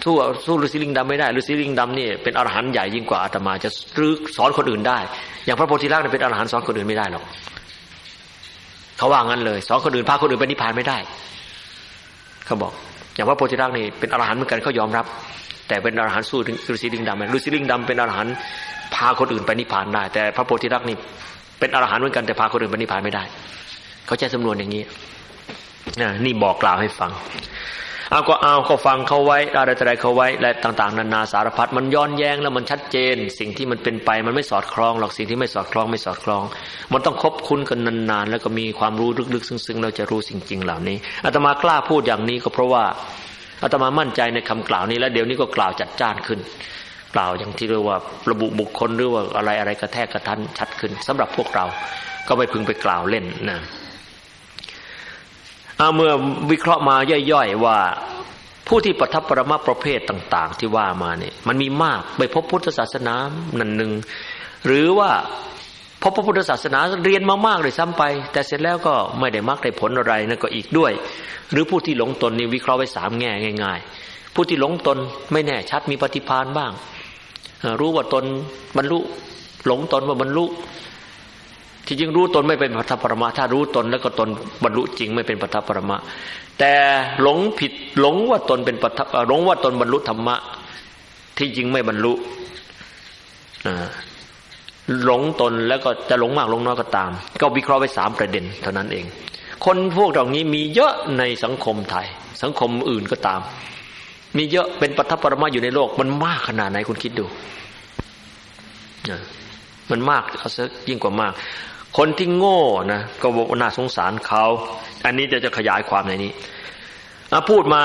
สู้สู้ฤาษีลิงดำไม่ได้ฤาษีลิงดำนี่เป็นอรหันต์ใหญ่ยิ่งกว่าอาตมาจะรึกสอนคนอื่นได้ อย่างพระโพธิลักษณ์เป็นอรหันต์สอนคนอื่นไม่ได้หรอก เขาว่างั้นเลยสอนคนอื่นพาคนอื่นไปนิพพานไม่ได้เขาบอก อย่างว่าโพธิรักนี่เป็นอรหันต์เหมือนกันเขายอมรับ แต่เป็นอรหันต์สู้ฤาษีลิงดำฤาษีลิงดำเป็นอรหันต์พาคนอื่นไปนิพพานได้ แต่พระโพธิรักนี่เป็นอรหันต์เหมือนกันแต่พาคนอื่นไปนิพพานไม่ได้ เขาใช้จำนวนอย่างนี้นี่บอกกล่าวให้ฟัง เอาก็เอาก็ฟังเขาไว้อะไรอะไรเขาไว้และต่าง ๆ นานาสารพัดมันย้อนแย้งแล้วมันชัดเจน สิ่งที่มันเป็นไปมันไม่สอดคล้องหรอกสิ่งที่ไม่สอดคล้องไม่สอดคล้อง มันต้องคบคุ้นกันนานๆแล้วก็มีความรู้ลึกๆซึ้งๆเราจะรู้สิ่งจริงเหล่านี้อาตมากล้าพูดอย่างนี้ก็เพราะว่าอาตมามั่นใจในคำกล่าวนี้แล้วเดี๋ยวนี้ก็กล่าวจัดจ้านขึ้นกล่าวอย่างที่เรียกว่าระบุบุคคลหรือว่าอะไรอะไรกระแทกกระทันชัดขึ้นสำหรับพวกเราก็ไม่พึงไปกล่าวเล่นนะ เอาเมื่อวิเคราะห์มาย่อยๆว่า ผู้ที่ประทับปรมาประเภทต่าง ๆ ที่ว่ามาเนี่ยมันมีมากไปพบพุทธศาสนานันหนึ่งหรือว่าพบพระพุทธศาสนาเรียนมามากเลยซ้ำไป แต่เสร็จแล้วก็ไม่ได้มักได้ผลอะไรนั่นก็อีกด้วย หรือผู้ที่หลงตนนี่วิเคราะห์ไว้สามแง่ง่าย ๆ ผู้ที่หลงตนไม่แน่ชัดมีปฏิพานบ้าง รู้ว่าตนบรรลุหลงตนว่าบรรลุ ที่จริงรู้ตนไม่เป็นปัทปรมาถ้ารู้ตนแล้วก็ตนบรรลุจริงไม่เป็นปัทปรมาแต่หลงผิดหลงว่าตนเป็นปัทหลงว่าตนบรรลุธรรมะ ที่จริงไม่บรรลุหลงตนแล้วก็จะหลงมากหลงน้อยก็ตาม ก็วิเคราะห์ไปสามประเด็น เท่านั้นเอง คนพวกเหล่านี้มีเยอะในสังคมไทย สังคมอื่นก็ตาม มีเยอะเป็นปัทปรมาอยู่ในโลก มันมากขนาดไหนคุณคิดดูมันมากเอาซะยิ่งกว่ามาก คนที่โง่นะก็บอกน่าสงสารเขา อันนี้จะจะขยายความในนี้พูดมา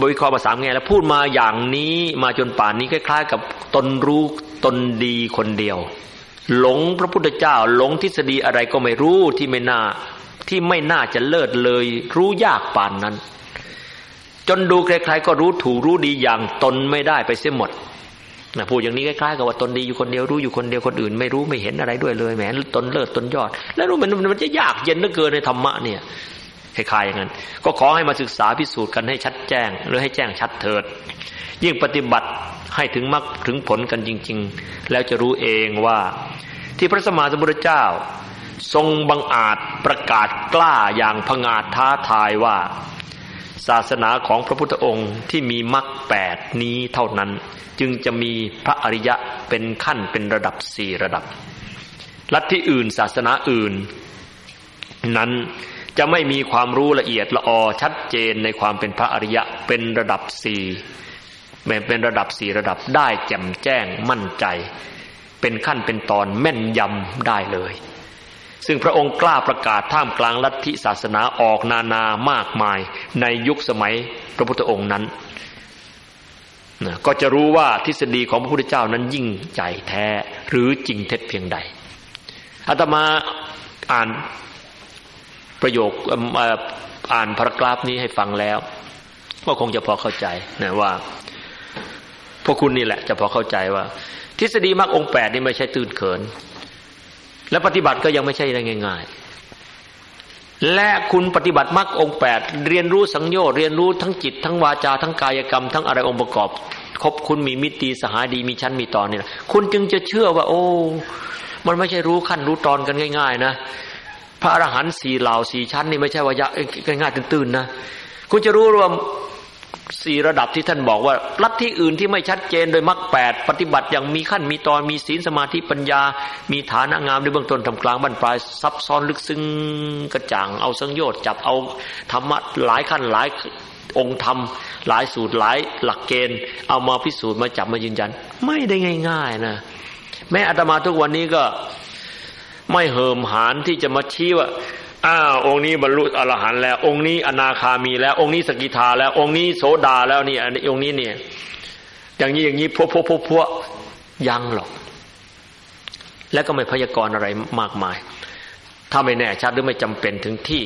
บริคอมาสามแง่แล้วพูดมาอย่างนี้มาจนป่านนี้คล้าย ๆ กับตนรู้ตนดีคนเดียว หลงพระพุทธเจ้า หลงทฤษฎีอะไรก็ไม่รู้ที่ไม่น่าที่ไม่น่าจะเลิศเลย รู้ยากป่านนั้น จนดูใครๆก็รู้ถูกรู้ดีอย่างตนไม่ได้ไปเสียหมด นะพูดอย่างนี้คล้ายๆกับว่าตนดีอยู่คนเดียวรู้อยู่คนเดียวคนอื่น ไม่รู้ไม่เห็นอะไรด้วยเลยแหมตนเลิศตนยอด แล้วรู้มันมันจะยากเย็นเหลือเกินในธรรมะเนี่ยคล้ายๆอย่างนั้น ก็ขอให้มาศึกษาพิสูจน์กันให้ชัดแจ้ง หรือให้แจ้งชัดเถิด ยิ่งปฏิบัติให้ถึงมรรคถึงผลกันจริง ๆ แล้วจะรู้เองว่า ที่พระสมมาสัมพุทธเจ้า ทรงบังอาจประกาศกล้าอย่างพงาดท้าทายว่า ศาสนาของพระพุทธองค์ที่มีมรรคแปดนี้เท่านั้น จึงจะมีพระอริยะเป็นขั้นเป็นระดับสี่ระดับ ลัทธิอื่นศาสนาอื่น นั้นจะไม่มีความรู้ละเอียดละออชัดเจนในความเป็นพระอริยะเป็นระดับสี่แม้เป็นระดับสี่ระดับได้แจ่มแจ้งมั่นใจ เป็นขั้นเป็นตอนแม่นยำได้เลย ซึ่งพระองค์กล้าประกาศท่ามกลางลัทธิศาสนาออกนานามากมายในยุคสมัยพระพุทธองค์นั้น นะก็จะรู้ว่าทฤษฎีของพระพุทธเจ้านั้นยิ่งใหญ่แท้หรือจริงเท็จเพียงใดอาตมาอ่านประโยคอ่านพารากราฟนี้ให้ฟังแล้ว ก็คงจะพอเข้าใจนะว่าพวกคุณนี่แหละ จะพอเข้าใจว่า ทฤษฎีมรรคองแปดนี่ไม่ใช่ตื่นเขิน และปฏิบัติก็ยังไม่ใช่ได้ง่าย ๆ และคุณปฏิบัติมรรคองแปดเรียนรู้สังโยชน์เรียนรู้ทั้งจิต ทั้งวาจาทั้งกายกรรม ทั้งอะไรองค์ประกอบ ครบคุณมีมิตรีสหายดีมีชั้นมีตอนนี่นะคุณจึงจะเชื่อว่า โอ้ มันไม่ใช่รู้ขั้นรู้ตอนกันง่าย ๆ นะ พระอรหันต์สี่เหล่าสี่ชั้นนี่ไม่ใช่ว่ายะง่ายๆตื่นๆนะคุณจะรู้รวม สี่ระดับที่ท่านบอกว่าลัทธิอื่นที่ไม่ชัดเจนโดยมรรคแปดปฏิบัติอย่างมีขั้นมีตอนมีศีลสมาธิปัญญา มีฐานะงามในเบื้องต้นทำกลางบรรปลายซับซ้อนลึกซึ้งกระจ่างเอาสังโยชน์จับเอาธรรมะหลายขั้นหลายองค์ธรรมหลายสูตรหลายหลักเกณฑ์ เอามาพิสูจน์มาจับมายืนยัน ไม่ได้ง่าย ๆนะ แม้อาตมาทุกวันนี้ก็ไม่เหิมหานที่จะมาชี้ว่า อ้าวองค์นี้บรรลุอรหันต์แล้ว องค์นี้อนาคามีแล้ว องค์นี้สกิทาแล้ว องค์นี้โสดาแล้วนี่อันนี้องค์นี้เนี่ย อย่างนี้อย่างนี้พวกพวกพวกพวกยังหรอก แล้วก็ไม่พยากรณ์อะไรมากมาย ถ้าไม่แน่ชัดหรือไม่จำเป็นถึงที่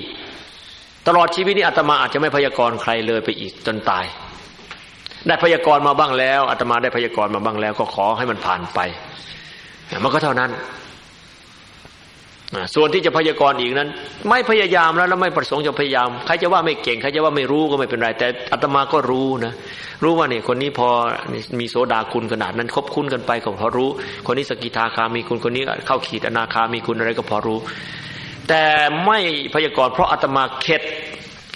ตลอดชีวิตนี้อาตมาอาจจะไม่พยากรณ์ใครเลยไปอีกจนตาย ได้พยากรณ์มาบ้างแล้วอาตมาได้พยากรณ์มาบ้างแล้ว ก็ขอให้มันผ่านไปมันก็เท่านั้น ส่วนที่จะพยากรณ์อีกนั้น ไม่พยายามแล้วแล้วไม่ประสงค์จะพยายามใครจะว่าไม่เก่งใครจะว่าไม่รู้ก็ไม่เป็นไร แต่อาตมาก็รู้นะรู้ว่าเนี่ยคนนี้พอมีโสดาคุณขนาดนั้นคบคุ้นกันไปก็พอรู้ คนนี้สกิทาคามีคุณคนนี้เข้าขีดอนาคามีคุณอะไรก็พอรู้ แต่ไม่พยากรณ์เพราะอาตมาเข็ด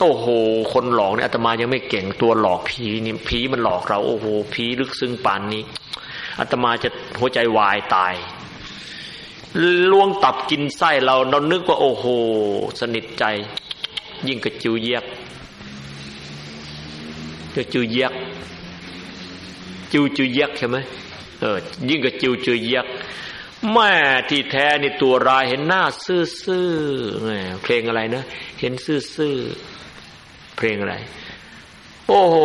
โอ้โห คนหลอกเนี่ยอาตมายังไม่เก่งตัวหลอกผีนี่ผีมันหลอกเรา โอ้โหผีลึกซึ้งปานนี้อาตมาจะหัวใจวายตาย ล่วงตับกินไส้เราเรานึกว่าโอ้โห สนิทใจ ยิ่งกระจิวเยียกกระจิวเยียกจิวจิวเยียกใช่ไหมเออยิ่งกระจิวจิวเยียกแม่ที่แท้นี่ตัวรายเห็นหน้าซื่อๆเพลงอะไรนะ เห็นซื่อๆเพลงอะไร โอ้โห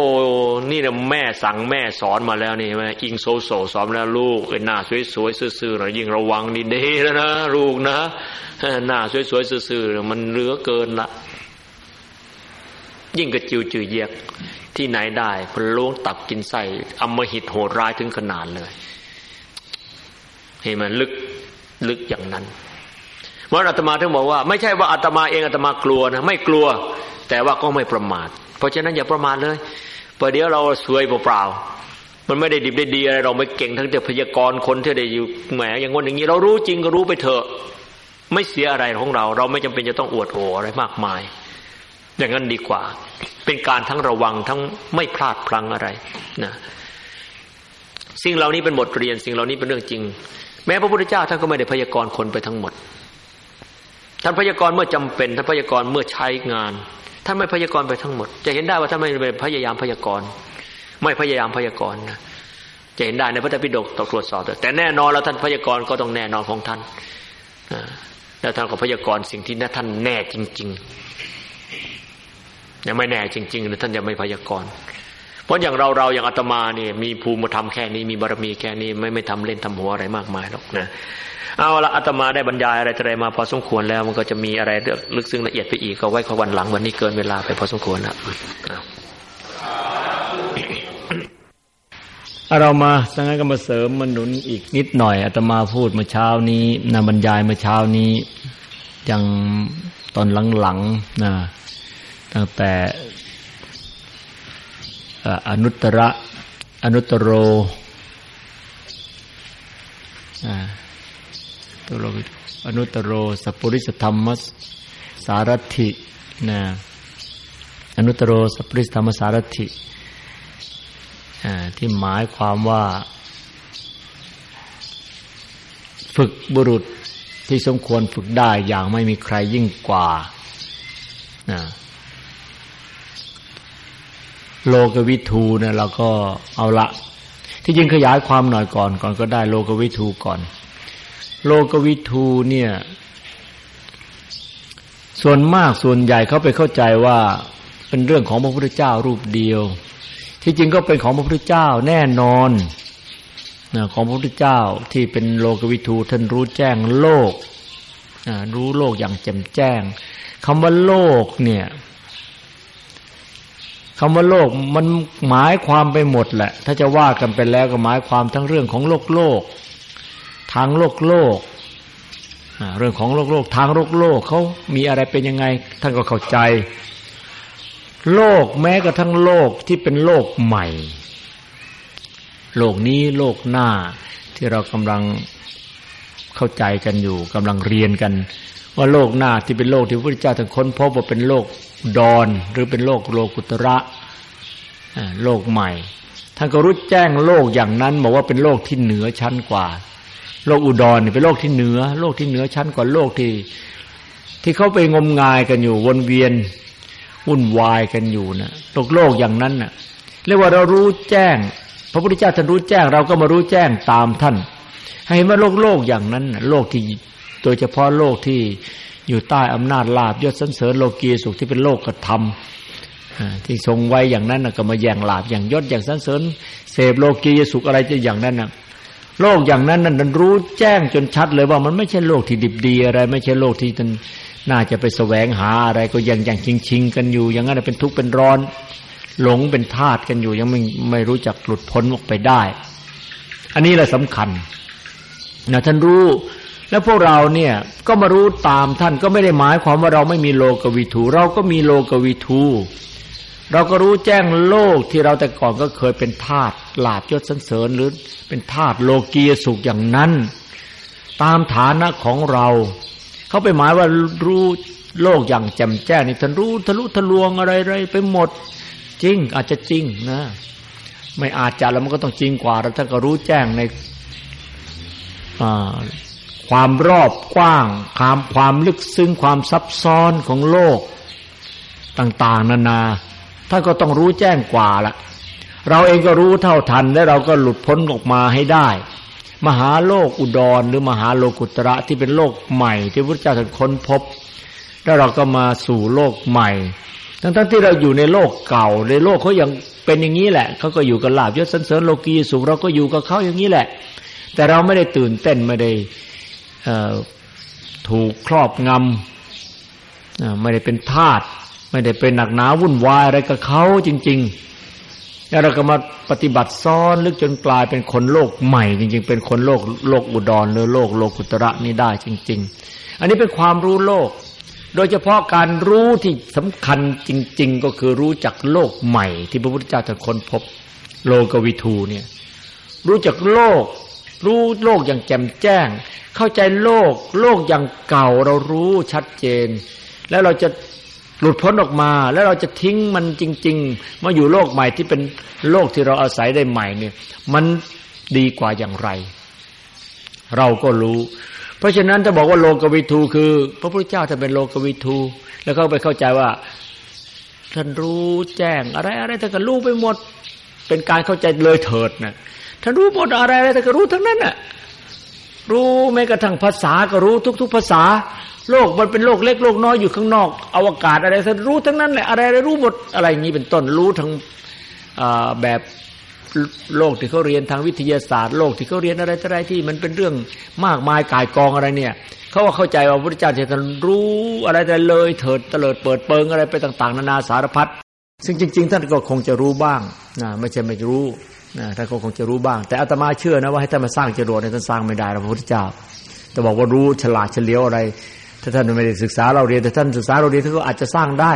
นี่นะแม่สั่งแม่สอนมาแล้วนี่แม่อิงโซโซสอนแล้วลูกหน้าสวยๆซื่อๆเรายิ่งระวังดีๆแล้วนะลูกนะหน้าสวยๆซื่อๆมันเหลือเกินละยิ่งกระจิวจือเยียกที่ไหนได้พล้วงตับกินไส้อมหิตโหดร้ายถึงขนาดเลยเห็นมันลึกลึกอย่างนั้นเมื่ออาตมาถึงบอกว่า ไม่ใช่ว่าอาตมาเองอาตมากลัวนะไม่กลัว แต่ว่าก็ไม่ประมาท เพราะฉะนั้นอย่าประมาทเลยประเดี๋ยวเราสวยเปล่าๆมันไม่ได้ดิบได้ดีอะไรเราไม่เก่งทั้งแต่พยากรณ์คนที่ได้อยู่แหมอย่างงี้อย่างนี้ เรารู้จริงก็รู้ไปเถอะ ไม่เสียอะไรของเรา เราไม่จำเป็นจะต้องอวดโออะไรมากมาย อย่างนั้นดีกว่า เป็นการทั้งระวังทั้งไม่พลาดพลั้งอะไรนะสิ่งเหล่านี้เป็นบทเรียนสิ่งเหล่านี้เป็นเรื่องจริง แม้พระพุทธเจ้าท่านก็ไม่ได้พยากรณ์คนไปทั้งหมดท่านพยากรณ์เมื่อจำเป็นท่านพยากรณ์เมื่อใช้งาน ท่านไม่พยากรณ์ไปทั้งหมด จะเห็นได้ว่าท่านไม่พยายามพยากรณ์ ไม่พยายามพยากรณ์นะจะเห็นได้ในพระธรรมปิฎกต้องตรวจสอบแต่แน่นอนแล้วท่านพยากรณ์ก็ต้องแน่นอนของท่านแล้วท่านก็พยากรณ์สิ่งที่ท่านแน่จริงๆยังไม่แน่จริงๆหรือท่านจะไม่พยากรณ์เพราะอย่างเราเราอย่างอาตมาเนี่ยมีภูมิธรรมแค่นี้มีบารมีแค่นี้ไม่ไม่ทำเล่นทำหัวอะไรมากมายหรอกนะ เอาละอาตมาได้บรรยายอะไรอะไรมาพอสมควรแล้วมันก็จะมีอะไรเรื่องลึกซึ้งละเอียดไปอีกก็ไว้ขวันหลังวันนี้เกินเวลาไปพอสมควรแล้วเรามาสังกัก็มาเสริมมาหนุนอีกนิดหน่อยอาตมาพูดเมื่อเช้านี้นาบรรยายเมื่อเช้านี้ยังตอนหลังๆนะตั้งแต่อนุตระอนุตโรอ่า ตโรอนุตโรสัพปริสธรรมสารถินะอนุตโรสัพปริสธรรมสารถิที่หมายความว่า ฝึกบุรุษที่สมควรฝึกได้อย่างไม่มีใครยิ่งกว่านะโลกวิทูเนี่ยเราก็เอาละ ที่จริงขยายความหน่อยก่อนก่อนก็ได้โลกวิทูก่อน โลกวิทูเนี่ย ส่วนมากส่วนใหญ่เขาไปเข้าใจว่าเป็นเรื่องของพระพุทธเจ้ารูปเดียว ที่จริงก็เป็นของพระพุทธเจ้าแน่นอนนะของพระพุทธเจ้าที่เป็นโลกวิทูท่านรู้แจ้งโลกรู้โลกอย่างแจ่มแจ้งคำว่าโลกเนี่ยคำว่าโลกมันหมายความไปหมดแหละ ถ้าจะว่ากันไปแล้วก็หมายความทั้งเรื่องของโลกโลก ทางโลกโลกเรื่องของโลกโลกทางโลกโลกเขามีอะไรเป็นยังไง ท่านก็เข้าใจ โลกแม้กระทั่งโลกที่เป็นโลกใหม่ โลกนี้โลกหน้าที่เรากำลังเข้าใจกันอยู่กำลังเรียนกัน ว่าโลกหน้าที่เป็นโลกที่พระพุทธเจ้าท่านค้นพบว่าเป็นโลกดอนหรือเป็นโลกโลกุตระโลกใหม่ท่านก็รู้แจ้งโลกอย่างนั้นบอกว่าเป็นโลกที่เหนือชั้นกว่า โลกอุดรเป็นโลกที่เหนือ โลกที่เหนือชั้นกว่าโลกที่ ที่เขาไปงมงายกันอยู่ วนเวียนวุ่นวายกันอยู่นะโลกโลกอย่างนั้นน่ะเรียกว่าเรารู้แจ้ง พระพุทธเจ้าท่านรู้แจ้ง เราก็มารู้แจ้งตามท่าน ให้มาโลกโลกอย่างนั้นโลกที่โดยเฉพาะโลกที่อยู่ใต้อำนาจลาบยศสันเสริญโลกีสุขที่เป็นโลกกระทำที่ทรงไว้อย่างนั้นก็มาแย่งลาบอย่างยศอย่างสันเสริญเสพโลกียสุขอะไรจะอย่างนั้นนะ โลกอย่างนั้นนั้นรู้แจ้งจนชัดเลยว่ามันไม่ใช่โลกที่ดิบดีอะไร ไม่ใช่โลกที่น่าจะไปแสวงหาอะไรก็ยังอย่างชิงชิงกันอยู่ อย่างนั้นเป็นทุกข์เป็นร้อน หลงเป็นทาตกันอยู่ ยังไม่ไม่รู้จักหลุดพ้นออกไปได้ อันนี้แหละสำคัญนะท่านรู้แล้วพวกเราเนี่ยก็มารู้ตามท่านก็ไม่ได้หมายความว่าเราไม่มีโลกวิถู เราก็มีโลกวิทู เราก็รู้แจ้งโลกที่เราแต่ก่อนก็เคยเป็นทาสลาบยศสันเสริญหรือเป็นทาสโลกียสุขอย่างนั้น ตามฐานะของเรา เขาไปหมายว่ารู้โลกอย่างแจ่มแจ้งนี่ท่านรู้ทะลุทะลวงอะไรๆไปหมด จริงอาจจะจริงนะ ไม่อาจจะแล้วมันก็ต้องจริงกว่าเราถ้าก็รู้แจ้งในความรอบกว้างความความลึกซึ้งความซับซ้อนของโลกต่าง ๆ นานา ท่านก็ต้องรู้แจ้งกว่าละเราเองก็รู้เท่าทัน และเราก็หลุดพ้นออกมาให้ได้ มหาโลกอุดรหรือมหาโลกุตระที่เป็นโลกใหม่ที่พระเจ้าท่านค้นพบ แล้วเราก็มาสู่โลกใหม่ ทั้งๆที่เราอยู่ในโลกเก่าในโลกเขายังเป็นอย่างนี้แหละเขาก็อยู่กับลาบยศสันเสริญโลกีสุขเราก็อยู่กับเขาอย่างนี้แหละ แต่เราไม่ได้ตื่นเต้นไม่ได้ถูกครอบงำไม่ได้เป็นทาส ไม่ได้เป็นหนักหนาวุ่นวายอะไรกับเขาจริง ๆ แล้วเราก็มาปฏิบัติซ้อนลึกจนกลายเป็นคนโลกใหม่ จริง ๆ เป็นคนโลกโลกอุดรหรือโลกโลกุตระนี่ได้จริง ๆ อันนี้เป็นความรู้โลก โดยเฉพาะการรู้ที่สำคัญจริง ๆ ก็คือรู้จักโลกใหม่ ที่พระพุทธเจ้าท่านค้นพบโลกวิทูเนี่ยรู้จักโลก รู้โลกอย่างแจ่มแจ้ง เข้าใจโลก โลกอย่างเก่าเรารู้ชัดเจน แล้วเราจะ หลุดพ้นออกมาแล้วเราจะทิ้งมันจริง ๆ มาอยู่โลกใหม่ที่เป็นโลกที่เราอาศัยได้ใหม่เนี่ย มันดีกว่าอย่างไร เราก็รู้ เพราะฉะนั้นจะบอกว่าโลกวิทูคือ พระพุทธเจ้าจะเป็นโลกวิทู แล้วเขาไปเข้าใจว่าท่านรู้แจ้ง อะไรอะไรท่านก็รู้ไปหมด เป็นการเข้าใจเลยเถิดนะท่านรู้หมดอะไรอะไรท่านก็รู้ทั้งนั้นน่ะรู้แม้กระทั่งภาษาก็รู้ทุก ๆ ภาษา โลกมันเป็นโลกเล็กโลกน้อยอยู่ข้างนอก อวกาศอะไรท่านรู้ทั้งนั้นแหละอะไรอะไรู้หมดอะไรอย่างนี้เป็นต้นรู้ทั้งแบบโลกที่เขาเรียนทางวิทยาศาสตร์ โลกที่เขาเรียนอะไรอะไรที่มันเป็นเรื่องมากมายกายกองอะไรเนี่ยเขาว่าเข้าใจว่าพระพุทธเจ้าจะรู้อะไรแต่เลยเถิดเตลิดเปิดเปิงอะไรไปต่าง ๆ นานาสารพัดซึ่งจริง ๆ ท่านก็คงจะรู้บ้างนะไม่ใช่ไม่รู้นะท่านก็คงจะรู้บ้าง แต่อาตมาเชื่อนะว่าให้ท่านมาสร้างจรวดเนี่ยท่านสร้างไม่ได้พระพุทธเจ้าแต่บอกว่ารู้ฉลาดเฉลียวอะไร ถ้าท่านไม่ได้ศึกษาเราเรียนแต่ท่านศึกษาเราเรียนท่านก็อาจจะสร้างได้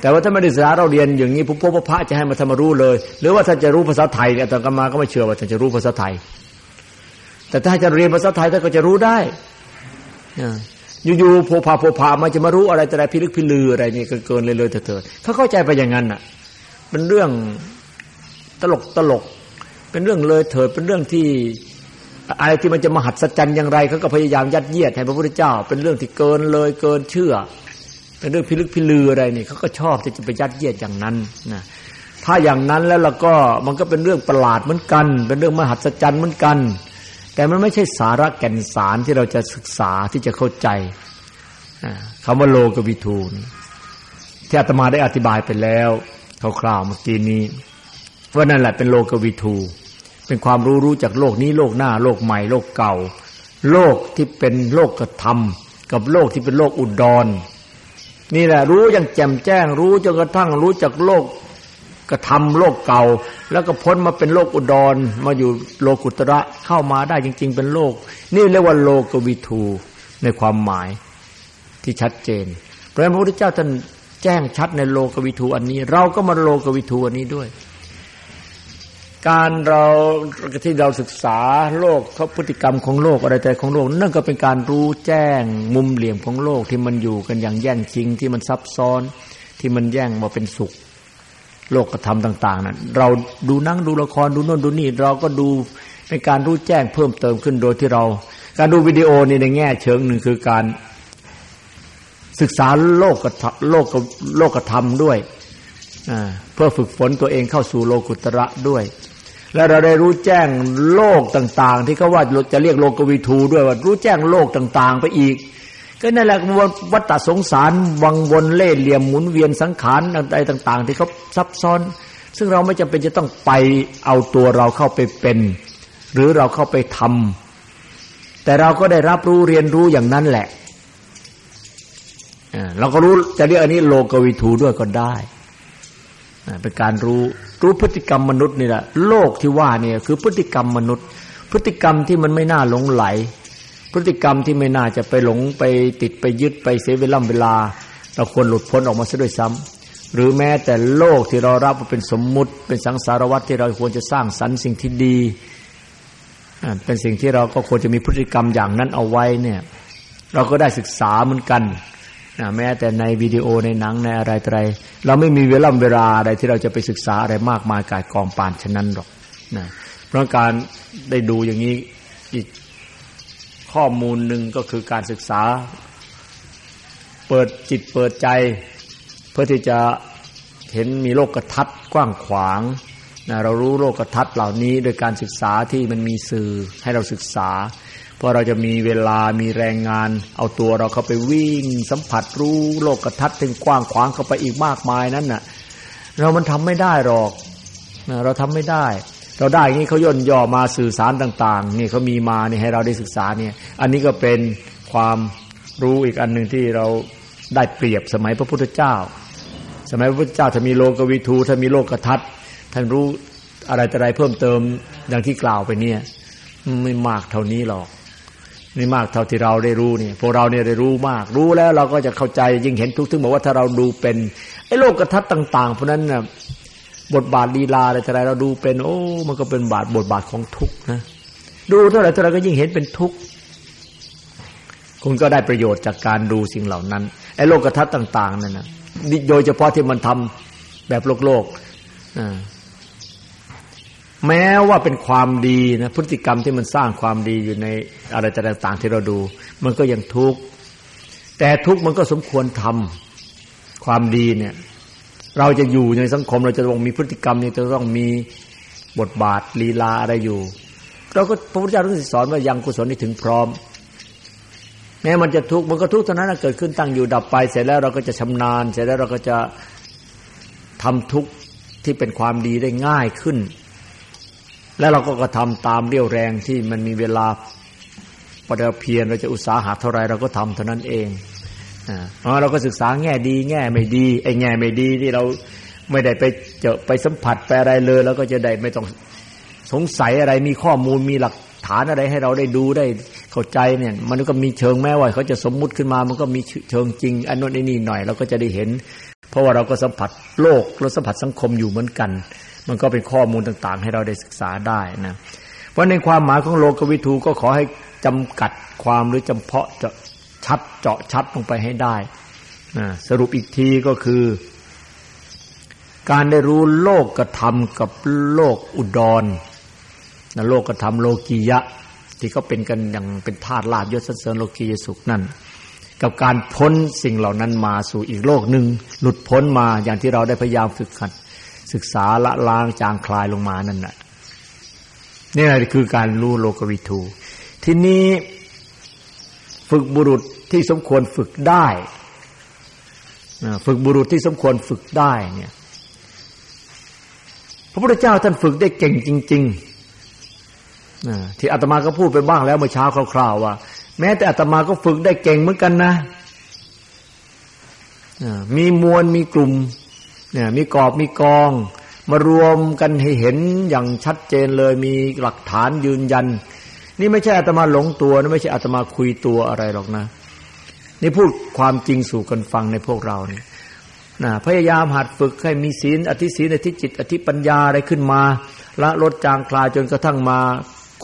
แต่ว่าถ้าไม่ได้ศึกษาเราเรียนอย่างนี้พระพระจะให้มาทำมารู้เลย หรือว่าท่านจะรู้ภาษาไทยอาตมาก็ไม่เชื่อว่าท่านจะรู้ภาษาไทย แต่ถ้าจะเรียนภาษาไทยท่านก็จะรู้ได้อยู่ๆโผพาโผพามาจะมารู้อะไรแต่อะไรพิลึกพิลืออะไรนี่เกินเลยเลยเถิดเขาเข้าใจไปอย่างนั้นอะเป็นเรื่องตลกตลก เป็นเรื่องเลยเถิดเป็นเรื่องที่ อะไรที่มันจะมหัศจรรย์อย่างไรเขาก็พยายามยัดเยียดให้พระพุทธเจ้า เป็นเรื่องที่เกินเลยเกินเชื่อ เป็นเรื่องพิลึกพิลืออะไรนี่เขาก็ชอบที่จะไปยัดเยียดอย่างนั้นนะถ้าอย่างนั้นแล้วเราก็มันก็เป็นเรื่องประหลาดเหมือนกัน เป็นเรื่องมหัศจรรย์เหมือนกัน แต่มันไม่ใช่สาระแก่นสารที่เราจะศึกษาที่จะเข้าใจคำว่าโลกวิทูนที่อาตมาได้อธิบายไปแล้วคร่าวๆเมื่อกี้นี้ว่านั่นแหละเป็นโลกวิทู เป็นความรู้รู้จากโลกนี้โลกหน้า โลกใหม่โลกเก่า โลกที่เป็นโลกกระทำกับโลกที่เป็นโลกอุดร นี่แหละรู้อย่างแจ่มแจ้งรู้จนกระทั่งรู้จากโลกกระทำโลกเก่า แล้วก็พ้นมาเป็นโลกอุดร มาอยู่โลกุตระเข้ามาได้จริง ๆ เป็นโลก นี่เรียกว่าโลกวิทูในความหมายที่ชัดเจน เพราะพระพุทธเจ้าท่านแจ้งชัดในโลกวิทูอันนี้ เราก็มาโลกวิทูอันนี้ด้วย การเราที่เราศึกษาโลกเขาพฤติกรรมของโลกอะไรแต่ของโลก นั่นก็เป็นการรู้แจ้งมุมเหลี่ยมของโลกที่มันอยู่กันอย่างแย่งชิงที่มันซับซ้อนที่มันแย่งมาเป็นสุข โลกกระทำต่าง ๆนั้นเราดูนั่งดูละครดูโน่นดูนี่ เราก็ดูเป็นการรู้แจ้งเพิ่มเติมขึ้นโดยที่เรา การดูวิดีโอนี่ในแง่เชิงหนึ่งคือการ ศึกษาโลกกระโลกโลกกระทำด้วยเพื่อฝึกฝนตัวเองเข้าสู่โลกุตระด้วย และเราได้รู้แจ้งโลกต่าง ๆ ที่เขาว่าจะเรียกโลกวิทูด้วยว่ารู้แจ้งโลกต่าง ๆ ไปอีก ก็นั่นแหละวัฏสงสารวังวนเล่เหลี่ยมหมุนเวียนสังขารอะไรต่าง ๆ ที่เขาซับซ้อน ซึ่งเราไม่จำเป็นจะต้องไปเอาตัวเราเข้าไปเป็น หรือเราเข้าไปทำแต่เราก็ได้รับรู้เรียนรู้อย่างนั้นแหละเราก็รู้จะเรียกอันนี้โลกวิทูด้วยก็ได้เป็นการรู้ รู้พฤติกรรมมนุษย์นี่แหละโลกที่ว่าเนี่ยคือพฤติกรรมมนุษย์ พฤติกรรมที่มันไม่น่าหลงไหล พฤติกรรมที่ไม่น่าจะไปหลงไปติดไปยึดไปเสียเวลาเวลา เราควรหลุดพ้นออกมาซะด้วยซ้ำหรือแม้แต่โลกที่เรารับว่าเป็นสมมุติเป็นสังสารวัฏที่เราควรจะสร้างสรรค์สิ่งที่ดีเป็นสิ่งที่เราก็ควรจะมีพฤติกรรมอย่างนั้นเอาไว้เนี่ย เราก็ได้ศึกษาเหมือนกัน แม้แต่ในวิดีโอในหนังในอะไรอะไร เราไม่มีเวลาเวลาอะไรที่เราจะไปศึกษาอะไรมากมายกายกองปานฉะนั้นหรอกนะเพราะการได้ดูอย่างนี้อีกข้อมูลหนึ่งก็คือการศึกษา เปิดจิตเปิดใจ เพื่อที่จะเห็นมีโลกกระทัดกว้างขวางนะเรารู้โลกทัศน์เหล่านี้โดยการศึกษาที่มันมีสื่อให้เราศึกษา พราะเราจะมีเวลามีแรงงาน เอาตัวเราเข้าไปวิ่ง สัมผัสรู้โลกทัศน์ถึงกว้างขวางเข้าไปอีกมากมายนั้นน่ะ เรามันทำไม่ได้หรอกนะเราทำไม่ได้ เราได้อย่างนี้เขาย่นย่อมาสื่อสารต่าง ๆ นี่เขามีมาเนี่ยให้เราได้ศึกษาเนี่ย อันนี้ก็เป็นความรู้อีกอันหนึ่งที่เราได้เปรียบสมัยพระพุทธเจ้า สมัยพระพุทธเจ้าถ้ามีโลกวิทูถ้ามีโลกทัศน์ท่านรู้อะไรแต่ไรเพิ่มเติมดังที่กล่าวไปเนี่ย ไม่มากเท่านี้หรอก ไม่มากเท่าที่เราได้รู้เนี่ยพวกเราเนี่ยได้รู้มาก รู้แล้วเราก็จะเข้าใจยิ่งเห็นทุกข์ทึงบอกว่าถ้าเราดูเป็นไอ้โลกกระทัดต่างๆเพราะนั้นน่ะบทบาทลีลาอะไรแต่ไรเราดูเป็น โอ้ มันก็เป็นบาทบทบาทของทุกนะ ดูเท่าไหร่เท่าไรก็ยิ่งเห็นเป็นทุกข์คุณก็ได้ประโยชน์จากการดูสิ่งเหล่านั้นไอ้โลกกระทัดต่าง ๆนั่นนะโดยเฉพาะที่มันทำแบบโลกโลกอ่า แม้ว่าเป็นความดีนะพฤติกรรมที่มันสร้างความดีอยู่ในอะไรต่างๆที่เราดู มันก็ยังทุกข์แต่ทุกข์มันก็สมควรทำความดีเนี่ย เราจะอยู่ในสังคมเราจะต้องมีพฤติกรรมนี่จะต้องมีบทบาทลีลาอะไรอยู่ เราก็พระพุทธเจ้าท่านสอนว่ายังกุศลนี่ถึงพร้อม แม้มันจะทุกข์มันก็ทุกข์เท่านั้นเกิดขึ้นตั้งอยู่ดับไป เสร็จแล้วเราก็จะชำนาญ เสร็จแล้วเราก็จะทำทุกข์ที่เป็นความดีได้ง่ายขึ้น แล้วเราก็กระทำตามเรี่ยวแรงที่มันมีเวลาปฏิเพียรเราจะอุตสาหะเท่าไรเราก็ทำเท่านั้นเองอ่าเราก็ศึกษาแง่ดี แง่ไม่ดีไอ้แง่ไม่ดีที่เราไม่ได้ไปเจอไปสัมผัสไปอะไรเลย แล้วก็จะได้ไม่ต้องสงสัยอะไรมีข้อมูลมีหลักฐานอะไรให้เราได้ดูได้เข้าใจเนี่ย มันก็มีเชิงแม้ว่าเขาจะสมมุติขึ้นมา มันก็มีเชิงจริงอันนู้นไอ้นี่หน่อยเราก็จะได้เห็น เพราะว่าเราก็สัมผัสโลกเราสัมผัสสังคมอยู่เหมือนกัน มันก็เป็นข้อมูลต่าง ๆ ให้เราได้ศึกษาได้นะเพราะในความหมายของโลกวิทูก็ขอให้จำกัดความหรือจำเพาะจะชัดเจาะชัดลงไปให้ได้นะสรุปอีกทีก็คือ การได้รู้โลกกระทำกับโลกอุดรนะโลกกระทำโลกียะ ที่เขาเป็นกันอย่างเป็นธาตุลาบยศเสริญโลกียสุขนั่น กับการพ้นสิ่งเหล่านั้นมาสู่อีกโลกหนึ่งหลุดพ้นมาอย่างที่เราได้พยายามฝึกขัด ศึกษาละล้างจางคลายลงมานั่นแหละนี่แหละคือการรู้โลกวิทูทีนี้ฝึกบุรุษที่สมควรฝึกได้ ฝึกบุรุษที่สมควรฝึกได้เนี่ยพระพุทธเจ้าท่านฝึกได้เก่งจริงๆที่อาตมาก็พูดไปบ้างแล้วเมื่อเช้าคร่าวๆว่า แม้แต่อาตมาก็ฝึกได้เก่งเหมือนกันนะมีมวลมีกลุ่ม เนี่ยมีกรอบมีกอง มารวมกันให้เห็นอย่างชัดเจนเลยมีหลักฐานยืนยัน นี่ไม่ใช่อาตมาหลงตัวนะไม่ใช่อาตมาคุยตัวอะไรหรอกนะ นี่พูดความจริงสู่กันฟังในพวกเราเนี่ยนะพยายามหัดฝึกให้มีศีลอธิศีลอธิจิต อธิปัญญาอะไรขึ้นมาละลดจางคลายจนกระทั่งมา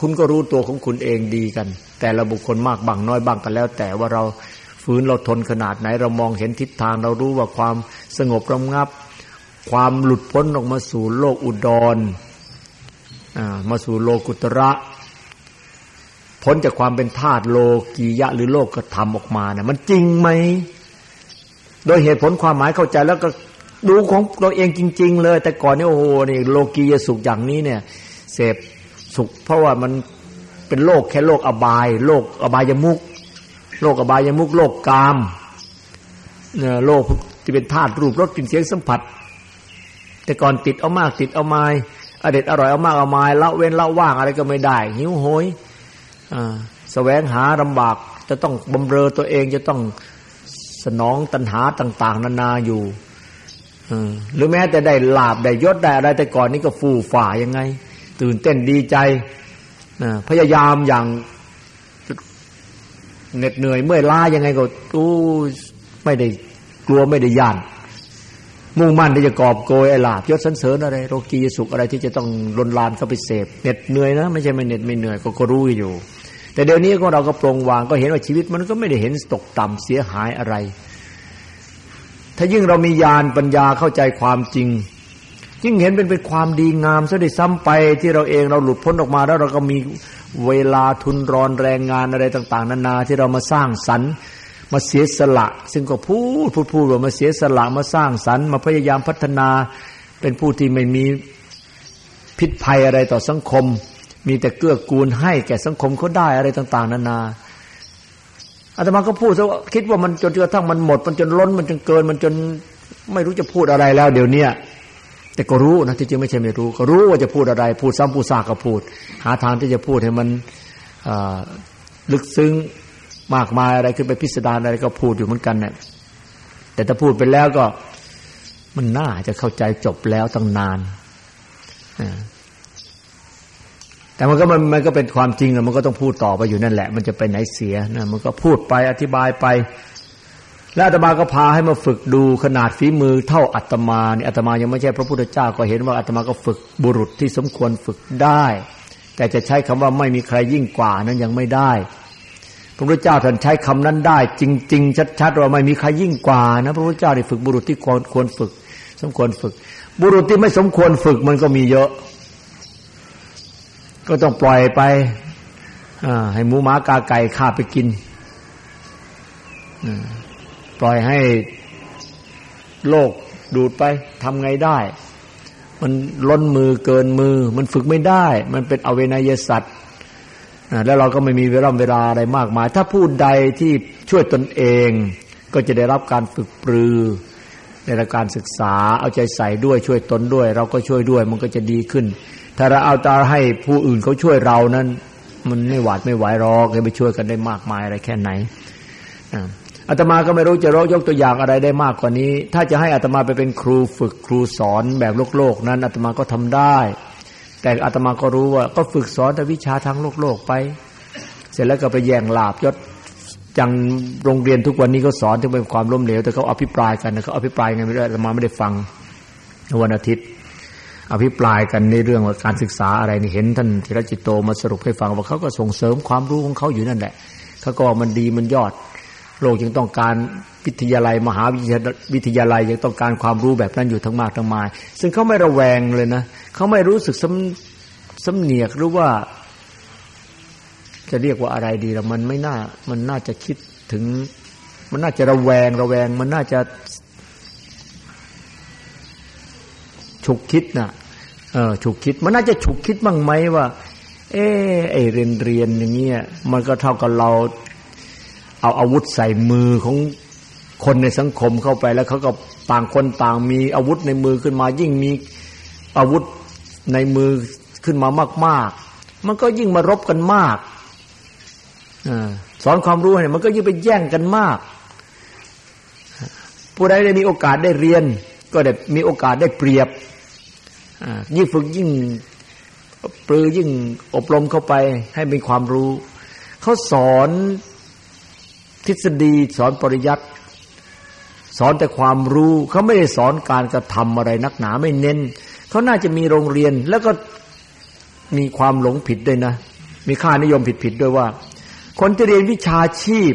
คุณก็รู้ตัวของคุณเองดีกัน แต่ละบุคคลมากบางน้อยบางกันแล้ว แต่ว่าเราฝืนเราทนขนาดไหนเรามองเห็นทิศทางเรารู้ว่าความสงบระงับ ความหลุดพ้นออกมาสู่โลกอุดรมาสู่โลกุตระพ้นจากความเป็นธาตุโลกียะ หรือโลกกระทำออกมาเนะี่ยมันจริงไหม โดยเหตุผลความหมายเข้าใจแล้วก็ดูของเราเองจริง ๆ เลย แต่ก่อนนี่โอ้โหนี่โลกียสุขอย่างนี้เนี่ยเสพสุข เพราะว่ามันเป็นโลกแค่โลกอบาย โลกอบายมุกโลกอบายมุกโลกกามเนี่ยโลกที่เป็นธาตุรูปรสกลิ่นเสียงสัมผัส แต่ก่อนติดเอามากติดเอาไม้อเด็ดอร่อยเอามากเอาไม้ละเว้นละว่างอะไรก็ไม่ได้ หิวโหยอ่าแสวงหาลำบาก จะต้องบำเรอตัวเองจะต้องสนองตัณหาต่าง ๆ นานาอยู่หรือแม้แต่ได้ลาบได้ยศได้อะไรแต่ก่อนนี้ก็ฟูฝ่ายังไง ตื่นเต้นดีใจพยายามอย่างเหน็ดเหนื่อยเมื่อยล้ายังไงก็อู้ไม่ได้กลัวไม่ได้ย่าน มุ่งมั่นที่จะกอบโกยไอ้ลาบยศสันเสริญอะไรโรกีสุขอะไรที่จะต้องลนลานเข้าไปเสพเหน็ดเหนื่อยนะไม่ใช่ไม่เหน็ดไม่เหนื่อยก็ก็รู้อยู่ แต่เดี๋ยวนี้ก็เราก็ปรงวางก็เห็นว่าชีวิตมันก็ไม่ได้เห็นตกต่ำเสียหายอะไร ถ้ายิ่งเรามีญาณปัญญาเข้าใจความจริง ยิ่งเห็นเป็นเป็นความดีงามซะได้ซ้ำไปที่เราเองเราหลุดพ้นออกมาแล้วเราก็มีเวลาทุนรอนแรงงานอะไรต่าง ๆ นานาที่เรามาสร้างสรรค์ มาเสียสละ ซึ่งก็พูดพูดพูดว่ามาเสียสละมาสร้างสรรค์มาพยายามพัฒนา เป็นผู้ที่ไม่มีพิษภัยอะไรต่อสังคม มีแต่เกื้อกูลให้แก่สังคมเขาได้อะไรต่าง ๆ นานาอาตมาก็พูดซะว่าคิดว่ามันจนกระทั่งมันหมด มันจนล้นมันจนเกิน มันจนไม่รู้จะพูดอะไรแล้ว เดี๋ยวนี้แต่ก็รู้นะที่จริงไม่ใช่ไม่รู้ ก็รู้ว่าจะพูดอะไร พูดซ้ำพูดซากก็พูด หาทางที่จะพูดให้มันลึกซึ้ง มากมายอะไรขึ้นไปพิสดารอะไรก็พูดอยู่เหมือนกันเนี่ยแต่ถ้าพูดไปแล้วก็ มันน่าจะเข้าใจจบแล้วตั้งนานแต่มันก็มันมันก็เป็นความจริงแล้วมันก็ต้องพูดต่อไปอยู่นั่นแหละ มันจะไปไหนเสียนะมันก็พูดไปอธิบายไป แล้วอาตมาก็พาให้มาฝึกดูขนาดฝีมือเท่าอาตมาเนี่ยอาตมายังไม่ใช่พระพุทธเจ้าก็เห็นว่าอาตมาก็ฝึกบุรุษที่สมควรฝึกได้ แต่จะใช้คำว่าไม่มีใครยิ่งกว่านั้นยังไม่ได้ พระพุทธเจ้าท่านใช้คำนั้นได้ จริง ๆ ชัดๆว่าไม่มีใครยิ่งกว่านะพระพุทธเจ้าได้ฝึกบุรุษที่ควรควรฝึก สมควรฝึก บุรุษที่ไม่สมควรฝึกมันก็มีเยอะ ก็ต้องปล่อยไปให้หมูหมากาไก่ฆ่าไปกินปล่อยให้โลกดูดไปทำไงได้ มันล้นมือเกินมือ มันฝึกไม่ได้ มันเป็นอเวนยสัตว์ แล้วเราก็ไม่มีเวลาเวลาอะไรมากมาย ถ้าผู้ใดที่ช่วยตนเอง ก็จะได้รับการฝึกปรือในการศึกษาเอาใจใส่ด้วยช่วยตนด้วย เราก็ช่วยด้วยมันก็จะดีขึ้น ถ้าเราเอาตาให้ผู้อื่นเขาช่วยเรานั้น มันไม่หวาดไม่ไหวรอกจะไปช่วยกันได้มากมายอะไรแค่ไหนอาตมาก็ไม่รู้จะรยกตัวอย่างอะไรได้มากกว่านี้ ถ้าจะให้อาตมาไปเป็นครูฝึกครูสอนแบบโลกโลกนั้นอาตมาก็ทำได้ แต่อาตมาก็รู้ว่า ก็ฝึกสอนแต่วิชาทางโลกโลกไป เสร็จแล้วก็ไปแย่งลาบยศจังโรงเรียนทุกวันนี้ก็สอนถึงเป็นความล้มเหลวแต่เขาอภิปรายกันนะเขาอภิปรายไงไม่ได้อาตมาไม่ได้ฟังวันอาทิตย์ อภิปรายกันในเรื่องว่าการศึกษาอะไรนี่เห็นท่านธีรจิตโตมาสรุปให้ฟังว่าเขาก็ส่งเสริมความรู้ของเขาอยู่นั่นแหละเขาก็มันดีมันยอด โลกยังต้องการวิทยาลัยมหาวิทยาลัยยังต้องการความรู้แบบนั้นอยู่ทั้งมากทั้งมาย ซึ่งเขาไม่ระแวงเลยนะเขาไม่รู้สึกสำสำเนียกหรือว่า จะเรียกว่าอะไรดีละมันไม่น่า มันน่าจะคิดถึง มันน่าจะระแวงระแวง มันน่าจะฉุกคิดนะ่ะเออฉุกคิด มันน่าจะฉุกคิดบ้างไหมว่า เออไอเรียนเรียนอย่างเงี้ยมันก็เท่ากับเรา เอาอาวุธใส่มือของคนในสังคมเข้าไปแล้วเขาก็ต่างคนต่างมีอาวุธในมือขึ้นมา ยิ่งมีอาวุธในมือขึ้นมามาก ๆ มันก็ยิ่งมารบกันมากอสอนความรู้เนี่ยมันก็ยิ่งไปแย่งกันมาก ผู้ใดได้มีโอกาสได้เรียน ก็ได้มีโอกาสได้เปรียบยิ่งฝึกยิ่งปรือยิ่งอบรมเข้าไปให้มีความรู้ เขาสอน ทฤษฎีสอนปริยัติสอนแต่ความรู้เขาไม่ได้สอนการกระทำอะไรนักหนาไม่เน้นเขาน่าจะมีโรงเรียนแล้วก็มีความหลงผิดด้วยนะ มีค่านิยมผิดๆด้วยว่า คนที่เรียนวิชาชีพ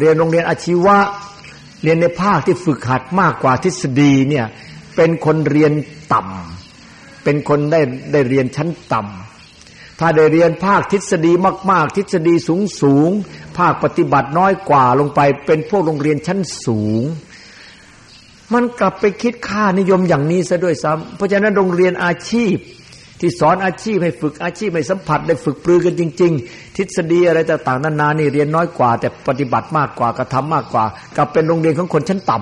เรียนโรงเรียนอาชีวะ เรียนในภาคที่ฝึกหัดมากกว่าทฤษฎีเนี่ยเป็นคนเรียนต่ำเป็นคนได้ได้เรียนชั้นต่ำ ถ้าได้เรียนภาคทฤษฎีมาก ๆ ทฤษฎีสูงสูงภาคปฏิบัติน้อยกว่าลงไป เป็นพวกโรงเรียนชั้นสูง มันกลับไปคิดค่านิยมอย่างนี้ซะด้วยซ้ำเพราะฉะนั้นโรงเรียนอาชีพ ที่สอนอาชีพให้ฝึกอาชีพให้สัมผัสได้ฝึกปรือกันจริง ๆ ทฤษฎีอะไรต่างๆนานานี่เรียนน้อยกว่า แต่ปฏิบัติมากกว่ากระทำมากกว่ากับเป็นโรงเรียนของคนชั้นต่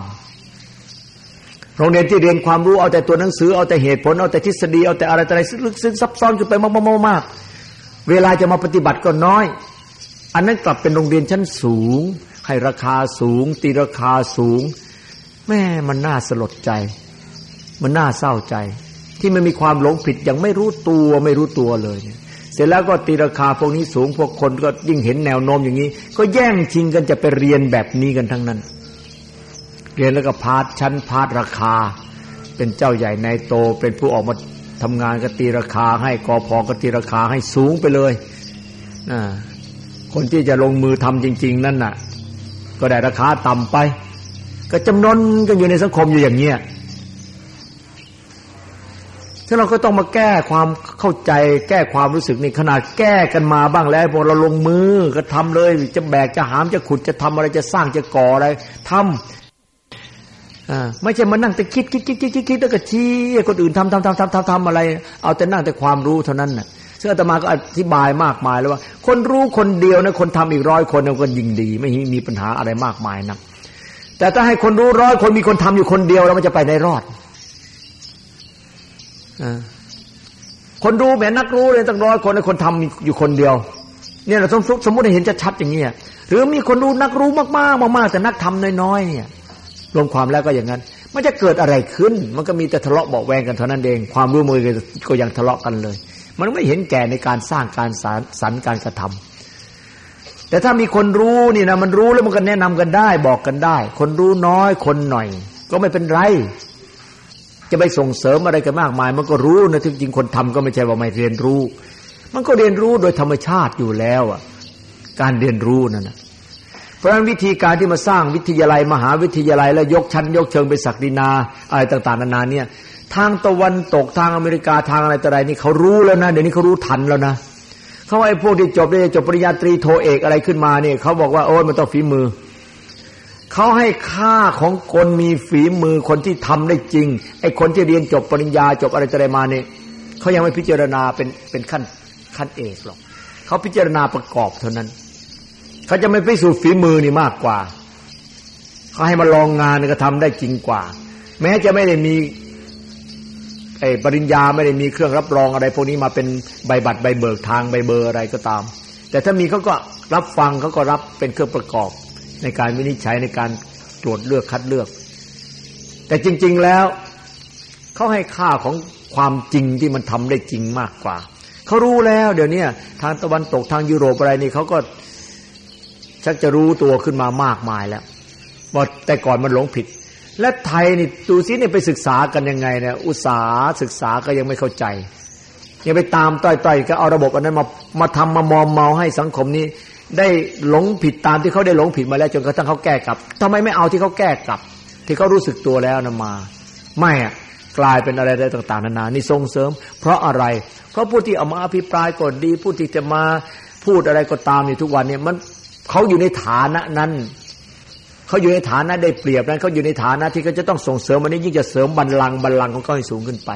ำโรงเรียนที่เรียนความรู้เอาแต่ตัวหนังสือเอาแต่เหตุผลเอาแต่ทฤษฎีเอาแต่อะไรอะไรลึกซึ้งซับซ้อนขึ้นไปมากๆ เวลาจะมาปฏิบัติก็น้อย อันนั้นกลับเป็นโรงเรียนชั้นสูง ให้ราคาสูง ตีราคาสูง แม่มันน่าสลดใจ มันน่าเศร้าใจ ที่มันมีความหลงผิดยังไม่รู้ตัวไม่รู้ตัวเลยเสร็จแล้วก็ตีราคาพวกนี้สูงพวกคนก็ยิ่งเห็นแนวโน้มอย่างนี้ ก็แย่งชิงกันจะไปเรียนแบบนี้กันทั้งนั้น เรียนแล้วก็พาดชั้นพาดราคา เป็นเจ้าใหญ่ในโตเป็นผู้ออกมา ทำงานก็ตีราคาให้กอพอก็ตีราคาให้สูงไปเลยนะคนที่จะลงมือทำจริง ๆ นั่นน่ะ ก็ได้ราคาต่ำไป ก็จำนวนกันอยู่ในสังคมอยู่อย่างเงี้ยฉะนั้นเราก็ต้องมาแก้ความเข้าใจ แก้ความรู้สึกนี่ขนาดแก้กันมาบ้างแล้วพอเราลงมือก็ทำเลย จะแบกจะหามจะขุดจะทำอะไรจะสร้างจะก่ออะไรทำอ่า ไม่ใช่มานั่งแต่คิดคิดคิดคิดคิดคิดแล้วก็ชี้คนอื่นทำทำทำทำทำทำอะไร เอาแต่นั่งแต่ความรู้เท่านั้นน่ะซึ่งอาตมาก็อธิบายมากมายแล้วว่า คนรู้คนเดียวนะคนทำอีกร้อยคนก็ยิ่งดี ไม่มีปัญหาอะไรมากมายนักแต่ถ้าให้คนรู้ร้อยคนมีคนทำอยู่คนเดียวแล้วมันจะไปในรอดอคนรู้แม้นักรู้เลยตั้งร้อยคนคนทำอยู่คนเดียว เนี่ยเราสมสมมติให้เห็นชัดๆอย่างนี้หรือมีคนรู้นักรู้มากๆมากๆแต่นักทำน้อยๆเนี่ย รวมความแล้วก็อย่างนั้น มันจะเกิดอะไรขึ้น มันก็มีแต่ทะเลาะเบาแวงกันเท่านั้นเอง ความรู้มือก็ยังทะเลาะกันเลย มันไม่เห็นแก่ในการสร้างการสารสรรการกระทำแต่ถ้ามีคนรู้นี่นะมันรู้แล้วมันก็แนะนำกันได้ บอกกันได้ คนรู้น้อยคนหน่อย ก็ไม่เป็นไรจะไปส่งเสริมอะไรกันมากมาย มันก็รู้นะที่จริงคนทำก็ไม่ใช่ว่าไม่เรียนรู้ มันก็เรียนรู้โดยธรรมชาติอยู่แล้วอะ การเรียนรู้นั่นนะ เพราะฉะนั้นวิธีการที่มาสร้างวิทยาลัยมหาวิทยาลัย แล้วยกชั้น ยกเชิงไปศักดินาอะไรต่าง ๆ นานาเนี่ย ทางตะวันตกทางอเมริกาทางอะไรต่ออะไรนี่เขารู้แล้วนะเดี๋ยวนี้เขารู้ทันแล้วนะเขาไอ้พวกที่จบได้จบปริญญาตรีโทเอกอะไรขึ้นมาเนี่ยเขาบอกว่าโอ้ยมันต้องฝีมือเขาให้ค่าของคนมีฝีมือคนที่ทำได้จริงไอ้คนที่เรียนจบปริญญาจบอะไรจะได้มาเนี่ยเขายังไม่พิจารณาเป็นเป็นขั้นขั้นเอกหรอกเขาพิจารณาประกอบเท่านั้น เขาจะไม่ไปสู่ฝีมือนี่มากกว่าเขาให้มาลองงานก็ทำได้จริงกว่า แม้จะไม่ได้มีไอ้ปริญญาไม่ได้มีเครื่องรับรองอะไรพวกนี้มาเป็นใบบัตรใบเบิกทางใบเบอร์อะไรก็ตาม แต่ถ้ามีเขาก็รับฟังเขาก็รับเป็นเครื่องประกอบ ในการวินิจฉัยในการตรวจเลือกคัดเลือก แต่จริง ๆแล้วเขาให้ค่าของความจริงที่มันทำได้จริงมากกว่าเขารู้แล้ว เดี๋ยวนี้ทางตะวันตกทางยุโรปอะไรนี่เขาก็ ชักจะรู้ตัวขึ้นมามากมายแล้วว่าแต่ก่อนมันหลงผิด และไทยนี่ดูซิเนี่ยไปศึกษากันยังไงเนี่ยอุตสาหศึกษาก็ยังไม่เข้าใจยังไปตามต้อยๆก็เอาระบบอันนั้นมามาทำมามอมเมาให้สังคมนี้ ได้หลงผิดตามที่เขาได้หลงผิดมาแล้วจนกระทั่งเขาแก้กลับทำไมไม่เอาที่เขาแก้กลับ ที่เขารู้สึกตัวแล้วนะมา ไม่อะกลายเป็นอะไรได้ต่าง ๆนานานี่ส่งเสริม เพราะอะไร เพราะผู้ที่เอามาอภิปรายก็ดีผู้ที่จะมาพูดอะไรก็ตามอยู่ทุกวันเนี่ยมัน เขาอยู่ในฐานะนั้นเขาอยู่ในฐานะได้เปรียบนั้นเขาอยู่ในฐานะที่เขาจะต้องส่งเสริมมันนี้ยิ่งจะเสริมบัลลังก์บัลลังก์ของเขาให้สูงขึ้นไป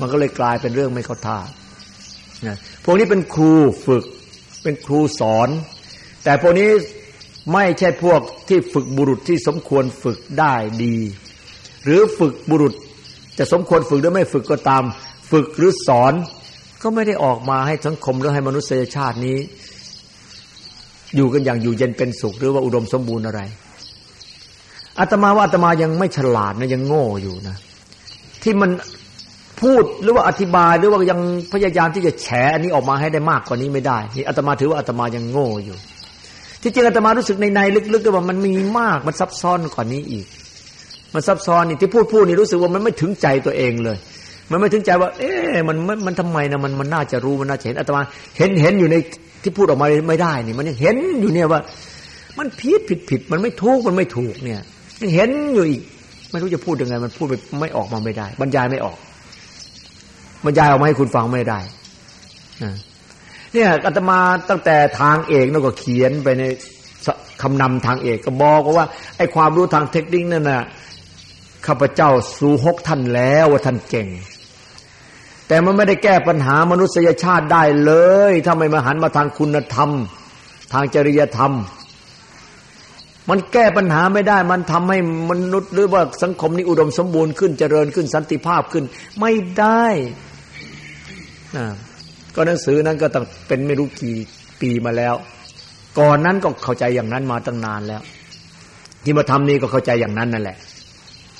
มันก็เลยกลายเป็นเรื่องไม่เข้าท่านะพวกนี้เป็นครูฝึก เป็นครูสอน แต่พวกนี้ไม่ใช่พวกที่ฝึกบุรุษที่สมควรฝึกได้ดี หรือฝึกบุรุษจะสมควรฝึกหรือไม่ฝึกก็ตาม ฝึกหรือสอนก็ไม่ได้ออกมาให้สังคมหรือให้มนุษยชาตินี้ อยู่กันอย่างอยู่เย็นเป็นสุข หรือว่าอุดมสมบูรณ์อะไรอาตมาว่าอาตมายังไม่ฉลาดนะยังโง่อยู่นะ ที่มันพูดหรือว่าอธิบายหรือว่ายังพยายามที่จะแฉอันนี้ออกมาให้ได้มากกว่านี้ไม่ได้นี่อาตมาถือว่าอาตมายังโง่อยู่ ที่จริงอาตมารู้สึกในในลึกๆว่ามันมีมากมันซับซ้อนกว่านี้อีก มันซับซ้อนนี่ที่พูดพูดนี่รู้สึกว่ามันไม่ถึงใจตัวเองเลย มันไม่ถึงใจว่า เอ๊ะมันมันมันทำไมนะมันมันน่าจะรู้มันน่าจะเห็นอาตมาเห็นเห็นอยู่ใน ที่พูดออกมาไม่ได้นี่ มันยังเห็นอยู่เนี่ยว่า มันผิดผิดผิดมันไม่ถูกมันไม่ถูกเนี่ยยังเห็นอยู่อีก ไม่รู้จะพูดยังไง มันพูดไม่ออกมาไม่ได้ บรรยายไม่ออก บรรยายออกมาให้คุณฟังไม่ได้เนี่ยอาตมาตั้งแต่ทางเอกนั่นก็เขียนไปในคำนำทางเอกก็บอกว่าไอ้ความรู้ทางเทคนิคนั่นน่ะข้าพเจ้าสู่หกท่านแล้วว่าท่านเก่ง แต่มันไม่ได้แก้ปัญหามนุษยชาติได้เลย ถ้าไม่มาหันมาทางคุณธรรม ทางจริยธรรม มันแก้ปัญหาไม่ได้ มันทำให้มนุษย์หรือว่าสังคมนี้อุดมสมบูรณ์ขึ้นเจริญขึ้นสันติภาพขึ้น ไม่ได้นะก็หนังสือนั้นก็ต้องเป็นไม่รู้กี่ปีมาแล้ว ก่อนนั้นก็เข้าใจอย่างนั้นมาตั้งนานแล้ว ที่มาทำนี้ก็เข้าใจอย่างนั้นนั่นแหละ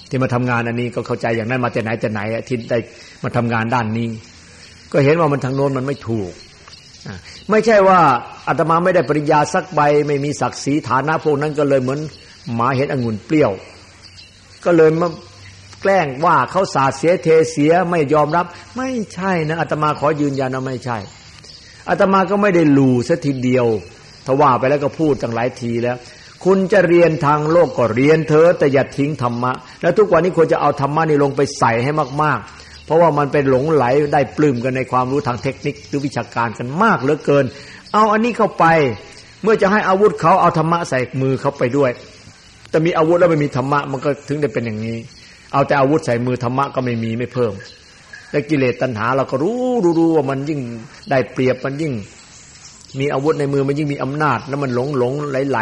ที่มาทำงานอันนี้ก็เข้าใจอย่างนั้นมาแต่ไหนแต่ไหนที่ได้ มาทำงานด้านนี้ ก็เห็นว่ามันทางโน้นมันไม่ถูกไม่ใช่ว่าอาตมาไม่ได้ปริญญาสักใบ ไม่มีศักดิ์ศรีฐานะพวกนั้นก็เลยเหมือนหมาเห็นองุ่นเปรี้ยว ก็เลยมาแกล้งว่าเขาสาดเสียเทเสียไม่ยอมรับ ไม่ใช่นะอาตมาขอยืนยันว่าไม่ใช่อาตมาก็ไม่ได้หลูสัทีเดียวถ้าว่าไปแล้วก็พูดตั้งหลายทีแล้ว คุณจะเรียนทางโลกก็เรียนเธอแต่อย่าทิ้งธรรมะ แล้วทุกวันนี้ควรจะเอาธรรมะนี่ลงไปใส่ให้มากๆ เพราะว่ามันเป็นหลงไหลได้ปลื้มกันในความรู้ทางเทคนิคหรือวิชาการกันมากเหลือเกิน เอาอันนี้เข้าไป เมื่อจะให้อาวุธเขาเอาธรรมะใส่มือเขาไปด้วย แต่มีอาวุธแล้วไม่มีธรรมะมันก็ถึงได้เป็นอย่างนี้ เอาแต่อาวุธใส่มือธรรมะก็ไม่มีไม่เพิ่มและกิเลสตัณหาเราก็รู้รู้ว่ามันยิ่งได้เปรียบมันยิ่ง มีอาวุธในมือมันยิ่งมีอำนาจ แล้วมันหลงหลงไหลไหล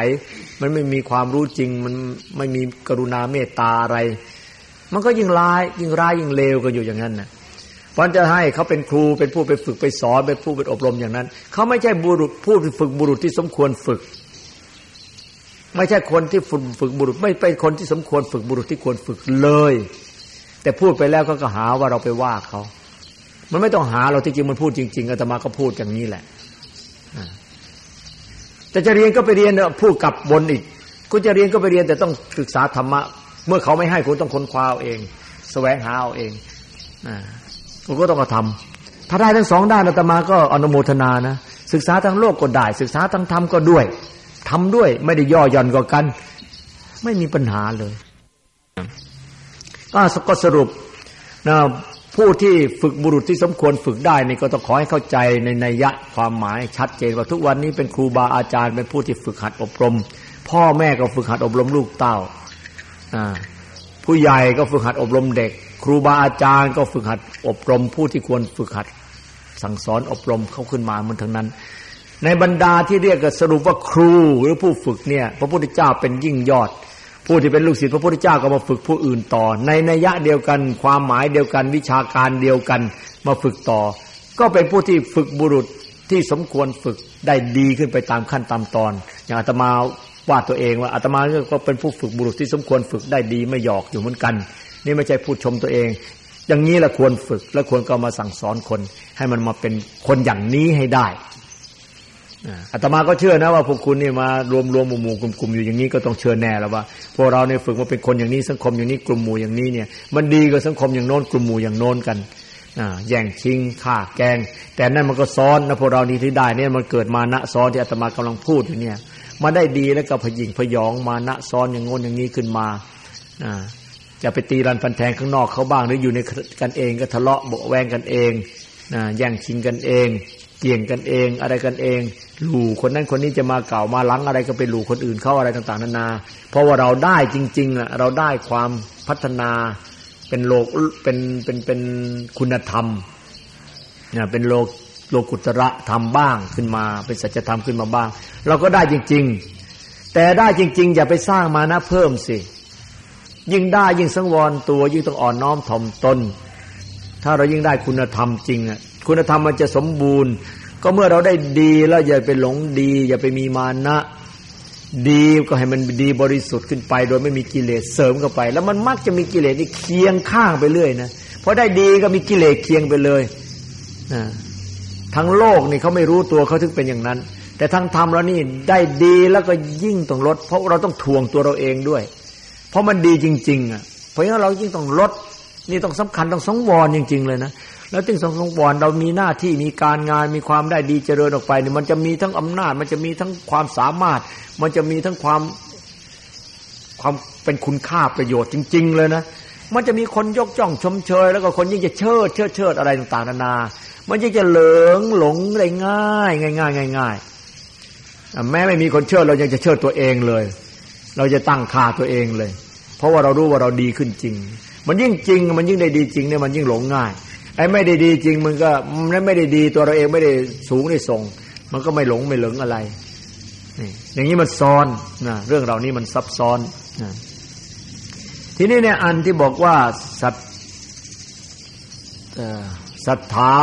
มันไม่มีความรู้จริง มันไม่มีกรุณาเมตตาอะไร มันก็ยิ่งร้าย ยิ่งร้ายยิ่งเลวกันอยู่อย่างนั้นนะเพราะจะให้เขาเป็นครูเป็นผู้ไปฝึกไปสอนเป็นผู้ไปอบรมอย่างนั้น เขาไม่ใช่บุรุษผู้ฝึกบุรุษที่สมควรฝึก ไม่ใช่คนที่ฝึกฝึกบุรุษ ไม่เป็นคนที่สมควรฝึกบุรุษที่ควรฝึกเลย แต่พูดไปแล้วก็หาว่าเราไปว่าเขามันไม่ต้องหาเราที่จริงมันพูดจริง ๆอาตมาก็พูดอย่างนี้แหละแต่จะเรียนก็ไปเรียนพูดกับบนอีกคุณจะเรียนก็ไปเรียนแต่ต้องศึกษาธรรมะ เมื่อเขาไม่ให้คุณต้องค้นคว้าเอาเองแสวงหาเอาเองคุณก็ต้องกระทำถ้าได้ทั้งสองด้านอาตมาก็อนุโมทนานะศึกษาทั้งโลกก็ได้ ศึกษาทั้งธรรมก็ด้วยทำด้วยไม่ได้ย่อหย่อนกว่ากัน ไม่มีปัญหาเลย ก็สรุปนะผู้ที่ฝึกบุรุษที่สมควรฝึกได้นี่ก็ต้องขอให้เข้าใจในนัยยะความหมายชัดเจนว่าทุกวันนี้เป็นครูบาอาจารย์เป็นผู้ที่ฝึกหัดอบรม พ่อแม่ก็ฝึกหัดอบรมลูกเต้า ผู้ใหญ่ก็ฝึกหัดอบรมเด็ก ครูบาอาจารย์ก็ฝึกหัดอบรมผู้ที่ควรฝึกหัด สั่งสอนอบรมเขาขึ้นมาเหมันทั้งนั้น ในบรรดาที่เรียกสรุปว่าครูหรือผู้ฝึกเนี่ย พระพุทธเจ้าเป็นยิ่งยอด ผู้ที่เป็นลูกศิษย์พระพุทธเจ้าก็มาฝึกผู้อื่นต่อ ในนัยยะเดียวกัน ความหมายเดียวกัน วิชาการเดียวกันมาฝึกต่อ ก็เป็นผู้ที่ฝึกบุรุษที่สมควรฝึกได้ดีขึ้นไปตามขั้นตามตอน อย่างอาตมา ว่าตัวเองว่าอาตมาก็เป็นผู้ฝึกบุรุษที่สมควรฝึกได้ดีไม่หยอกอยู่เหมือนกัน นี่ไม่ใช่พูดชมตัวเอง อย่างนี้แหละควรฝึกและควรก็มาสั่งสอนคน ให้มันมาเป็นคนอย่างนี้ให้ได้อาตมาก็เชื่อนะว่าพวกคุณนี่มารวมรวมหมู่หมู่กลุ่มๆอยู่อย่างนี้ก็ต้องเชื่อแน่แล้วว่าพวกเราเนี่ยฝึกมาเป็นคนอย่างนี้สังคมอย่างนี้กลุ่มหมู่อย่างนี้เนี่ย มันดีกว่าสังคมอย่างโน้นกลุ่มหมู่อย่างโน้นกันแย่งชิงฆ่าแกง แต่นั่นมันก็ซ้อนนะพวกเรานี่ที่ได้เนี่ยมันเกิดมานะซ้อนที่อาตมากำลังพูดอยู่เนี่ย มาได้ดีแล้วก็พยิงพยองมานะซ้อนอย่างโน้นอย่างนี้ขึ้นมาจะไปตีรันฟันแทงข้างนอกเขาบ้างหรืออยู่ในกันเองก็ทะเลาะโบแวงกันเองแย่งชิงกันเองเกี่ยงกันเอง อะไรกันเองหลู่คนนั้นคนนี้จะมาเก่ามาหลังอะไรก็ไปหลู่คนอื่นเข้าอะไรต่างๆนานา เพราะว่าเราได้จริงๆอะเราได้ความพัฒนาเป็นโลกเป็นเป็นเป็นคุณธรรมเนี่ยเป็นโลก โลกุตระธรรมบ้างขึ้นมา เป็นสัจธรรมขึ้นมาบ้าง เราก็ได้จริง ๆ แต่ได้จริง ๆ อย่าไปสร้างมานะเพิ่มสิ ยิ่งได้ยิ่งสังวรตัวยิ่งต้องอ่อนน้อมถ่อมตนถ้าเรายิ่งได้คุณธรรมจริงอะคุณธรรมมันจะสมบูรณ์ ก็เมื่อเราได้ดีแล้วอย่าไปหลงดี อย่าไปมีมานะดีก็ให้มันดีบริสุทธิ์ขึ้นไป โดยไม่มีกิเลสเสริมเข้าไป แล้วมันมักจะมีกิเลสนี่เคียงข้างไปเรื่อยนะพอได้ดีก็มีกิเลสเคียงไปเลยนะ ทั้งโลกนี่เขาไม่รู้ตัวเขาถึงเป็นอย่างนั้น แต่ทั้งธรรมแล้วนี่ได้ดีแล้วก็ยิ่งต้องลด เพราะเราต้องทวงตัวเราเองด้วย เพราะมันดีจริง ๆ อะ เพราะงั้นเรายิ่งต้องลด นี่ต้องสำคัญต้องสงวรจริง ๆ เลยนะแล้วจึงสงวรเรามีหน้าที่มีการงานมีความได้ดีเจริญออกไปเนี่ยมันจะมีทั้งอำนาจ มันจะมีทั้งความสามารถ มันจะมีทั้งความความเป็นคุณค่าประโยชน์จริง ๆ เลยนะมันจะมีคนยกจ้องชมเชย แล้วก็คนยิ่งจะเชิดเชิดเชิดอะไรต่างๆนานา มันยิ่งจะเหลิงหลงได้ง่ายง่ายง่ายง่ายแม้ไม่มีคนเชิดเรายังจะเชิดตัวเองเลย เราจะตั้งค่าตัวเองเลย เพราะว่าเรารู้ว่าเราดีขึ้นจริง มันยิ่งจริง มันยิ่งได้ดีจริงเนี่ยมันยิ่งหลงง่ายไอ้ไม่ได้ดีจริงมันก็มันไม่ได้ดีตัวเราเองไม่ได้สูงได้ทรงมันก็ไม่หลงไม่เหลิงอะไรนี่อย่างนี้มันซ้อนนะเรื่องเรานี้มันซับซ้อนนะทีนี้เนี่ยอันที่บอกว่าสัตสัทธา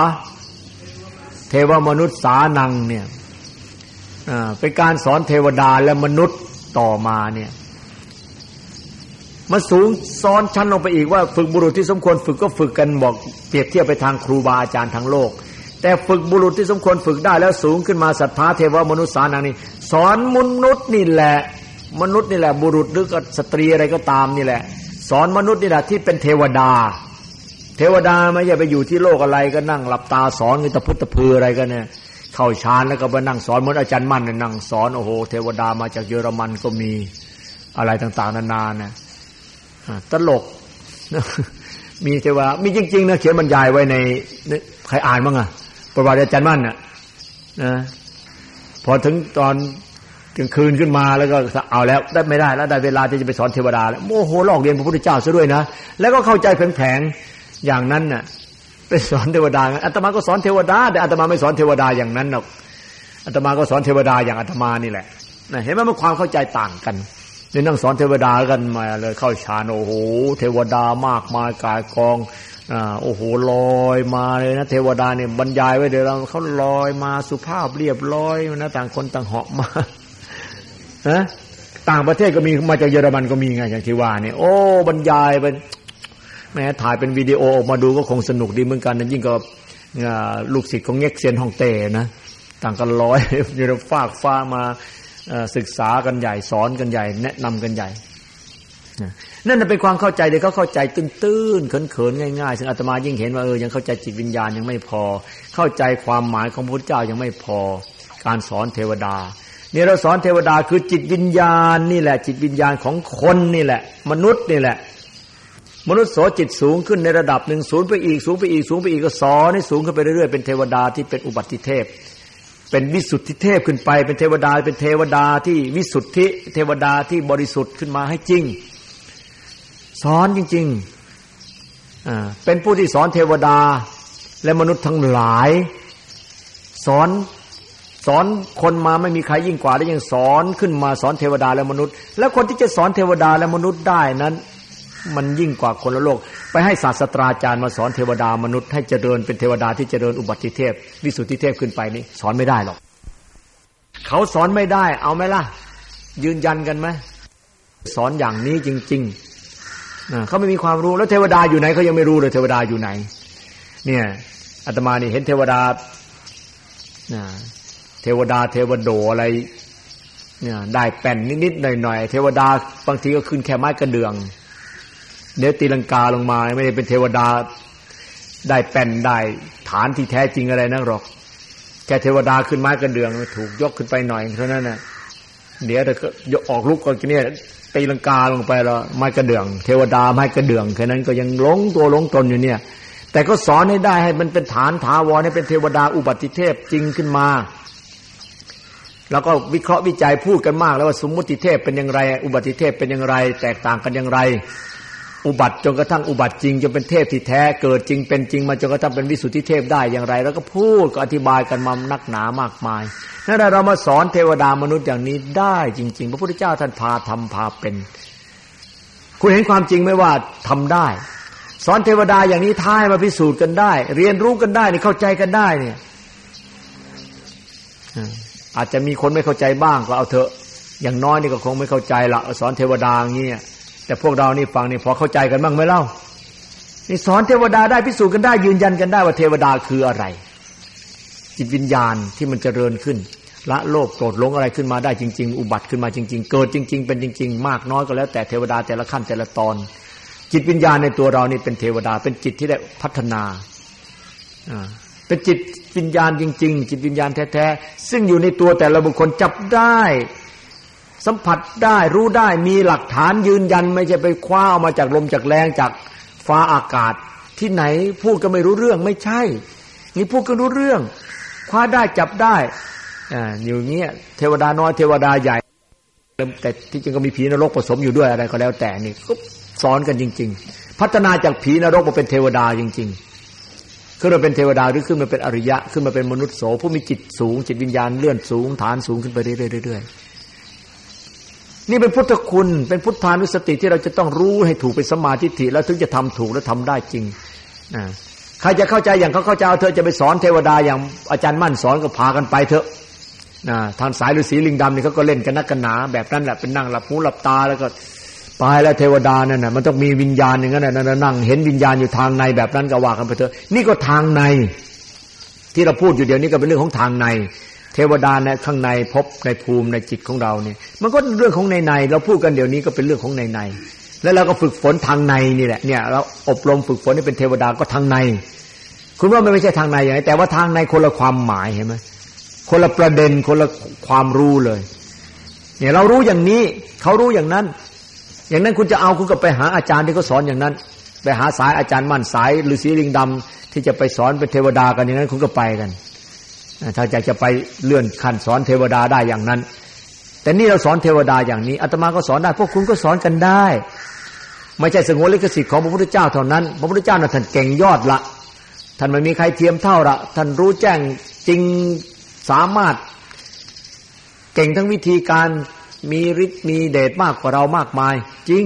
เทวมนุษย์สานังเนี่ยเป็นการสอนเทวดาและมนุษย์ต่อมาเนี่ยมันสูงซ้อนชั้นลงไปอีกว่าฝึกบุรุษที่สมควรฝึกก็ฝึกกันบอกเปรียบเทียบไปทางครูบาอาจารย์ทางโลกแแต่ฝึกบุรุษที่สมควรฝึกได้แล้วสูงขึ้นมาสัทธาเทวมนุษย์สานังนี่สอนมนุษย์นี่แหละ มนุษย์นี่แหละ บุรุษหรือก็สตรีอะไรก็ตามนี่แหละ สอนมนุษย์นี่แหละที่เป็นเทวดา เทวดาไม่ใช่ไปอยู่ที่โลกอะไรก็นั่งหลับตาสอนงิตะพุทธพืออะไรกันเนี่ยเข้าฌานแล้วก็ไปนั่งสอนเหมือนอาจารย์มั่นเนี่ยนั่งสอนโอ้โหเทวดามาจากเยอรมันก็มีอะไรต่าง ๆ นานานะตลกมีเทวดามีจริงๆนะเขียนบรรยายไว้ในใครอ่านบ้างอะประวัติอาจารย์มั่นน่ะนะพอถึงตอนกลางคืนขึ้นมาแล้วก็เอาแล้วได้ไม่ได้แล้วได้เวลาที่จะไปสอนเทวดาแล้วโมโหลอกเรียนพระพุทธเจ้าซะด้วยนะแล้วก็เข้าใจแผงๆ อย่างนั้นน่ะไปสอนเทวดาอาตมาก็สอนเทวดา แต่อาตมาไม่สอนเทวดาอย่างนั้นหรอกอาตมาก็สอนเทวดาอย่างอาตมานี่แหละนะเห็นไหมมันความเข้าใจต่างกันนี่นั่งสอนเทวดากันมาเลยเข้าฌานโอ้โหเทวดามากมายกายกองอ่าโอ้โหลอยมาเลยนะ เทวดาเนี่ยบรรยายไว้เดี๋ยวเราเขาลอยมาสุภาพเรียบร้อยนะต่างคนต่างเหาะมานะต่างประเทศก็มีมาจากเยอรมันก็มีไงอย่างที่ว่าเนี่ยโอ้บรรยายเป็น แม้ถ่ายเป็นวิดีโอออกมาดูก็คงสนุกดีเหมือนกันนะยิ่งก็ลูกศิษย์ของเง็กเซียนฮ่องเต้นะต่างกันร้อยอยู่ในฟากฟ้ามาศึกษากันใหญ่สอนกันใหญ่ แนะนำกันใหญ่นั่นเป็นความเข้าใจเลยเขาเข้าใจตื้นๆเขินๆง่ายๆ ซึ่งอาตมายิ่งเห็นว่าเออยังเข้าใจจิตวิญญาณยังไม่พอ เข้าใจความหมายของพระพุทธเจ้ายังไม่พอ การสอนเทวดาเนี่ยเราสอนเทวดาคือจิตวิญญาณนี่แหละ จิตวิญญาณของคนนี่แหละ มนุษย์นี่แหละ มนุษย์โสจิตสูงขึ้นในระดับหนึ่งสูงไปอีกสูงไปอีกสูงไปอีกก็สอนให้สูงขึ้นไปเรื่อยๆเป็นเทวดาที่เป็นอุบัติเทพ เป็นวิสุทธิเทพขึ้นไป เป็นเทวดาเป็นเทวดาที่วิสุทธิเทวดาที่บริสุทธิ์ขึ้นมาให้จริง สอนจริงๆอ่าเป็นผู้ที่สอนเทวดาและมนุษย์ทั้งหลาย สอนสอนคนมาไม่มีใครยิ่งกว่าได้ยังสอนขึ้นมาสอนเทวดาและมนุษย์ แล้วคนที่จะสอนเทวดาและมนุษย์ได้นั้น มันยิ่งกว่าคนละโลก ไปให้ศาสตราจารย์มาสอนเทวดามนุษย์ให้เจริญเป็นเทวดาที่เจริญอุบัติเทพ วิสุทธิเทพขึ้นไปนี่สอนไม่ได้หรอก เขาสอนไม่ได้ เอาไหมล่ะ ยืนยันกันไหมสอนอย่างนี้จริงๆเขาไม่มีความรู้แล้วเทวดาอยู่ไหนเขายังไม่รู้เลยเทวดาอยู่ไหน เนี่ยอาตมานี่เห็นเทวดาเทวดาเทวโดอะไรเนี่ยได้แป่นนิดๆหน่อยๆเทวดาบางทีก็ขึ้นแค่ไม้กระเดื่อง เดี๋ยวตีลังกาลงมา ไม่ได้เป็นเทวดาได้แป่นได้ฐานที่แท้จริงอะไรนักหรอกแค่เทวดาขึ้นไม้กระเดืองถูกยกขึ้นไปหน่อยเท่านั้นนะเดี๋ยวก็ยกออกลุกก็เนี่ยตีลังกาลงไปแล้วไม้กระเดื่อง เทวดาไม้กระเดื่องแค่นั้นก็ยังหลงตัวหลงตนอยู่เนี่ย แต่ก็สอนให้ได้ให้มันเป็นฐานถาวรให้เป็นเทวดาอุบัติเทพจริงขึ้นมา แล้วก็วิเคราะห์วิจัยพูดกันมาก แล้วว่าสมมุติเทพเป็นอย่างไร อุบัติเทพเป็นอย่างไร แตกต่างกันอย่างไร อุบัติจนกระทั่งอุบัติจริงจนเป็นเทพที่แท้เกิดจริงเป็นจริงมาจนกระทั่งเป็นวิสุทธิเทพได้อย่างไร แล้วก็พูดก็อธิบายกันมานักหนามากมายนั่นเรามาสอนเทวดามนุษย์อย่างนี้ได้จริง ๆ พระพุทธเจ้าท่านพาทำพาเป็น คุณเห็นความจริงไหมว่าทำได้ สอนเทวดาอย่างนี้ท้ายมาพิสูจน์กันได้ เรียนรู้กันได้นี่เข้าใจกันได้เนี่ยอาจจะมีคนไม่เข้าใจบ้างก็เอาเถอะ อย่างน้อยนี่ก็คงไม่เข้าใจละสอนเทวดาอย่างนี้ แต่พวกเรานี่ฟังนี่พอเข้าใจกันบ้างไหมเล่านี่สอนเทวดาได้พิสูจน์กันได้ ยืนยันกันได้ว่าเทวดาคืออะไร จิตวิญญาณที่มันเจริญขึ้นละโลกโกรธหลงอะไรขึ้นมาได้จริง ๆ อุบัติขึ้นมาจริง ๆ เกิดจริง ๆ เป็นจริง ๆ มากน้อยก็แล้วแต่เทวดาแต่ละขั้นแต่ละตอน จิตวิญญาณในตัวเรานี่เป็นเทวดาเป็นจิตที่ได้พัฒนาเป็นจิตวิญญาณจริง ๆ จิตวิญญาณแท้ๆซึ่งอยู่ในตัวแต่ละบุคคลจับได้ สัมผัสได้รู้ได้มีหลักฐานยืนยัน ไม่ใช่ไปคว้าเอามาจากลมจากแรงจากฟ้าอากาศ ที่ไหนพูดก็ไม่รู้เรื่องไม่ใช่ นี่พูดก็รู้เรื่อง คว้าได้จับได้อ่าอยู่เงี้ยเทวดาน้อยเทวดาใหญ่แต่ที่จริงก็มีผีนรกผสมอยู่ด้วยอะไรก็แล้วแต่นี่ก็สอนกันจริง ๆ พัฒนาจากผีนรกมาเป็นเทวดาจริง ๆ ขึ้นมาเป็นเทวดาหรือขึ้นมาเป็นอริยะ ขึ้นมาเป็นมนุษย์โสผู้มีจิตสูง จิตวิญญาณเลื่อนสูงฐานสูงขึ้นไปเรื่อยๆ นี่เป็นพุทธคุณ เป็นพุทธานุสติที่เราจะต้องรู้ให้ถูกเป็นสมาธิถิแล้วถึงจะทำถูกและทำได้จริงนะใครจะเข้าใจอย่างเขาเข้าใจเอาเธอจะไปสอนเทวดาอย่างอาจารย์มั่นสอนก็พากันไปเถอะนะทางสายฤาษีลิงดำนี่เขาก็เล่นกันนักกันหนา แบบนั้นแหละเป็นนั่งหลับหูหลับตาแล้วก็ตายแล้วเทวดานั่นน่ะมันต้องมีวิญญาณอย่างนั้นน่ะนั่งเห็นวิญญาณอยู่ทางในแบบนั้นก็ว่ากันไปเถอะนี่ก็ทางใน ที่เราพูดอยู่เดี๋ยวนี้ก็เป็นเรื่องของทางใน เทวดาในข้างในพบในภูมิในจิตของเราเนี่ย มันก็เรื่องของในในเราพูดกันเดี๋ยวนี้ก็เป็นเรื่องของในในแล้วเราก็ฝึกฝนทางในนี่แหละเนี่ยเราอบรมฝึกฝนให้เป็นเทวดาก็ทางใน คุณว่ามันไม่ใช่ทางในอย่างไรแต่ว่าทางในคนละความหมายเห็นไหมคนละประเด็นคนละความรู้เลย เนี่ยเรารู้อย่างนี้เขารู้อย่างนั้น อย่างนั้นคุณจะเอาคุณก็ไปหาอาจารย์ที่เขาสอนอย่างนั้น ไปหาสายอาจารย์มั่นสายฤาษีลิงดำที่จะไปสอนเป็นเทวดากันอย่างนั้นคุณก็ไปกัน ถ้าอยากจะไปเลื่อนขั้นสอนเทวดาได้อย่างนั้น แต่นี่เราสอนเทวดาอย่างนี้อาตมาก็สอนได้ พวกคุณก็สอนกันได้ ไม่ใช่สงวนลิขสิทธิ์ของพระพุทธเจ้าเท่านั้น พระพุทธเจ้าน่ะท่านเก่งยอดละท่านไม่มีใครเทียมเท่าละท่านรู้แจ้งจริงสามารถ เก่งทั้งวิธีการมีฤทธิ์มีเดชมากกว่าเรามากมาย จริง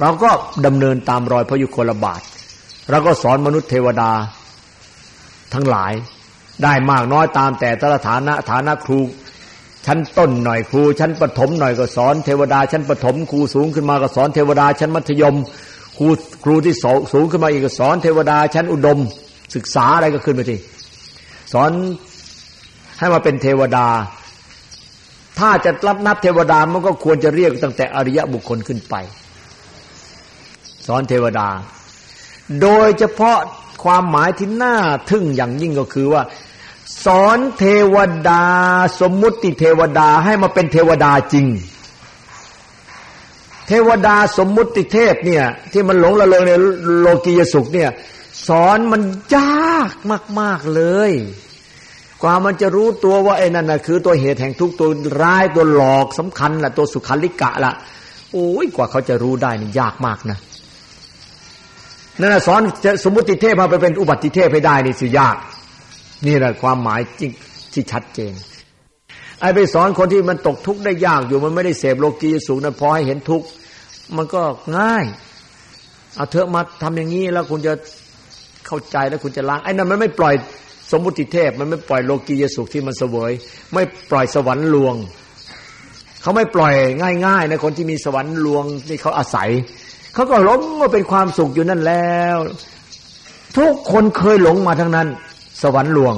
เราก็ดำเนินตามรอยพระยุคลบาทเราก็สอนมนุษย์เทวดาทั้งหลาย ได้มากน้อยตามแต่แต่ละฐานะฐานะครูชั้นต้นหน่อยครูชั้นปฐมหน่อยก็สอนเทวดา ชั้นปฐมครูสูงขึ้นมาก็สอนเทวดา ชั้นมัธยม ครูครูที่สูงขึ้นมาอีกก็สอนเทวดา ชั้นอุดม ศึกษาอะไรก็ขึ้นไปทีสอนให้มาเป็นเทวดา ถ้าจะรับนับเทวดามันก็ควรจะเรียกตั้งแต่อริยะบุคคลขึ้นไป สอนเทวดา โดยเฉพาะ ความหมายที่น่าทึ่งอย่างยิ่งก็คือว่า สอนเทวดา สมมุติเทวดาให้มาเป็นเทวดาจริง เทวดาสมมุติเทพเนี่ย ที่มันหลงละเลงในโลกียสุขเนี่ยสอนมันยากมาก ๆ เลย กว่ามันจะรู้ตัวว่าไอ้นั่นน่ะคือตัวเหตุแห่งทุกตัวร้ายตัวหลอกสำคัญละตัวสุขันลิกะละโอ้ยกว่าเขาจะรู้ได้นี่ยากมากนะ นั่นนะสอนสมมติเทพมาไปเป็นอุบัติเทพให้ได้นี่สิยาก นี่แหละความหมายจริงที่ชัดเจนไอ้ไปสอนคนที่มันตกทุกข์ได้ยากอยู่มันไม่ได้เสพโลกียสูงนั้นพอให้เห็นทุกข์มันก็ง่ายเอาเถอะมาทำอย่างนี้แล้วคุณจะเข้าใจแล้วคุณจะล้างไอ้นั่นมันไม่ปล่อยสมมุติเทพ มันไม่ปล่อยโลกียสุขที่มันเสวย ไม่ปล่อยสวรรค์ลวง เขาไม่ปล่อยง่ายๆนะคนที่มีสวรรค์ลวงที่เขาอาศัย เขาก็หลงว่าเป็นความสุขอยู่นั่นแล้ว ทุกคนเคยหลงมาทั้งนั้น สวรรค์ลวง